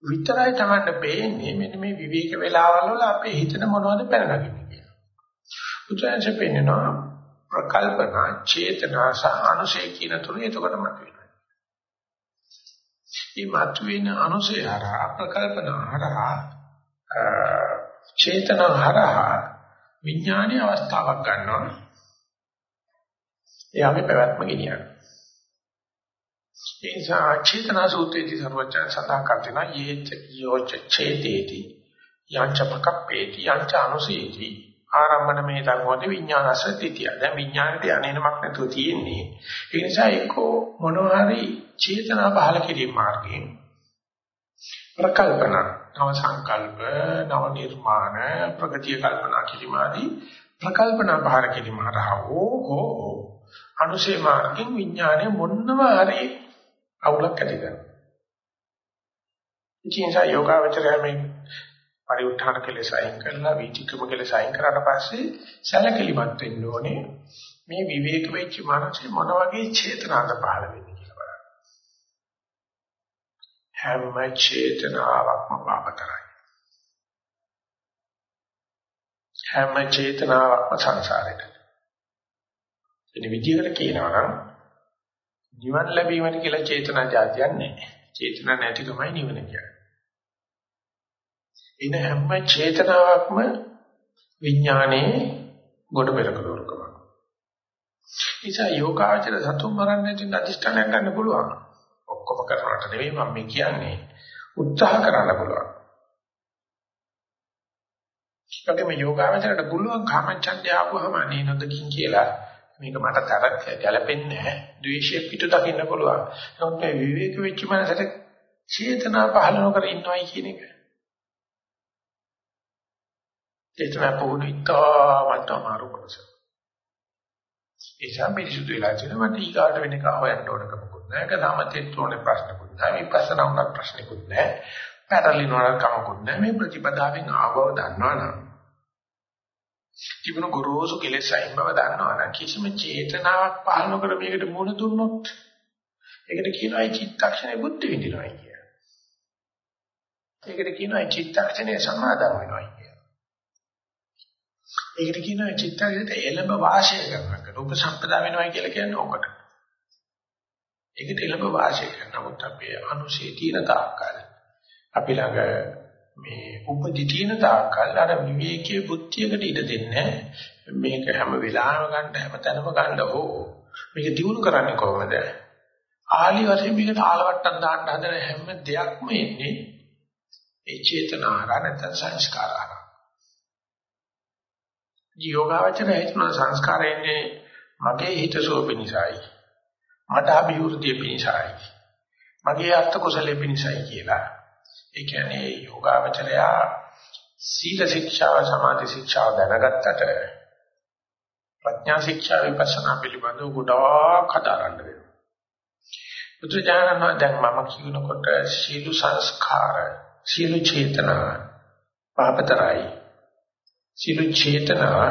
විතරයි Tamanne පේන්නේ මෙන්න මේ විවේක වේලාවල් වල අපේ හිතන මොනවද පැනනගන්නේ. උචාංශ පෙන්නනවා ප්‍රකල්පනා චේතනා සහ අනුසය කියන තුන එතකොට මතුවෙනවා. මේ මතුවෙන අනුසය හරහා ප්‍රකල්පනා හරහා චේතනා හරහා විඥානීය අවස්ථාවක් ගන්නවා. ඒ අපි පැවැත්ම ගෙනියනවා. ඒ නිසා චේතනා සූත්‍රයේදී සර්වචන් සඳහන් කරනවා යේච යෝච චේතේති යංච පකප්පේති යංච අනුසීති ආරම්භන මේ ධර්මවල විඥානස්ස තිතිය. දැන් විඥානෙට යන්නේමක් නැතුව තියෙන්නේ. ඒ නිසා එක්කෝ මොනවා හරි චේතනා පහල කිරීම මාර්ගයෙන් ප්‍රකල්පන, නව සංකල්ප, නව නිර්මාණ, ප්‍රගතිය කල්පනා කිරීම ආදී ප්‍රකල්පන පහල කිරීම හරහා ඕ හෝ අනුසේ මාර්ගයෙන් විඥානය මොන්නව හරි අවුලක් ඇති කරනවා. ඒ නිසා යෝගාවචරය මේ පරිඋත්ථාන කෙලෙස අයින් කරලා වීතිකම කෙලෙස අයින් කරාට පස්සේ සැලකිලිමත් වෙන්න ඕනේ මේ විවේක වෙච්ච මනසේ මොන වගේ චේතනාද පහළ වෙන්නේ කියලා බලන්න. හැම චේතනාවක්ම පාපතරයි. හැම චේතනාවක්ම සංසාරයට. එනි විදිහකට කියනවා නම් නිවන් ලැබීමට කියලා චේතනා જાතියක් නැහැ. චේතනා නැතිකමයි නිවන කියන්නේ. එන හැම චේතනාවක්ම විඥානයේ ගොඩ පෙරක දොරකම. නිසා යෝගාචර සතුම් මරන්නේ නැති අධිෂ්ඨානයක් ගන්න පුළුවන්. ඔක්කොම කරනවට නෙවෙයි මම මේ කියන්නේ. උත්සාහ කරන්න පුළුවන්. ඒකෙම යෝගාචරයට පුළුවන් කාමච්ඡන්දය ආවම අනේ නොදකින් කියලා මේක මට තරක් ගැලපෙන්නේ නැහැ. ද්වේෂය පිටු දකින්න පුළුවන්. නමුත් මේ විවේක වෙච්ච මනසට චේතනා පහළ නොකර ඉන්නවයි කියන එක. චේතනා පොහුණු ඉතාමත් අමාරු කොටස. ඒ සම්පිරිසුදු වෙලා තියෙනවා මට ඊගාට වෙන එක හොයන්න ඕන කමකුත් නැහැ. ඒක සමතෙත් ඕනේ ප්‍රශ්නකුත් නැහැ. විපස්සනා උනත් ප්‍රශ්නකුත් නැහැ. පැටලින වල කමකුත් නැහැ. මේ ප්‍රතිපදාවෙන් ආවව දන්නවනම් තිබුණු ගොරෝසු කෙලෙස් අයින් බව දන්නවනම් කිසිම චේතනාවක් පහළ නොකර මේකට මුණ දුන්නොත් ඒකට කියනවා චිත්තක්ෂණය බුද්ධ විඳිනවා කියලා. ඒකට කියනවා චිත්තක්ෂණය සමාදම් වෙනවා කියලා. ඒකට කියනවා චිත්තක්ෂණයට එළඹ වාසය කරනවා. රූප සම්පදා වෙනවා කියලා කියන්නේ ඕකට. ඒකට එළඹ වාසය කරන නමුත් අපේ අනුශේ තියෙන තාක්කල් අපි ළඟ මේ උපදි තියෙන තාක්කල් අර විවේකයේ බුද්ධියකට ඉඩ දෙන්නේ මේක හැම වෙලාවෙම ගන්න හැම තැනම ගන්න ඕ මේක දිනු කරන්නේ කොහොමද ආලි වශයෙන් මේකට ආලවට්ටම් දාන්න හදන හැම දෙයක්ම එන්නේ ඒ චේතනාහාර නැත්නම් සංස්කාරාහාර යෝගාවචර හිතන සංස්කාරයන්නේ මගේ හිත සෝපිනිසයි මට අභිවෘද්ධිය පිණිසයි. මගේ අර්ථ කුසලෙ පිණිසයි කියලා. ඒ කියන්නේ යෝගාවචරය සීල ශික්ෂාව සමාධි ශික්ෂාව දැනගත්තට ප්‍රඥා ශික්ෂා විපස්සනා පිළිබඳව ගොඩාක් හදාරන්න වෙනවා. බුදුජානක දැන් මම කියනකොට සීල සංස්කාර සීල චේතනා පාපතරයි. සීල චේතනා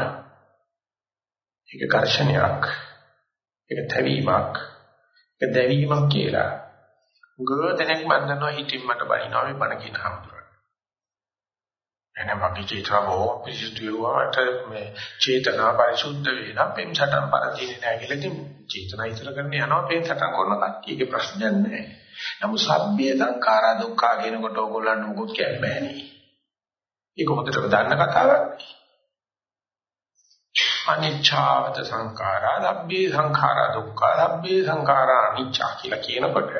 ඒක කර්ෂණයක් ඒක තැවීමක් ඒක දැවීමක් කියලා ගොඩනෙක් මන් දන්නවා හිතින් මට බනිනවා මේ බණ කියන හමුදුරන. එනේ මගේ චේතනාව පිසිදුවාට මේ චේතනා පරිසුද්ධ වෙනා පෙම් සටන් පරදීනේ නැහැ කියලා ඉතින් චේතනා ඉතල කරන්න යනවා පෙම් සටන් කරන කට්ටියගේ ප්‍රශ්නයක් නැහැ. නමුත් සබ්බේ සංඛාරා දුක්ඛා කියනකොට ඕගොල්ලන් මොකොත් කියන්න බෑනේ. ඒක හොඳටම දන්න කතාවක්. අනිච්ඡාවත සංඛාරා, ලබ්බේ සංඛාරා දුක්ඛා, ලබ්බේ සංඛාරා අනිච්චා කියලා කියනකොට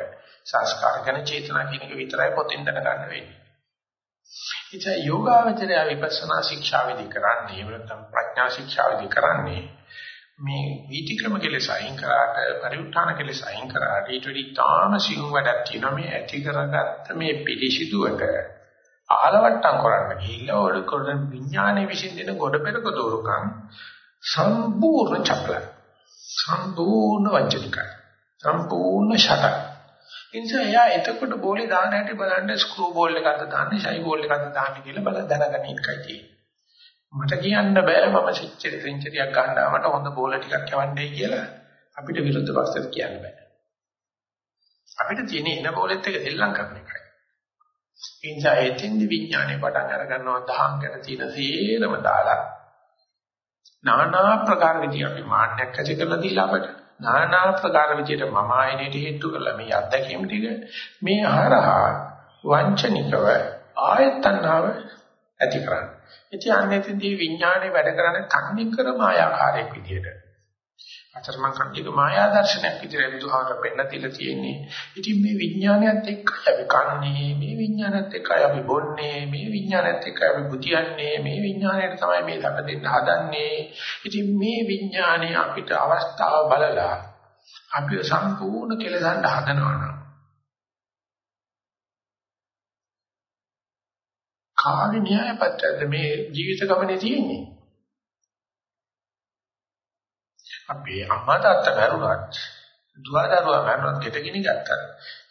සංස්කාර ගැන චේතනා කියන එක විතරයි පොතෙන් දැනගන්න වෙන්නේ. ඉතින් යෝගාවචරය විපස්සනා ශික්ෂා විදි කරන්නේ නැත්නම් ප්‍රඥා ශික්ෂා විදි කරන්නේ මේ වීතික්‍රම කෙලෙස අයින් කරාට පරිඋත්ථාන කෙලෙස අයින් කරාට ඊට වඩා තාම සිං වැඩක් තියෙනවා මේ ඇති කරගත්ත මේ පිළිසිදුවට ආලවට්ටම් කරන්න ගිහිල්ලා ඔය කරන විඥානයේ විසින් දෙන ගොඩ පෙරක දෝරුකම් සම්පූර්ණ චපල සම්පූර්ණ වංචනිකයි සම්පූර්ණ ෂටයි නිසා එයා එතකොට බෝලේ දාන හැටි බලන්න ස්ක්‍රූ බෝල් එකක්ද දාන්නේ ෂයි බෝල් එකක්ද දාන්නේ කියලා බල දැනගන්න එකයි තියෙන්නේ. මට කියන්න බෑ මම සිච්චරි සෙන්චරියක් ගන්නවා මට හොඳ බෝල ටිකක් යවන්නයි කියලා අපිට විරුද්ධ පක්ෂයට කියන්න බෑ. අපිට තියෙන එන බෝලෙත් එක දෙල්ලම් කරන එකයි. ඒ නිසා එතින්දි විඥානේ පටන් අර ගන්නවා දහම් ගැන තියෙන සේරම දාලා নানা ප්‍රකාර විදිහ අපි මාන්නයක් ඇති කරලා දීලා අපිට নানা ප්‍රකාර විදියට මම ආයනයට හේතු කරලා මේ අත්දැකීම් ටික මේ හරහා වංචනිකව ආයතනාව ඇති කරන්නේ. ඉතින් අන්නේදී විඥානේ වැඩ කරන්නේ තන්නේ කර මායාකාරයක් විදියට. අතරමං කණ්ඩික මායා දර්ශනයක් විදිහට බුදුහාමර පෙන්න තියලා තියෙන්නේ. ඉතින් මේ විඥානයත් එක්ක අපි කන්නේ, මේ විඥානයත් එක්ක අපි බොන්නේ, මේ විඥානයත් එක්ක අපි බුතියන්නේ, මේ විඥානයට තමයි මේ දක දෙන්න හදන්නේ. ඉතින් මේ විඥානය අපිට අවස්ථාව බලලා අපිව සම්පූර්ණ කෙලසන්න හදනවා නම් කාගේ න්‍යායපත්‍යද මේ ජීවිත ගමනේ තියෙන්නේ? අපේ අම්මා තාත්තා මරුණත් දුව දරුවා මරුණත් ගෙටගිනි ගත්තා.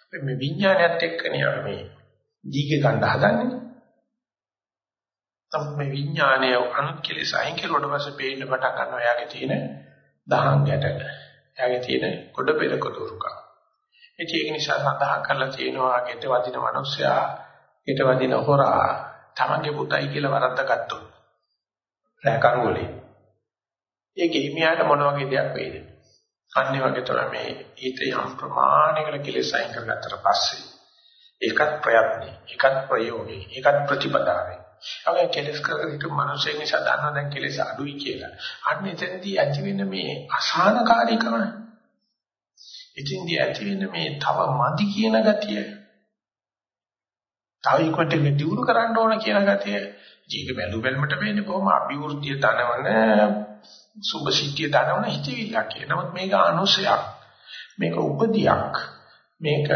අපි මේ විඥානයත් එක්කනේ අපි මේ දීගේ ගන්න හදන්නේ. තමයි මේ විඥානය අනුත් කෙලෙස අයින් කෙරුවට පස්සේ පේන්න පටන් ගන්නවා එයාගේ තියෙන දහං ගැට. එයාගේ තියෙන කොට පෙරක දුරුක. ඒක නිසා සඳහන් කරලා තියෙනවා ගෙට වදින මිනිස්සයා ගෙට වදින හොරා තමන්ගේ පුතයි කියලා වරද්ද ගත්තොත් රැකන් වලින් ඒ ගෙහිමියාට මොන වගේ දෙයක් වෙයිද? අන්නේ වගේ තමයි මේ ඊට යම් ප්‍රමාණයකට කෙලෙස් අයින් කරගත්තට පස්සේ ඒකත් ප්‍රයත්නේ, ඒකත් ප්‍රයෝගේ, ඒකත් ප්‍රතිපදාවේ. අවගේ කෙලෙස් කරගෙන හිටු මිනිස්සෙක් නිසා දන්නවා දැන් කෙලෙස් අඩුයි කියලා. අන්න එතනදී ඇති වෙන මේ අසහනකාරීකම ඉතින්දී ඇති වෙන මේ තව මදි කියන ගතිය තව ඉක්මනට දියුණු කරන්න ඕන කියන ගතිය ජීක බැලු බැලමට වෙන්නේ කොහොම අභිවෘද්ධිය තනවන සුභ සිද්ධිය දනවන හිතවිල්ලක් කියලා. නමුත් මේක අනුසයක්. මේක උපදියක්. මේක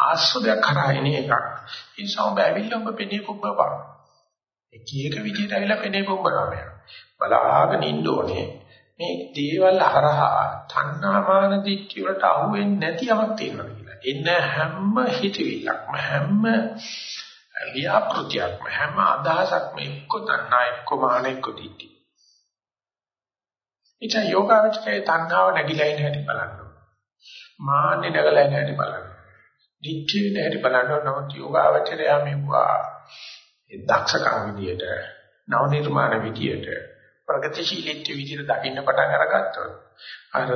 ආස්වදයක් කරා එන එකක්. ඒ නිසා ඔබ ඇවිල්ලා ඔබ පෙනේ පුබ්බපා. එක එක විදිහට ඇවිල්ලා පෙනේ පුබ්බනවා. බලාගෙන ඉන්න ඕනේ. මේ දේවල් හරහා තණ්හාමාන දිට්ඨිය වලට අහු වෙන්නේ නැති යමක් තියෙනවා කියලා. එන්න හැම හිතවිල්ලක්ම හැම ව්‍යාපෘතියක්ම හැම අදහසක්ම එක්ක තණ්හා එක්ක මාන එක්ක දිට්ඨිය. ඉතින් යෝගාවචරයේ තණ්හාව නැగిලා ඉන්න හැටි බලන්න. මාන්නේ නැගලා ඉන්න හැටි බලන්න. දිට්ඨිය ඉන්න හැටි බලන්න නමුත් යෝගාවචරය මෙවුවා ඒ දක්ෂකම් විදියට නව නිර්මාණ විදියට ප්‍රගතිශීලීත්ව විදියට දකින්න පටන් අරගත්තොත් අර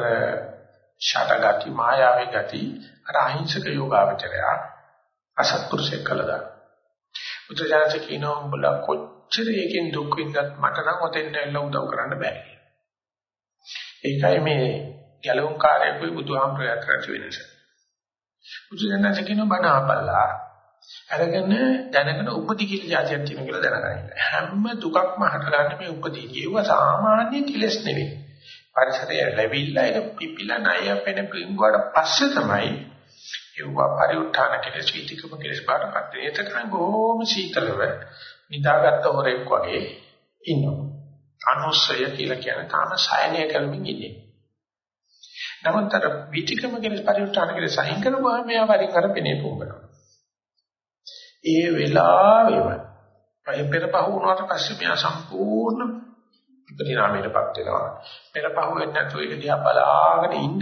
ෂටගති මායාවේ ගති අර අහිංසක යෝගාවචරය අසත්පුරුෂයෙක් කළදා. උත්තරජානක කියනවා උඹලා කොච්චර එකෙන් දුක් විඳත් මට නම් ඔතෙන් ඇවිල්ලා උදව් කරන්න බෑ. ඒකයි මේ ගැලවුම් කාර්යකුයි බුදුහාමුදුරේ අතරට වෙනස. බුදුදහමේ කියන බණ ආපල්ලා අරගෙන දැනගෙන උපදි කියලා જાතියක් තියෙන කියලා දැනගන්න. හැම දුකක්ම හටගන්නේ මේ උපදී. ඒව සාමාන්‍ය කෙලස් නෙවෙයි. පරිසරය ලැබිලා ඒක පිපිලා ණය අපෙන පිංගුවට පස්සේ තමයි ඒව පරිඋත්ථාන කෙලස් විතිකම කෙලස් බාරපත්. ඒතකම බොහොම සීතලව නිදාගත්ත හොරෙක් වගේ ඉන්නවා. අනුස්සය කියලා කියන තාම සයනය කරමින් ඉන්නේ. නමුත් අර විචිකම කියන පරිඋත්තරණ කියන සහින් කරපුවාම මෙයා වරින් වර පෙනේ පොඹනවා. ඒ වෙලාවෙම පෙරපහ වුණාට පස්සේ මෙයා සම්පූර්ණ පරිණාමයටපත් වෙනවා. පෙරපහ වෙන්නේ නැතුව ඒක දිහා බලාගෙන ඉන්න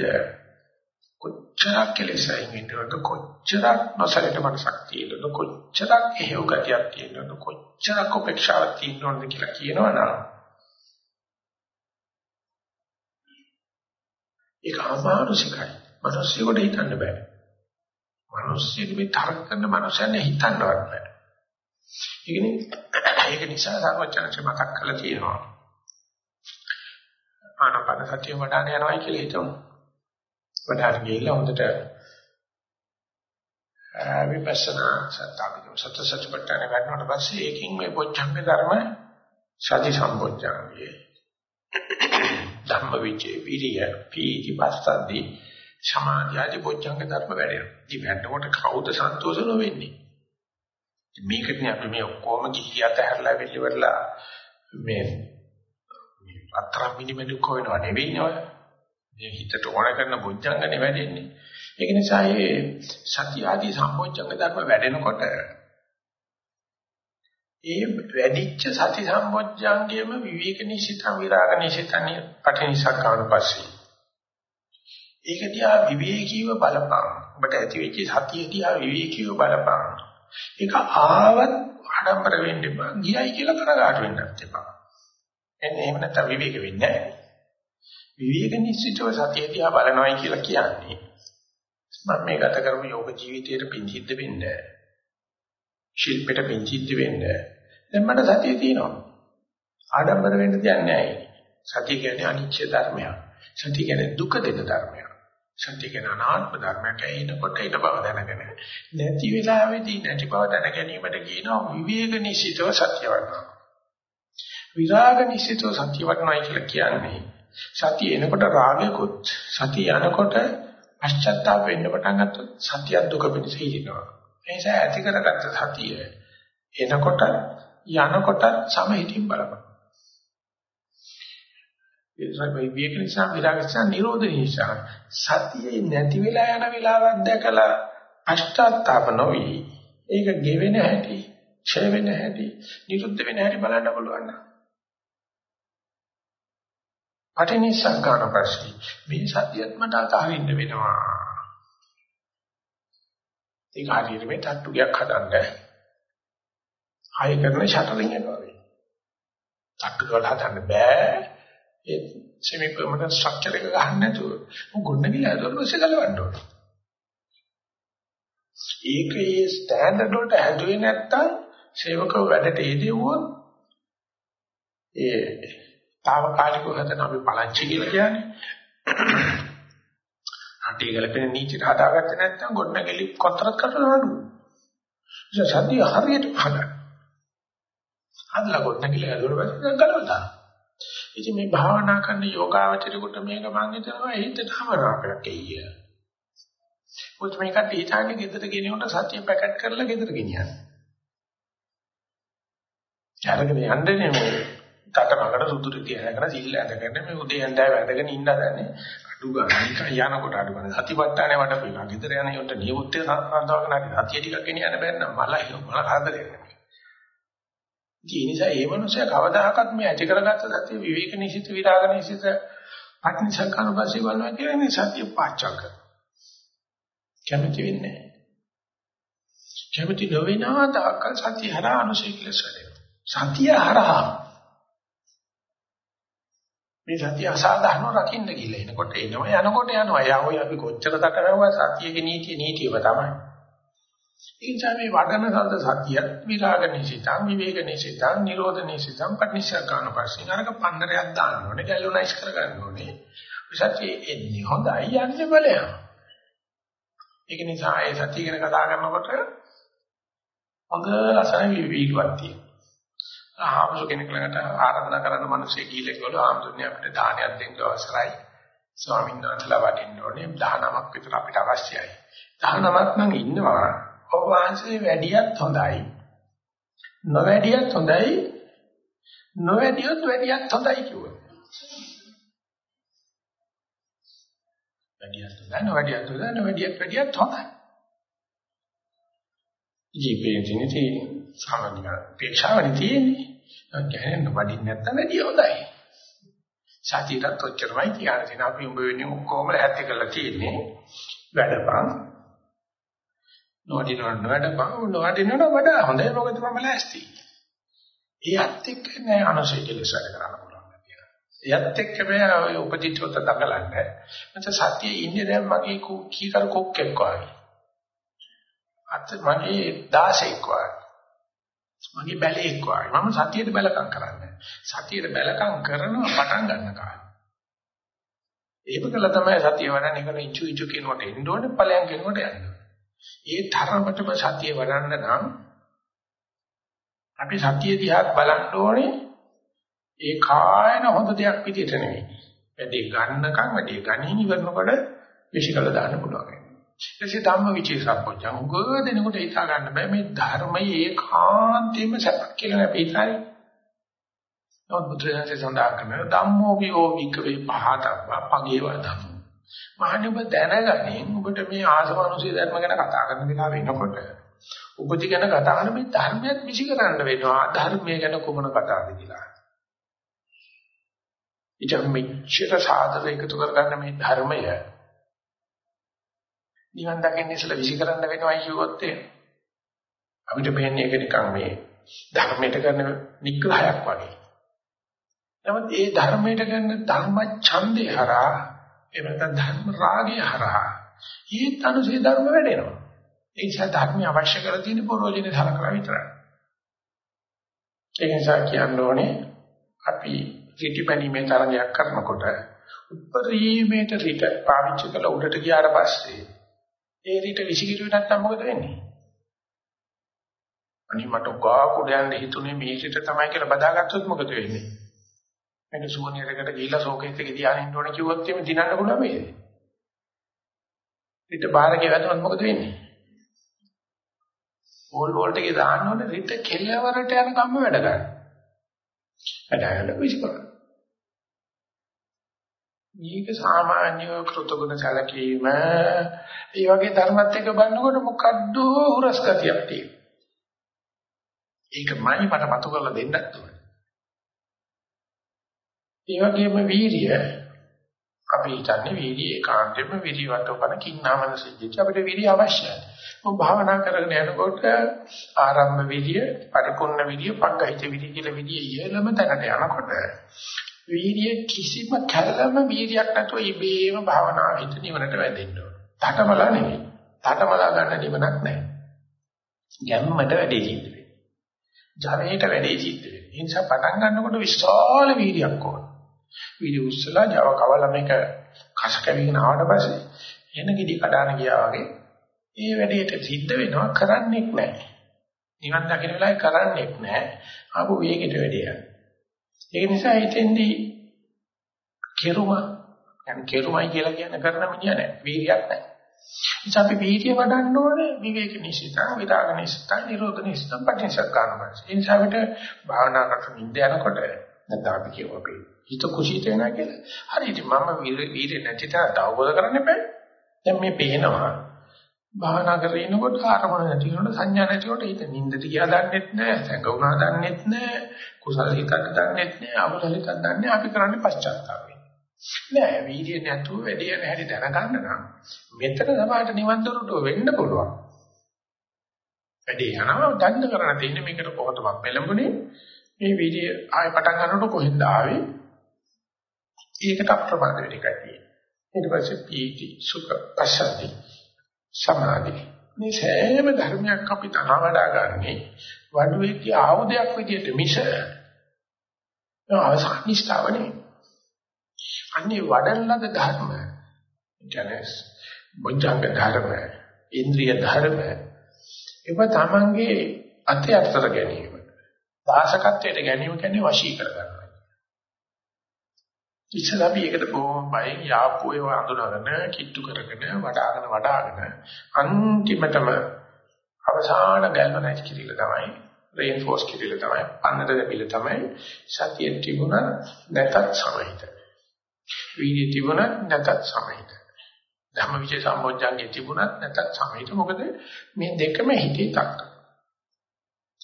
කොච්චරක් කෙලෙසයින් ඉන්නවද කොච්චරක් නොසලට මනසක් තියෙනවද කොච්චරක් එහෙව් ගතියක් තියෙනවද කොච්චරක් උපේක්ෂාවක් තියෙනවද කියලා කියනවනම් ඒක අමානුෂිකයි. මිනිස්සුන්ට හිතන්න බෑ. මිනිස්සුන්ගේ මේ තරක කරන මිනිස්සුන් හිතන්නවත් බෑ. ඒකනේ ඒක නිසා සර්වචනච මතක් කරලා තියෙනවා. ආනපන සතිය වඩාන යනවා කියලා හිතමු. වඩාන ගිහිල්ලා හොඳට විපස්සනා සත්‍යාවිදෝ සත්‍ය සත්‍යපට්ඨාන ගන්නවට පස්සේ ඒකින් මේ පොච්චංග ධර්ම සති සම්පෝඥාවේ ධම්මවිචේ විරිය පීති පස්සද්දී සමාධි ආදී බොජ්ජංග ධර්ම වැඩෙනවා. ඉතින් වැටකොට කවුද සන්තෝෂ නොවෙන්නේ? මේකනේ අපි මේ ඔක්කොම කිහියත හැරලා වෙලිවලා මේ අතර මිනිමෙලු කොවෙනව නෙවෙයිනේ ඔය. මේ හිතට ඕන කරන බොජ්ජංගනේ වැඩෙන්නේ. ඒක නිසා මේ සත්‍ය ආදී සම්බොජ්ජංග ධර්ම වැඩෙනකොට ඒ වැඩිච්ච සති සම්පොඥාංගයේම විවේක නිසිතං විරාග නිසිතං පටිනිසක්කාන පස්සේ. ඒක දිහා විවේකීව බලපං. ඔබට ඇති වෙච්ච සතිය දිහා විවේකීව බලපං. ඒක ආවත් ආඩම්බර වෙන්න එපා. ගියයි කියලා කරගාට වෙන්නත් එපා. එන්නේ එහෙම නැත්නම් විවේක වෙන්නේ නැහැ. විවේක නිසිතව සතිය දිහා බලනවායි කියලා කියන්නේ මම මේ ගත කරපු යෝග ජීවිතයේ පිං සිද්ධ වෙන්නේ නැහැ. ශිල්පෙට පිංචිද්ද වෙන්න. දැන් මට සතිය තියෙනවා. ආඩම්බර වෙන්න දෙයක් නැහැ. සතිය කියන්නේ අනිච්ච ධර්මයක්. සතිය කියන්නේ දුක දෙන ධර්මයක්. සත්‍ය කියන අනාත්ම ධර්මයට එනකොට ඊට බව දැනගෙන නැති වෙලාවේදී නැති බව දැන ගැනීමට කියනවා විවේක නිසිතව සත්‍ය වඩනවා. විරාග නිසිතව සත්‍ය වඩනවායි කියලා කියන්නේ සතිය එනකොට රාගයකොත් සතිය යනකොට පශ්චාත්තාප වෙන්න පටන් ගත්තොත් සතිය දුක පිණිස හිිනවා. ඒ නිසා ඇති කරගත්ත සතිය එනකොට යනකොට සමහිතින් බලපන්. ඒසයි විවේක නිසා විරාග නිසා නිරෝධ නිසා සතියේ නැති වෙලා යන වෙලාවක් දැකලා අෂ්ටාත්තාප නොවි. ඒක ගෙවෙන හැටි ඡය වෙන හැටි නිරුද්ධ වෙන හැටි බලන්න පුළුවන් නම්. පටිනිසංකාන ප්‍රශ්නේ. මේ සතියත් මට අතහරින්න වෙනවා. ඒක හරියට මේ තට්ටුයක් හදන්න ආයෙ කරන ෂටරින් එක වගේ තට්ටු වල හදන්න බෑ ඒ semi permanent structure එක ගන්න නැතුව මොකද ගොඩනගිලා දොරොස්සේ ගලවන්න ඕනේ. ඒකේ ස්ටෑන්ඩඩ් වලට හැදුවේ නැත්තම් සේවකව වැඩට එදෙව්වොත් ඒ తాවකාලිකව හදන අපි පලංචි කියලා කියන්නේ. අටේ ගලපෙන නීතියට හදාගත්තේ නැත්නම් ගොඩනැගිලි කොතරම් කරලා නඩු. ඒ සතිය හරියට හදන්න. හදලා ගොඩනැගිලි හදුවා පස්සේ ගලවලා ඉතින් මේ භාවනා කරන යෝගාවචරයට මේක මම හිතනවා හිතටම රාපයක් එయ్య. මොකද මේකට හිතන්නේ ගෙදර ගෙනියනකොට සතිය පැකට් කරලා ගෙදර ගෙනියන්න. ඡාරගෙන යන්නේ මේ තටමකට සුදුරු තියනකන සිල් ඇඳගෙන මේ උදේ හන්දෑ වැඳගෙන ඉන්න හදන්නේ අඩු ගන්න යනකොට අඩු ගන්න සතිපට්ඨානේ වඩ පිළිලා ගෙදර යන යොන්ට නියුත්තේ සම්බන්ධවගෙන හරි සතිය ටිකක් ගෙනියන්න බැන්න මල මල හදරේ ඒ නිසා ඒ මනුස්සයා කවදාහක්වත් මේ ඇති කරගත්ත සත්‍ය විවේක නිසිත විරාග නිසිත පටිච්චසමුප්පාද පස්සේ බලනවා කියන්නේ සත්‍ය පාච්චා කර. කැමති වෙන්නේ නැහැ. කැමති නොවෙනා තාක්කල් සත්‍ය හරහා අනුසය කියලා සැලෙනවා. සත්‍ය හරහා මේ සත්‍ය අසාධාරණ රකින්න කියලා එනකොට එනවා යනකොට යනවා. යා ඔය අපි කොච්චර දකරවුවා සත්‍යයේ නීතිය නීතියව තමයි. ඒ නිසා මේ වඩන සද්ද සතියත් විරාග නිසිතං විවේක නිසිතං නිරෝධ නිසිතං පටිච්චසකාන පස්සේ නරක පන්නරයක් දාන්න ඕනේ ගැලුනයිස් කර ගන්න ඕනේ සතිය එන්නේ හොඳයි යන්නේ බලයන් ඒක නිසා ඒ සතිය ගැන කතා කරනකොට හොඳ ලස්සන විවිධයක් තියෙනවා ආමසු කෙනෙක් ළඟට ආරාධනා කරන මිනිස්සේ ගිහිල්ලා කිව්වලු ආම්තුන්නේ අපිට දානයක් දෙන්න අවසරයි ස්වාමීන් වහන්සේලා වඩින්න ඕනේ 19ක් විතර අපිට අවශ්‍යයි 19ක් නම් ඉන්නවා ඔබ වහන්සේ වැඩියත් හොඳයි. නොවැඩියත් හොඳයි. නොවැඩියොත් වැඩියත් හොඳයි කිව්වා. වැඩියත් හොඳයි නොවැඩියත් හොඳයි නොවැඩියත් වැඩියත් හොඳයි. ජීපේජිනේ තියෙන සාමාන්‍ය පේක්ෂාවනේ තියෙන්නේ. කියන්නේ නොවැඩින් නැත්තම් වැඩිය හොඳයි. සතියටත් ඔච්චරමයි කියන්නේ. අපි උඹ වෙන්නේ ඔක්කොම ඇත්ත කරලා තියෙන්නේ. වැඩපන් නොවැඩිනව නොවැඩපන් නොවැඩිනව වඩා හොඳයි මොකද මම ලෑස්ති. ඒත් එක්ක නෑ අනසය කෙලෙස වැඩ කරන්න පුළුවන් කියලා. ඒත් එක්ක බෑ ඔය උපදිට්ඨවත දඟලන්න. මත සතියේ ඉන්නේ දැන් මගේ කීකර කොක්කෙක් වගේ. අත මගේ 16ක් වගේ. මගේ බැලේක් වගේ. මම සතියට බැලකම් කරන්නේ. සතියට බැලකම් කරනවා පටන් ගන්න කාලේ. ඒක කළා තමයි සතිය වඩන්නේ කරන ඉචු ඉචු කියනකොට එන්න ඕනේ ඵලයන් කියනකොට යන්න. ඒ තරමටම සතිය වඩන්න නම් අපි සතිය දිහා බලන්න ඕනේ ඒ කායන හොඳ දෙයක් විදිහට නෙවෙයි. වැඩි ගන්නකම් වැඩි ගණින් ඉවරනකොට විශ්කල දාන්න පුළුවන්. ඊටසේ ධම්ම විචේ සම්පෝඥා උග දෙනකොට හිතා ගන්න බෑ මේ ධර්මයේ ඒකාන්තයෙන්ම සත්‍ය කියලා අපි හිතන්නේ. නමුත් බුදුරජාණන්සේ සඳහන් කරනවා ධම්මෝ විෝ වික්කවේ පහතබ්බා පගේව ධම්ම. මහණි ඔබ දැනගනින් ඔබට මේ ආසවනුසී ධර්ම ගැන කතා කරන වෙලාව වෙනකොට උපදි ගැන කතා කරන මේ ධර්මයක් විසි කරන්න වෙනවා ධර්මය ගැන කොමන කතාවද කියලා. ඊට මෙච්චර සාධක එකතු කරගන්න මේ ධර්මය නිවන් දකින්න ඉස්සලා විසි කරන්න වෙනවා කියුවොත් අපිට පේන්නේ ඒක නිකන් මේ ධර්මයට කරන නිග්‍රහයක් වගේ. නමුත් ඒ ධර්මයට කරන ධර්ම ඡන්දේ හරහා එහෙම නැත්නම් ධර්ම රාගය හරහා ඊත් අනුසේ ධර්ම වැඩෙනවා. ඒ නිසා ධර්මය අවශ්‍ය කරලා තියෙන පරෝජනේ සලකලා විතරයි. ඒ නිසා කියන්න ඕනේ අපි පිටිපැණීමේ තරගයක් කරනකොට උපරිමයට රිට පාවිච්චි කළ උඩට ගියාට පස්සේ ඒ රිට විසිකිරුවේ නැත්නම් මොකද වෙන්නේ? අනිත් මට ගා කුඩ යන්න හිතුනේ මේ රිට තමයි කියලා බදාගත්තොත් මොකද වෙන්නේ? මේක සුවනියකට ගිහිල්ලා ෂෝකේස් එකේ තියාගෙන ඉන්න ඕන කිව්වොත් එimhe දිනන්න පුළුවන් වේද? රිට බාරකේ වැදුනොත් මොකද වෙන්නේ? ඕල් වෝල්ට් එකේ දාන්න ඕනේ රිට කෙලවරට යන කම්ම වැඩ ගන්න. වැඩ ගන්න විශ්කරන. මේක සාමාන්‍ය කෘතගුණ සැලකීම ඒ වගේ ධර්මත් එක්ක බලනකොට මොකද්ද හුරස් ගතියක් තියෙනවා. ඒකමයි මට මතු කරලා දෙන්නත් ඕනේ. ඒ වගේම වීරිය අපි හිතන්නේ වීර්ය ඒකාන්තයෙන්ම විරියවට උපන කින්නාමන සිද්ධිය. අපිට වීර්ය අවශ්‍යයි. මොකද භාවනා කරගෙන යනකොට ආරම්භ විරිය, පරිපූර්ණ විරිය, පග්ගහිත විරිය කියලා විරිය ඉහළම තැනට යනකොට වීර්ය කිසිම කැලම වීර්යයක් නැතුව ඉබේම භාවනාව හිත නිවනට වැදෙන්න ඕන. තටමලා නෙවෙයි. තටමලා ගන්න නිවනක් නැහැ. ගැම්මට වැඩේ සිද්ධ වෙන්නේ. ජවයට වැඩේ සිද්ධ වෙන්නේ. ඒ නිසා පටන් ගන්නකොට විශාල වීර්යයක් ඕන. වීර්ය උස්සලා Java කවල මේක කස කැවිගෙන ආවට පස්සේ එන gidi කඩාන ගියා වගේ ඒ වැඩේට සිද්ධ වෙනවා කරන්නෙක් නැහැ. නිවන් දකින්න වෙලාවේ කරන්නෙක් නැහැ. ආපු වේගෙට වැඩේ යනවා. ඒ නිසා හිතෙන්දී කෙරුම يعني කෙරුමයි කියලා කියන කරන මිනිහ නැහැ. වීර්යයක් නැහැ. නිසා අපි වීර්ය වඩන්න ඕනේ විවේක නිසිතං විරාග නිසිතං නිරෝධ නිසිතං පටිච්චසමුප්පාදයි. ඒ නිසා අපිට භාවනා කරන ඉඳ යනකොට නැත්නම් අපි කියමු අපි හිත කුසීත වෙනවා කියලා. හරි ඉතින් මම වීර්ය නැති තරට අවබෝධ කරගන්න බෑ. දැන් මේ පේනවා. භාවනා කරගෙන ඉනකොට ආරමුණ නැති වෙනකොට සංඥා නැතිකොට හිත නින්දට ගියා දන්නෙත් නෑ, සැඟුණා දන්නෙත් නෑ, කුසල හිතක් දන්නෙත් නෑ, අකුසල හිතක් දන්නේ අපි කරන්නේ පශ්චාත්තාපය. නෑ වීර්ය නැතුව වැඩි යන හැටි දැනගන්න නම් මෙතන සමාහට නිවන් දොරට වෙන්න පුළුවන්. වැඩි යනවා දන්න කරණ දෙන්නේ මේකට කොහොමද මම පෙළඹුණේ මේ වීර්ය ආය පටන් ගන්නකොට කොහෙන්ද ආවේ ඒකට අප්‍රමාද වෙන එකයි තියෙන්නේ. ඊට පස්සේ පීති සුඛ පස්සද්ධි සමාධි මේ සෑම ධර්මයක් අපි තනවඩා ගන්නේ වඩුවේගේ ආයුධයක් විදිහට මිස අවසානිස්තාව නෙවෙයි. අන්නේ වඩන ලද ධර්ම කියන්නේ බොජ්ජංග ධර්ම, ඉන්ද්‍රිය ධර්ම ඒව තමන්ගේ අතේ අතර ගැනීම. දාසකත්වයට ගැනීම කියන්නේ වශී කරගන්න. ඉස්සලා අපි ඒකට බොහොම බයෙන් යාප්පු ඒවා අඳුනගෙන කිට්ටු කරගෙන වඩාගෙන වඩාගෙන අන්තිමටම අවසාන ගැල්වනයිස් කිරීම තමයි රේන්ෆෝස් කිරීම තමයි අන්නට දෙපිල තමයි සතිය තිබුණ නැතත් සමහිත. වීර්ය තිබුණත් නැතත් සමහිත. ධම්මවිචේ සම්බොජ්ජංගේ තිබුණත් නැතත් සමහිත. මොකද මේ දෙකම හිතේ තක්ක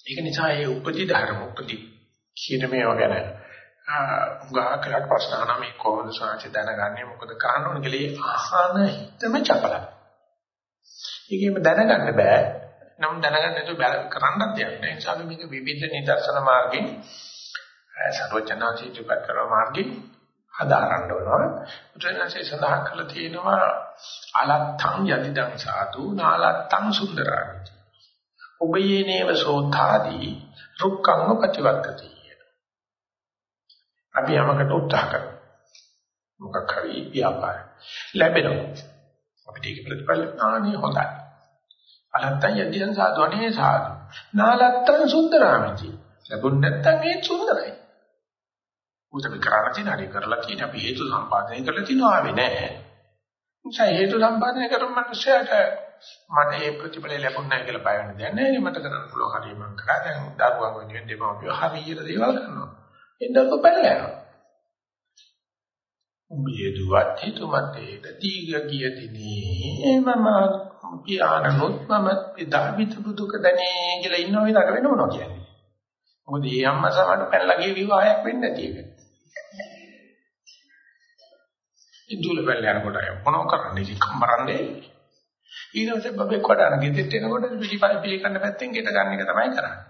ඒක නිසා ඒ උපදි ධර්ම උපදි කියන මේවා ගැන උගා කරලා ප්‍රශ්න අහනවා මේ කොහොමද සාංශය දැනගන්නේ මොකද කරන්න ඕන කියලා අහන හිතම චපලයි. ඒකෙම දැනගන්න බෑ. නම් දැනගන්න නැතුව කරන්නත් දෙයක් නෑ. ඒ නිසා මේක විවිධ නිදර්ශන මාර්ගෙන් සර්වචනාචි ඉදිරිපත් කරන මාර්ගෙන් හදාරන්න ඕනවා. උත්තරන්සේ සඳහන් කරලා තියෙනවා අලත්තං යදිදං සාදු නාලත්තං සුන්දරාමි. ඔබයේනේව සෝතාදී රුක්ඛං ප්‍රතිවත්තති. අපි යමකට උත්සාහ කරනවා. මොකක් හරි ව්‍යාපාර ලැබෙනවා. අපිට ඒක ප්‍රතිඵල ආනේ හොඳයි. අලත්තන් යදියන් සාධවනේ සාධු. නාලත්තන් සුන්දරාමිති. ලැබුණ නැත්තම් ඒ සුන්දරයි. උතම කරලා තියෙන හරි කරලා තියෙන අපි හේතු සම්පාදනය කරලා තියෙනවා ආවේ නැහැ. නිසා හේතු සම්පාදනය කරන මනුස්සයාට මට ඒ ප්‍රතිඵල ලැබුණ නැහැ කියලා බය වෙන දෙයක් නැහැ. මට කරන්න පුළුවන් හරිය මම කරා. දැන් දරුවන් වෙනුවෙන් දෙමව්පියෝ හරියට දේවල් කරනවා. එන්නකො පැනලා යනවා. උඹේ දුවත් හිතුමත් ඒක දීග ගිය දිනේ මම පියාණනුත් මම එදාවිත බුදුක දනේ කියලා ඉන්න ඔය ළඟ වෙන මොනවා කියන්නේ. මොකද ඒ අම්මා සමහරට පැනලා ගිය විවාහයක් වෙන්නේ නැති එක. ඉදුල පැනලා යනකොට මොනව කරන්නේ ඉතින් කම්බරන්නේ. ඊළඟට බබෙක් වඩාන ගෙදෙට්ට එනකොට පිළිපයි පිළිකන්න පැත්තෙන් ගෙට ගන්න එක තමයි කරන්නේ.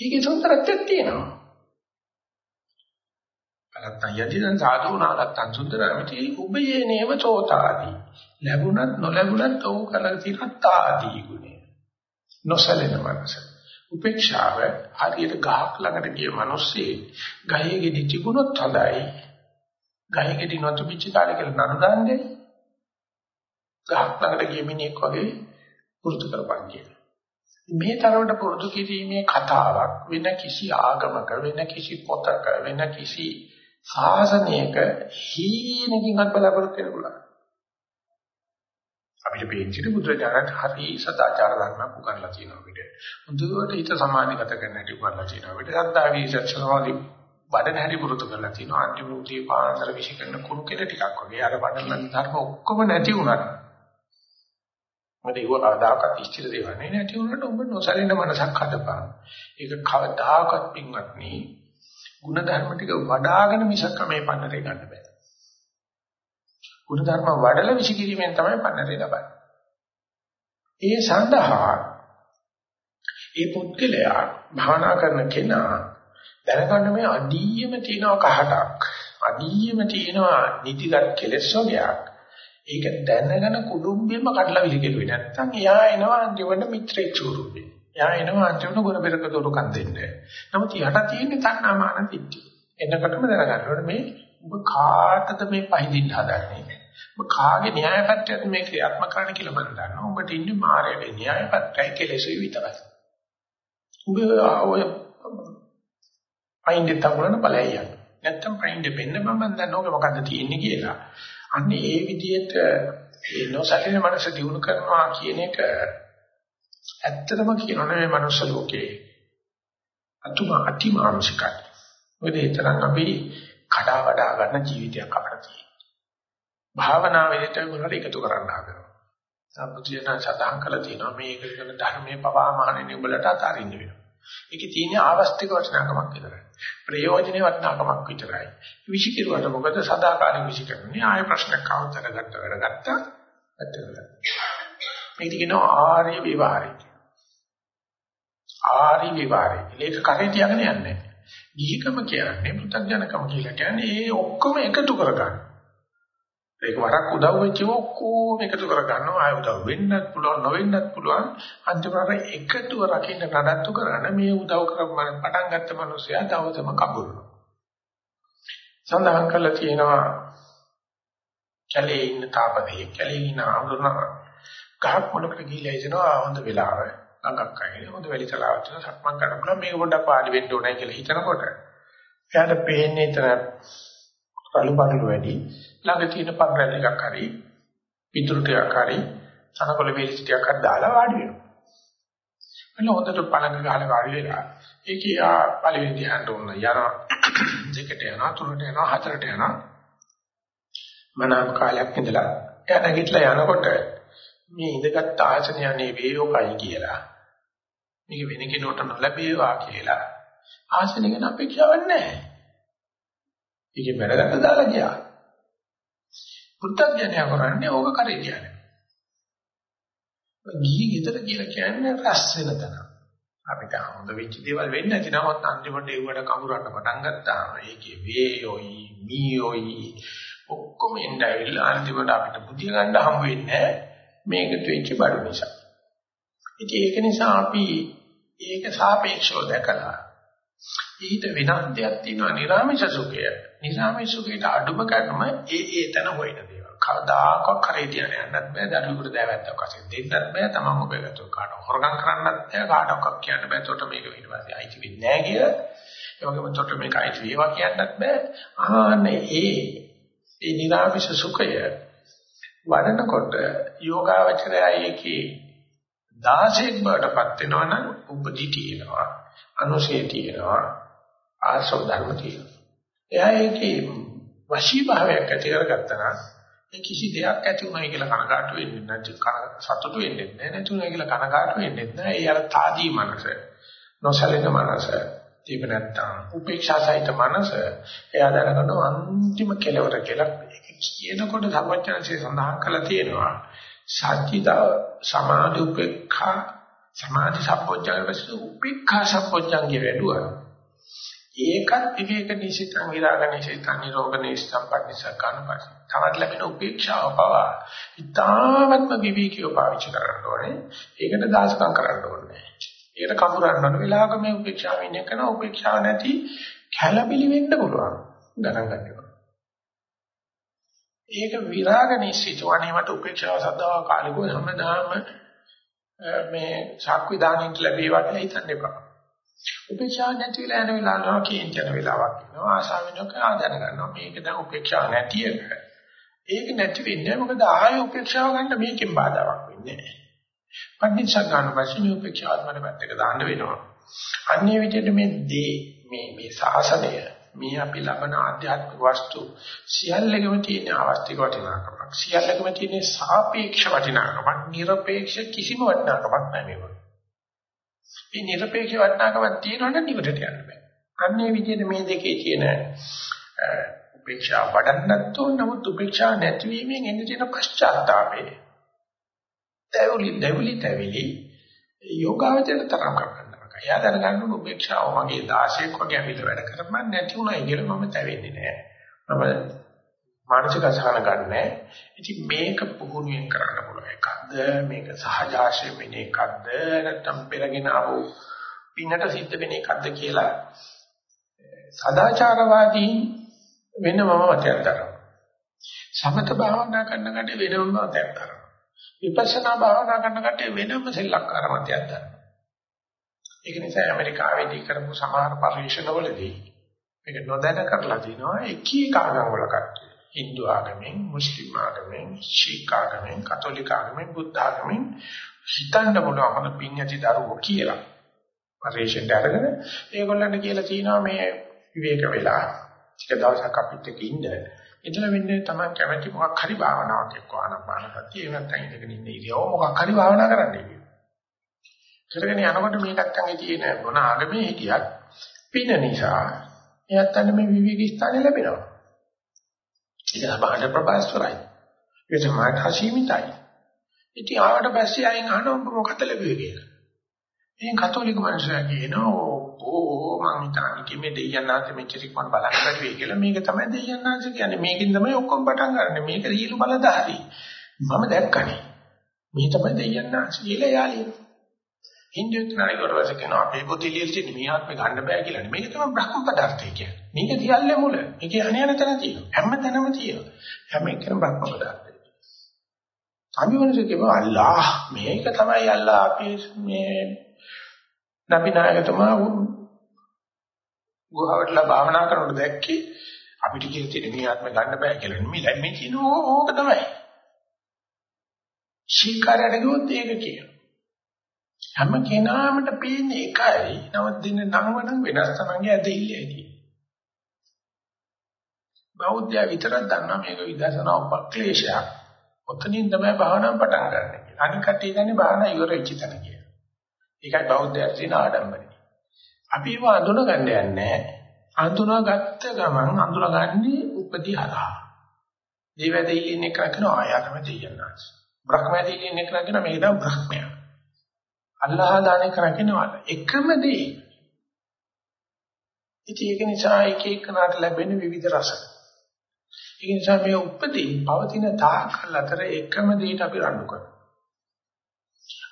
ඒකේ සුන්දරත්වයක් තියෙනවා. අලත්තන් යදිදන් සාධුනාලත්තන් සුන්දරමිති උබයේ නේව චෝතාදී. ලැබුණත් නොලැබුණත් ඔව් කලක තිරත්තාදී ගුණය. නොසලෙන මනස. උපේක්ෂාව හරියට ගහක් ළඟට ගිය මිනිස්සේ ගහේ ගෙඩි තිබුණොත් හොඳයි. ගහේ ගෙඩි නොතිබිච්ච කාලේ කියලා නරදන්නේ. ගහක් ළඟට ගිය මිනිහෙක් වගේ පුරුදු කරපන් කියලා. මේ තරමට පුරුදු කිරීමේ කතාවක් වෙන කිසි ආගමක වෙන කිසි පොතක වෙන කිසි ශාසනයක හීනකින්වත් බලාපොරොත්තු වෙන්න පුළුවන්. අපිට පේන්නේ බුදුරජාණන් හරි සදාචාර ධර්මයක් උගන්ලා තියෙනවා අපිට. මුදුවට හිත සමාධිගත කරන්න හැටි උගන්ලා තියෙනවා අපිට. සද්ධා විචක්ෂණවලි වඩන හැටි පුරුදු කරලා තියෙනවා. අන්තිම උදී පාන්දර විශ්ිකරන කුණු කෙල ටිකක් වගේ. අර වඩන ධර්ම ඔක්කොම නැති වුණා. මොකද ඒක කවදාකවත් ඉස්තිර දෙවන්නේ නැති වුණාට ඔබ නොසලින මනසක් හදපන්. ඒක කවදාකවත් පින්වත්නි ಗುಣ ධර්ම ටික වඩාගෙන මිසක් මේ පන්නරේ ගන්න බෑ. ගුණ ධර්ම වඩල විසිකිරීමෙන් තමයි පන්නරේ ලබන්නේ. ඒ සඳහා ඒ පුද්ගලයා භාවනා කරන කෙනා දැනගන්න මේ අඩියෙම තියෙන කහටක් අඩියෙම තියෙන නිතිගත් කෙලෙස් වර්ගයක් ඒක දැනගෙන කුඩුම්බෙම කඩලා විලිකෙලුවේ නැත්නම් එයා එනවා අන්තිමට මිත්‍රෙක් ස්වරූපේ. එයා එනවා අන්තිමට ගුණ පෙරක දොරකන් දෙන්න. නමුත් යට තියෙන තණ්හාමාන දිට්ඨි. එන්නකොටම දැනගන්න ඕනේ මේ ඔබ කාටද මේ පහදින්න හදන්නේ? ඔබ කාගේ න්‍යායපත්‍යද මේ ක්‍රියාත්මක කරන්න කියලා මම දන්නවා. ඔබට ඉන්නේ මායාවේ න්‍යායපත්‍යයි කෙලෙසුයි විතරයි. ඔබ ඔය පයින් දෙතවලන බලයන්. නැත්තම් පයින් දෙපෙන්න මම දන්නවා ඔබ මොකද්ද තියෙන්නේ කියලා. අන්න ඒ විදිහට ඒ නොසලින මනස දිනු කරනවා කියන එක ඇත්තටම කියනවා මේ මනුස්ස ලෝකේ අතුම අතිමානුෂිකයි. මොකද ඒ තරම් අපි කඩා වඩා ගන්න ජීවිතයක් අපිට තියෙනවා. භාවනාවේදී මොනවද එකතු කරන්න හදනවා. සම්පූර්ණ සතහන් කළ තියෙනවා මේ එකතු කරන ධර්මයේ පවා මහණෙනි උඹලට අතාරින්න වෙනවා. ඒකේ තියෙන ආවස්තික වටිනාකමක් විතරයි. ප්‍රයෝජනේ වටිනාකමක් විතරයි. විශිකිරුවට මොකද සදාකාලික විශිකරන්නේ ආය ප්‍රශ්නයක් අවතර ගත්ත වැඩ ගත්තා. ඇත්තද? මේක කියනවා ආර්ය විවරයි. ආර්ය විවරයි. ඒක කරේ තියගෙන යන්නේ. ගිහිකම කියන්නේ පුතග්ජනකම කියලා කියන්නේ ඒ ඔක්කොම එකතු කරගන්න. ඒක වරක් උදව් වෙච්ච ඔක්කොම එකතු කරගන්නවා. ආය උදව් වෙන්නත් පුළුවන් නොවෙන්නත් පුළුවන්. අන්තිමට එකතුව රකින්න නඩත්තු කරන මේ උදව් කරපමණ පටන් ගත්ත මිනිසයා තවදම කබුරුනවා. සඳහන් කරලා තියෙනවා කැලේ ඉන්න තාපදේ කැලේ ඉන්න ආඳුන ගහක් මොනකට ගිහිල්ලා ඉතනවා හොඳ වෙලාව. ළඟක් අයිනේ. හොඳ වැලි තලාවක් තියෙන සක්මන් කරනවා මේක පොඩ්ඩක් පාළි වෙන්න ඕනයි කියලා හිතනකොට. එයාට පේන්නේ එතන රළු බඩළු වැඩි ළඟ තියෙන පග්‍රල් එකක් හරි පිටුරු ටිකක් හරි තනකොළ වේලි ටිකක් හරි දාලා වාඩි වෙනවා. එන්න හොඳට පළඟ ගහලා වාඩි වෙලා ඒකේ ආ පළවෙනි ධ්‍යානට උන්න යනවා දෙකට යනවා තුනට යනවා හතරට යනවා මනාව කාලයක් ඉඳලා එයා නැගිටලා යනකොට මේ ඉඳගත් ආසනය අනේ වේයෝකයි කියලා මේක වෙන කෙනෙකුට නොලැබේවා කියලා ආසනෙ ගැන අපේක්ෂාවක් නැහැ. ඒකේ වැඩකට දාලා ගියා. පුත්තඥය කරන්නේ ඕක කරේ කියන්නේ. ගිහි ගෙදර කියලා කියන්නේ රැස් වෙන තැන. අපිට හොඳ වෙච්ච දේවල් වෙන්නේ නැති නමුත් අන්තිමට ඒවට කමුරන්න පටන් ගත්තාම ඒකේ වේයෝයි මීයෝයි ඔක්කොම එන්නවිලා අන්තිමට අපිට බුද්ධිය ගන්න හම්බ වෙන්නේ මේකට වෙච්ච බඩු නිසා. ඉතින් ඒක නිසා අපි ඒක සාපේක්ෂව දැකලා ඊට වෙනස් දෙයක් තියෙනවා නිර්ාමිෂ සුඛය. නිර්ාමිෂ සුඛයට අඩුම කර්ම ඒ ඒ තන හොයන දේවල්. කවදාකවත් කරේ තියන්න යන්නත් බෑ දරුවෙකුට දැවැත්තක් වශයෙන් දෙන්නත් බෑ තමන් ඔබ ගත්තොත් කාට හොරගම් කරන්නත් බෑ කාටවත් කියන්න බෑ තොට මේක ඊට පස්සේ අයිති වෙන්නේ නෑ කියලා. ඒ වගේම තොට මේක අයිති වේවා කියන්නත් බෑ. ආන්නේ ඒ ඒ නිර්ාමිෂ සුඛය වඩනකොට යෝගාවචරය ඒකේ 16ක් බවටපත් වෙනවනම් උපදි තියෙනවා අනුශේ තියෙනවා ආශ්‍රව ධර්ම තියෙනවා. එයා ඒකේ වශී භාවයක් ඇති කරගත්තා නම් ඒ කිසි දෙයක් ඇති උනායි කියලා කනකාටු වෙන්නේ නැති සතුටු වෙන්නේ නැහැ නැතුණා කියලා කනකාටු වෙන්නේ නැහැ. ඒ අර තාදී මනස නොසලෙන මනස ඒක නැත්තම් උපේක්ෂා සහිත මනස එයා දැනගන්න අන්තිම කෙලවර කියලා ඒක කියනකොට සර්වඥාන්සේ සඳහන් කළා තියෙනවා සත්‍යිත සමාධි උපේක්ඛා සමාධි සම්පෝඥංගේ වස්තු උපේක්ඛා සම්පෝඥංගේ වැඩුවා. ඒකත් විවේක නිසිතං විරාග නිසිතං නිරෝග නිසිතං පටිසකන පටි තමත් ලැබෙන උපේක්ෂාව පවා ඊ타ත්ම විවේකීව පාවිච්චි කරන්න ඕනේ. ඒකට දාසකම් කරන්න ඕනේ. ඒකට කපුරන්න ඕන වෙලාවක මේ උපේක්ෂාව ඉන්න කෙන උපේක්ෂාව නැති කැළබිලි වෙන්න පුළුවන් ගණන් ගන්නවා. ඒක විරාග නිශ්චිතවනේ මට උපේක්ෂාව සද්දාව කාලිකව හැමදාම මේ ශාක්විදානින්ට ලැබේවා කියලා හිතන්න එපා. උපේක්ෂාව නැති වෙලා යන වෙලාවක කේන්ති යන වෙලාවක් වෙනවා ආසාවෙන් කා දැන ගන්නවා මේක දැන් උපේක්ෂාව නැති එක. ඒක නැති වෙන්නේ මොකද ආයෙ උපේක්ෂාව ගන්න මේකෙන් බාධාවක් වෙන්නේ නැහැ. පණිච්ච ගන්න පස්සේ මේ උපේක්ෂාව මන පැත්තක දාන්න වෙනවා. අන්නේ විදිහට මේ දේ මේ මේ සාසනය මේ අපි ලබන ආධ්‍යාත්මික වස්තු සියල්ලකම තියෙන අවස්තික වටිනාකමක් සියල්ලකම තියෙන සාපේක්ෂ වටිනාකමක් নিরপেক্ষ කිසිම වටිනාකමක් නැහැ මේක. මේ নিরপেক্ষ වටිනාකමක් තියෙනවනම් නිවටට යන්න බෑ. අන්නේ විදිහට මේ දෙකේ තියෙන උපේක්ෂා වඩන්නත් ඕන නමුත් උපේක්ෂා නැතිවීමෙන් එන්න තියෙන පශ්චාත්තාපය. දැවුලි දැවුලි තැවිලි යෝගාවචරයට තරම් කරන්න. එයා දැනගන්න ඕන උපේක්ෂාව මගේ 16ක් වගේ අපිට වැඩ කරපන් නැති උනායි කියලා මම තැවෙන්නේ නැහැ. මම මානසික අසහන ගන්නෑ. ඉතින් මේක පුහුණුවෙන් කරන්න පුළුවන් එකක්ද මේක සහජාශය වෙන එකක්ද නැත්නම් පෙරගෙන ආවෝ පින්නට සිද්ධ වෙන එකක්ද කියලා සදාචාරවාදී වෙනමම මතයක් දරනවා. සමත භාවනා කරන කට වෙනම මතයක් දරනවා. විපස්සනා භාවනා කරන කට වෙනම සෙල්ලක්කාර මතයක් දරනවා. ඒක නිසා ඇමරිකාවේදී කරපු සමහර පරීක්ෂණවලදී මේක නොදැන කරලා තිනවා එක එක ආගම් වල කට්ටිය. Hindu ආගමෙන්, මුස්ලිම් ආගමෙන්, ශීඛ ආගමෙන්, කතෝලික ආගමෙන්, බුද්ධ ආගමෙන් හිතන්න බලවන පින්යති දරුවෝ කියලා. පරීක්ෂණ අරගෙන ඒගොල්ලන්ට කියලා තිනවා මේ විවේක වෙලා ටික දවසක් අපිට එක්ක ඉන්න. එතන වෙන්නේ තමයි කැමැති මොකක් හරි භාවනාවක් එක්ක ආනපාන සතිය එහෙම නැත්නම් ඉඳගෙන ඉන්න ඉරියව මොකක් හරි භාවනා කරන්න කරගෙන යනකොට මේකත් අංගේ තියෙන මොන ආගමේ හිටියත් පින නිසා එයත් අන්න මේ විවිධ ස්ථාන ලැබෙනවා. ඒක තමයි ප්‍රබස්තරයි. ඒක තමයි හසීමිතයි. ඉතින් ආවට පස්සේ අයින් අහනවා මොකද ලැබුවේ කියලා. ඉතින් කතෝලික මිනිස්සුන්ගේ කියනවා ඕ මං හිතන්නේ කිමේ දෙයයන්ාන්ත මෙච්චරික් මම බලන්න බැරි කියලා මේක තමයි දෙයයන්ාන්ත කියන්නේ මේකෙන් තමයි ඔක්කොම පටන් ගන්න මේක රීලු බලදාරි මම දැක්කනේ මේ තමයි දෙයයන්ාන්ත කියලා යාලියෝ හින්දුත් නායකවරු වශයෙන් කියනවා අපේ පොතේ ලියලා තියෙන මේ ආත්මේ ගන්න බෑ කියලා. මේක තමයි බ්‍රහ්ම පදාර්ථය කියන්නේ. මේක තියල්ලේ මුල. මේක අනියන තැන තියෙනවා. හැම තැනම තියෙනවා. හැම එකම බ්‍රහ්ම පදාර්ථය. අභිවනස කියනවා අල්ලාහ් මේක තමයි අල්ලාහ් අපි මේ නබි නායකතුමා ගුහාවටලා භාවනා කරනකොට දැක්කේ අපිට කියලා තියෙන මේ ආත්මේ ගන්න බෑ කියලා. මේ මේ කියන ඕක තමයි. ශීකාරයට ගියොත් ඒක කියනවා. හැම කෙනාමට පේන්නේ එකයි. නමුත් දින නම නම් වෙනස් තමන්ගේ ඇදහිල්ල ඇති. බෞද්ධය විතරක් දන්නා මේක විදර්ශනා උපක්ලේශයක්. ඔතනින් තමයි භාවනාව පටන් ගන්න. අනික කටේ දන්නේ භාවනා ඉවර වෙච්ච තැන කියලා. ඒකයි බෞද්ධයන් තියෙන ආඩම්බරය. අපි ඒව අඳුන ගන්න යන්නේ අඳුනාගත්ත ගමන් අඳුනගන්නේ උපදී හරහා. දේවදෙයින් එක කරනවා ආයතම දෙයන්නාස්. බ්‍රහ්මදෙයින් එක කරනවා මේක තමයි බ්‍රහ්මයා. අල්ලාහ දානේ කරකිනවල එකම දේ. ඉතින් ඒක නිසා එක එකනට ලැබෙන විවිධ රස. ඒ නිසා මේ උපදී පවතින තාකල් අතර එකම දෙයට අපි රණ්ඩු කරනවා.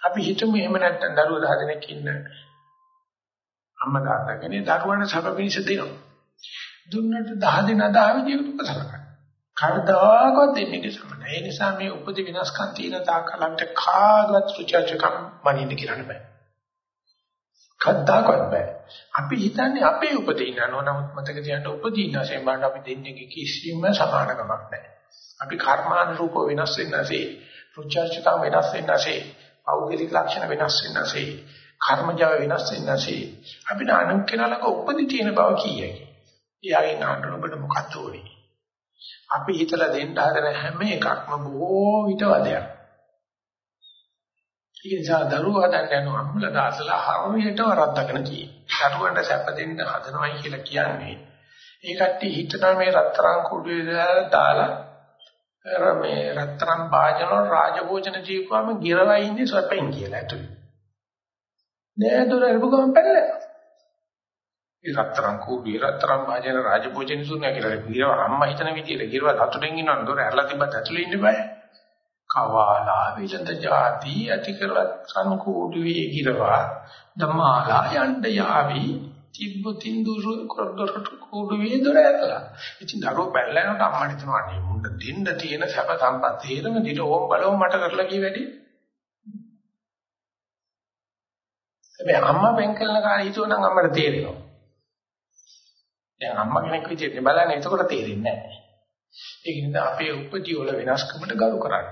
අපි හිතමු එහෙම නැත්නම් දරුවෝ 10 දෙනෙක් ඉන්න අම්මා තාත්තා කෙනේ දරුවන්ට සැප පිණිස දෙනවා. දුන්නට 10 දෙනා 10 විදිහකට උපසලකනවා. කවදාකවත් දෙන්නේ සමනයි. ඒ නිසා මේ උපදි විනාශකම් තියෙන තාකලන්ට කාගවත් සුචර්චකම් මනින්න කියන්න බෑ. කද්දාකවත් බෑ. අපි හිතන්නේ අපේ උපදී ඉන්නව නමුත් මතක තියාගන්න උපදී ඉන්න වශයෙන් බලන්න අපි දෙන්නේ කිසිම සමානකමක් නැහැ. අපි කර්මානුරූප වෙනස් වෙනසේ, සුචර්චකම් වෙනස් වෙනසේ, පෞද්ගලික ලක්ෂණ වෙනස් වෙනසේ, කර්මජව වෙනස් වෙනසේ අපිට අනුක් කෙනාලක උපදී තියෙන බව කීයයි. ඊයගේ නාටන ඔබට මොකක්ද ඕනේ? අපි හිතලා දෙන්න හදන හැම එකක්ම බොහෝ විට වදයක්. ඒ නිසා දරුවා හදන්න යන අම්මලා දාසලා හරියට වරද්දගෙන තියෙනවා. දරුවන්ට සැප දෙන්න හදනවයි කියලා කියන්නේ. ඒ කට්ටිය හිතනවා මේ රත්තරන් කුඩුවේ දාලා මේ රත්තරන් භාජන රාජභෝජන ජීවකම ගිරවයි ඉන්නේ සැපෙන් කියලා ඇතුළේ. නෑ දොර අරපුවම පැනලා. ඒ රත්තරන් කූඩිය රත්තරන් භාජන රාජභෝජන සුන්නා කියලා ගිරව අම්මා හිතන විදියට ගිරව දතුරෙන් ඉන්නවනේ දොර ඇරලා තිබ්බත් ඇතුලේ ඉන්න බෑ. කවාලා විලඳ જાති ඇති කරලත් සනුකූඩු වේ ගිරවා ධමාලා යණ්ඩ යාවි. තිබ්බතින් දුරු කරදරට කූඩු වේ දොර ඇතලා ඉතින් දරුවෝ බැලනකොට අම්මට හිතනවා අනේ මුණ්ඩ දෙන්න තියෙන සැප සම්පත් හේරම දිට ඕම් බලව මට කරලා කී වැඩි. හැබැයි අම්මා වෙන් කළන කාලේ හිතුවනම් අම්මට තේරෙනවා. දැන් අම්මා කෙනෙක් විදිහට බලන්නේ. එතකොට තේරෙන්නේ නැහැ. ඒක නිසා අපේ උපදී වල වෙනස්කමට ගරු කරන්න.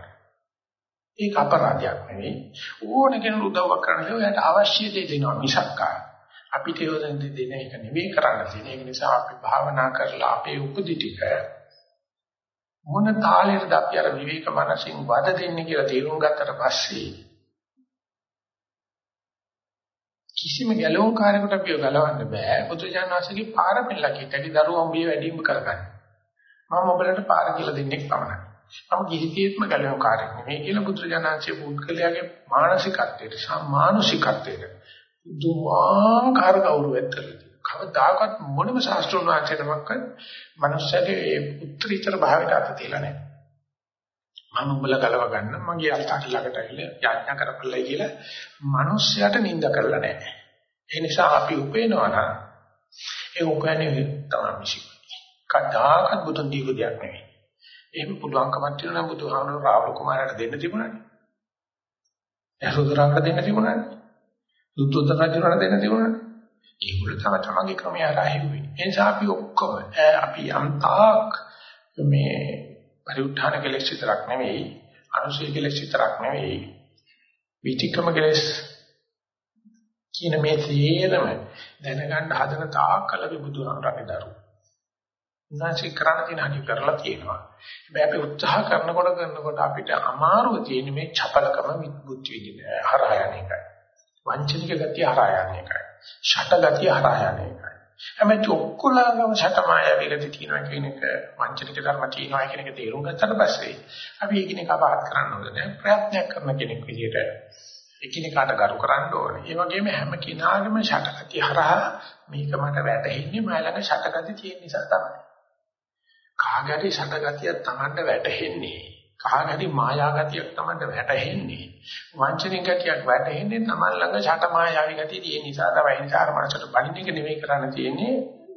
ඒක අපරාධයක් නෙවෙයි. ඕන කෙනෙකුට උදව්වක් කරන්න ඔයාලට අවශ්‍ය දේ දෙනවා මිසක් අපිට යොදන්න දෙන එක නෙවෙයි කරන්න තියෙන්නේ. ඒක නිසා අපි භාවනා කරලා අපේ උපදි ටික මොන තාලෙටද අපි අර විවේක මනසින් වද දෙන්නේ කියලා තේරුම් ගත්තට පස්සේ කිසිම ගැලවුම් කාර්යයකට අපිව ගලවන්න බෑ. බුදුජානනාංශගේ පාර පෙන්නලා කිට්ටි දරුවෝ උඹේ වැඩිම කරගන්න. මම ඔබලට පාර කියලා දෙන්නේ පමණයි. මම කිසිසේත්ම ගැලවෙන කාර්යයක් නෙමෙයි කියලා බුදුරජාණන්සේ පුද්ගලයාගේ මානසිකත්වයට සම්මානුෂිකත්වයට දුමාකාර ගෞරවයක් කරලා කවදාකවත් මොනම ශාස්ත්‍රීය වාචනයක්වත් මනුස්සයාගේ උත්තරීතර භාවයට අත තියලා නැහැ. මම උඹලා ගලව ගන්න මගේ අල්තාට ළඟට ඇවිල්ලා යාඥා කරපළයි කියලා මනුස්සයාට නිඳ කරලා නැහැ. ඒ නිසා අපි උපේනවා නම් ඒ උපයන්නේ තමයි මිසික. කදාකත් බුදුන් දීපු දෙයක් නෙවෙයි. එහෙම පුළුවන්කමක් තියෙනවා නම් බුදුහාමුදුරුවෝ රාහුල කුමාරයාට දෙන්න තිබුණානේ. යසෝදරාට දෙන්න තිබුණානේ. දුත්තෝත්තර රජුණට දෙන්න තිබුණානේ. ඒගොල්ලෝ තම තමන්ගේ ක්‍රමය හරහා හෙව්වේ. ඒ නිසා අපි ඔක්කොම අපි යම් තාක් මේ පරිඋත්ථාන කෙලෙස් විතරක් නෙවෙයි, අනුසය කෙලෙස් විතරක් නෙවෙයි, විචිකම කෙලෙස් කියන මේ තේරම දැනගන්න හදන තාක් කල බුදුහාමුදුරන්ගේ දරුවෝ. උන්වහන්සේ කරන්න තියෙන හැටි කරලා තියෙනවා. හැබැයි අපි උත්සාහ කරනකොට කරනකොට අපිට අමාරුව තියෙන මේ චපලකම බුද්ධ විදින හරහා යන එකයි. වංචනික ගතිය හරහා යන එකයි. ෂට ගතිය හරහා යන එකයි. හැබැයි ඔක්කොලගම ෂටමාය වේගති තියෙනවා කියන එක වංචනික ධර්ම තියෙනවා කියන එක තේරුම් ගත්තට පස්සේ අපි එකිනෙක අපහත් කරන්න ඕනේ. ප්‍රයත්නයක් කරන කෙනෙක් විදිහට එකිනෙකාට ගරු කරන්න ඕනේ. ඒ වගේම හැම කෙනාගේම ෂටගතිය හරහා මේක මට වැටහෙන්නේ මම ළඟ ෂටගතිය තියෙන නිසා තමයි. කාගරි සඳගතියක් Tamanට වැටහෙන්නේ. කාගරි මායාගතියක් Tamanට වැටහෙන්නේ. වංචනික ගතියක් වැටහෙන්නේ Taman ළඟ ඡට මායාවි ගතිය තියෙන නිසා තමයි හිතාර මනසට බලින් එක නෙමෙයි කරන්න තියෙන්නේ.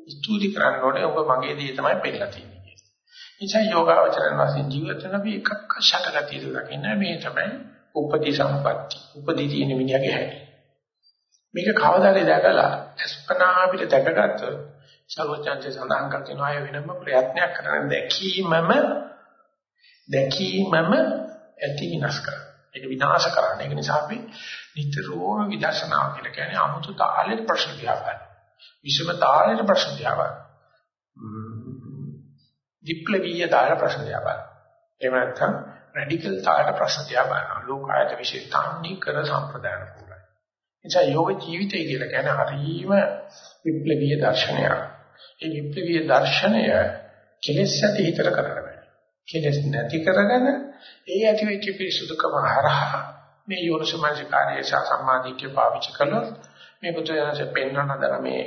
ස්තුති කරන්න ඕනේ ඔබ මගේ දේ තමයි පෙන්නලා තියෙන්නේ. ඉතින් යෝගාවචරණ වශයෙන් ජීවිත වෙන අපි එකක් ඡට ගතිය දකින්න මේ තමයි උපදී සම්පatti. උපදී තියෙන මිනිහගේ හැටි. මේක කවදාද දැකලා අස්පනා අපිට දැකගත්තොත් සර්වඥාන්සේ සඳහන් කර තිනවා අය වෙනම ප්‍රයත්නයක් කරන දැකීමම දැකීමම ඇති විනාශ කරන. ඒක විනාශ කරන. ඒක නිසා අපි නිතරම විදර්ශනා කියලා කියන්නේ 아무තු තාලෙට ප්‍රශ්න දිහා බලන. විෂම තාලෙට ප්‍රශ්න දිහා බලන. විප්ලවීය තාලෙට ප්‍රශ්න දිහා බලන. එහෙම නැත්නම් රැඩිකල් තාලෙට ප්‍රශ්න දිහා බලන. ලෝකායත විශේෂ තන්නේ කර සම්ප්‍රදාන කුලයි. එනිසා යෝග ජීවිතය කියලා කියන්නේ හරීම විප්ලවීය දර්ශනයක්. ඒ විප්ලවීය දර්ශනය කෙලෙස් ඇති හිතට කරන්න බෑ. කෙලෙස් නැති කරගෙන ඒ ඇති වෙච්ච පිරිසුදුකම හරහා මේ යෝනිසමනසිකාරයේ සම්මාදිට්ඨිය පාවිච්චි කළොත් මේ බුදුරජාණන්සේ පෙන්වන දර මේ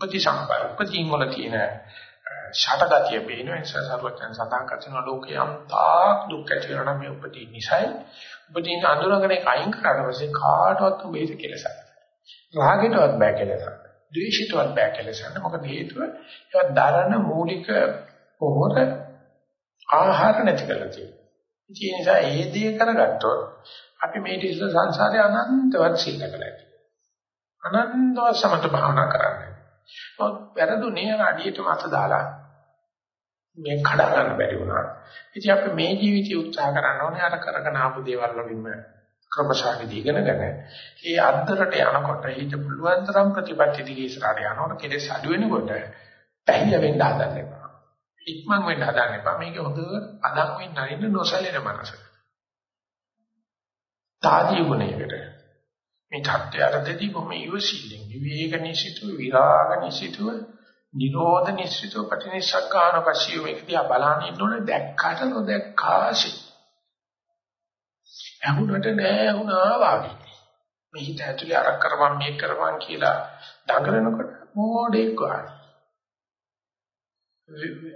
උපතිසම්පා උපදීන් වල තියෙන ෂටගතිය පේන නිසා සර්වඥයන් සඳහන් කරන ලෝකයන් තාක් දුක් ඇති වෙනවා මේ උපදී නිසයි. උපදීන අඳුරගෙන අයින් කරලා පස්සේ කාටවත් මේක කෙලසක් රාගෙටවත් බෑ කෙලසක් ද්වේෂයටවත් බෑ කෙලසන්න. මොකද හේතුව? ඒවා දරන මූලික පොහොර ආහාර නැති කරලා තියෙනවා. ඒ නිසා ඒ දේ කරගත්තොත් අපි මේ ඉතින් සංසාරේ අනන්තවත් සීලකලා අනන්තව සමත භාවනා කරන්නේ. ඔත් වැරදුනේ අඩියට මත දාලා මේ කඩ ගන්න බැරි වුණා. ඉතින් අපි මේ ජීවිතය උත්සාහ කරන්න ඕනේ අර කරගෙන ආපු දේවල් වලින්ම ක්‍රමශාවිදි ඉගෙනගෙන ඒ අද්දරට යනකොට හිත පුළුවන් තරම් ප්‍රතිපත්ති දිගේ ඉස්සරහට යනකොට කෙලෙස් අඩු වෙනකොට පැහැදිලි වෙන්න හදන්න එපා. ඉක්මන් වෙන්න හදන්න එපා. මේක හොඳ අදක් වෙන්න අරින්න නොසැලෙන මනස. තාදී ගුණයකට මේ ත්‍ත්‍යයරදී බොහොම ඉවසිල්ලෙන් විවේක නිසිතුව විරාග නිසිතුව නිරෝධ නිසිතුව පටිනිසග්ගාන පසිය මේක දිහා බලන්න ඉන්නෝනේ දැක්කට නොදැක්කාසි ඇහුනට නෑ වුණා වාගේ. මේ හිත ඇතුලේ අර කරපම් මේක කරපම් කියලා දඟලනකොට මොඩෙක් වාගේ.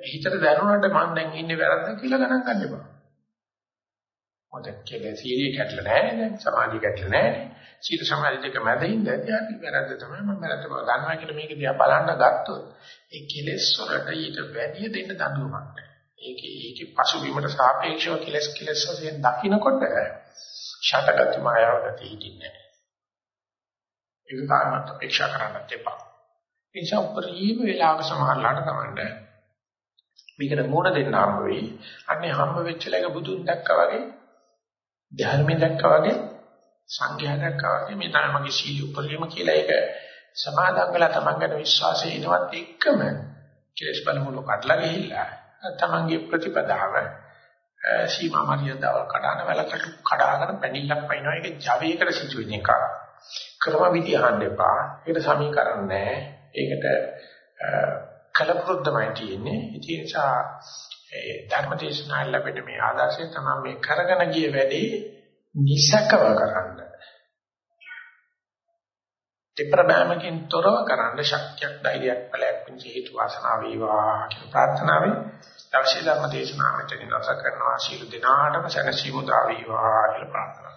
හිතට දැනුණාට මම දැන් ඉන්නේ වැරද්ද කියලා ගණන් ගන්න එපා. මොකද කියලා සීලිය කැඩලා නැහැ දැන් සමාධිය කැඩලා නැහැ. සීල සමාධි දෙක මැද ඉඳලා අපි වැරද්ද තමයි මම වැරද්ද බව දන්නවා කියලා මේක දිහා බලන්න ගත්තොත් ඒ කෙලෙස් වලට ඊට වැඩි දෙන්න දඬුවමක් නැහැ. ඒකේ ඒකේ පසුබිමට සාපේක්ෂව කෙලස් කෙලස් වශයෙන් දකින්නකොට ෂටගති මායාව ගතිය හිටින්නේ නැහැ. ඒක කාරණාත් අපේක්ෂා කරන්නත් එපා. ඒ නිසා උපරිම වේලාවක සමාහලට තමන්ට මේකට මුණ දෙන්න හම්බ වෙයි. අන්නේ හම්බ වෙච්ච ලක බුදුන් දැක්කා වගේ ධර්මයෙන් දැක්කා වගේ සංඝයා දැක්කා වගේ මේ තමයි මගේ සීල උපරිම කියලා ඒක සමාදන් වෙලා තමන් ගැන විශ්වාසය එනවත් එක්කම කෙලස් බලමුණු කඩලා ගිහිල්ලා තමන්ගේ ප්‍රතිපදාව සීමා මරියදාව කඩන වෙලකට කඩාගෙන පැනිල්ලක් පයින්නවා ඒක ජවයකට සිදු වෙන එක. ක්‍රම විදි අහන්න එපා. ඒකට සමීකරණ නැහැ. ඒකට කලපුරුද්දමයි තියෙන්නේ. ඒ නිසා ඒ ධර්මදේශනා ලැබෙන මේ ආදර්ශය තමයි මේ කරගෙන ගිය වැඩේ නිසකව කරන්න. දෙප්‍රබෑමකින් තොරව කරන්න ශක්තියක් ධෛර්යයක් බලයක් පුංචි හේතු වාසනාව වේවා කියන ප්‍රාර්ථනාවෙන් දවසේ ධර්ම දේශනාවට නිරත කරනවා ශීල දිනාටම සැනසීම දා වේවා කියලා ප්‍රාර්ථනා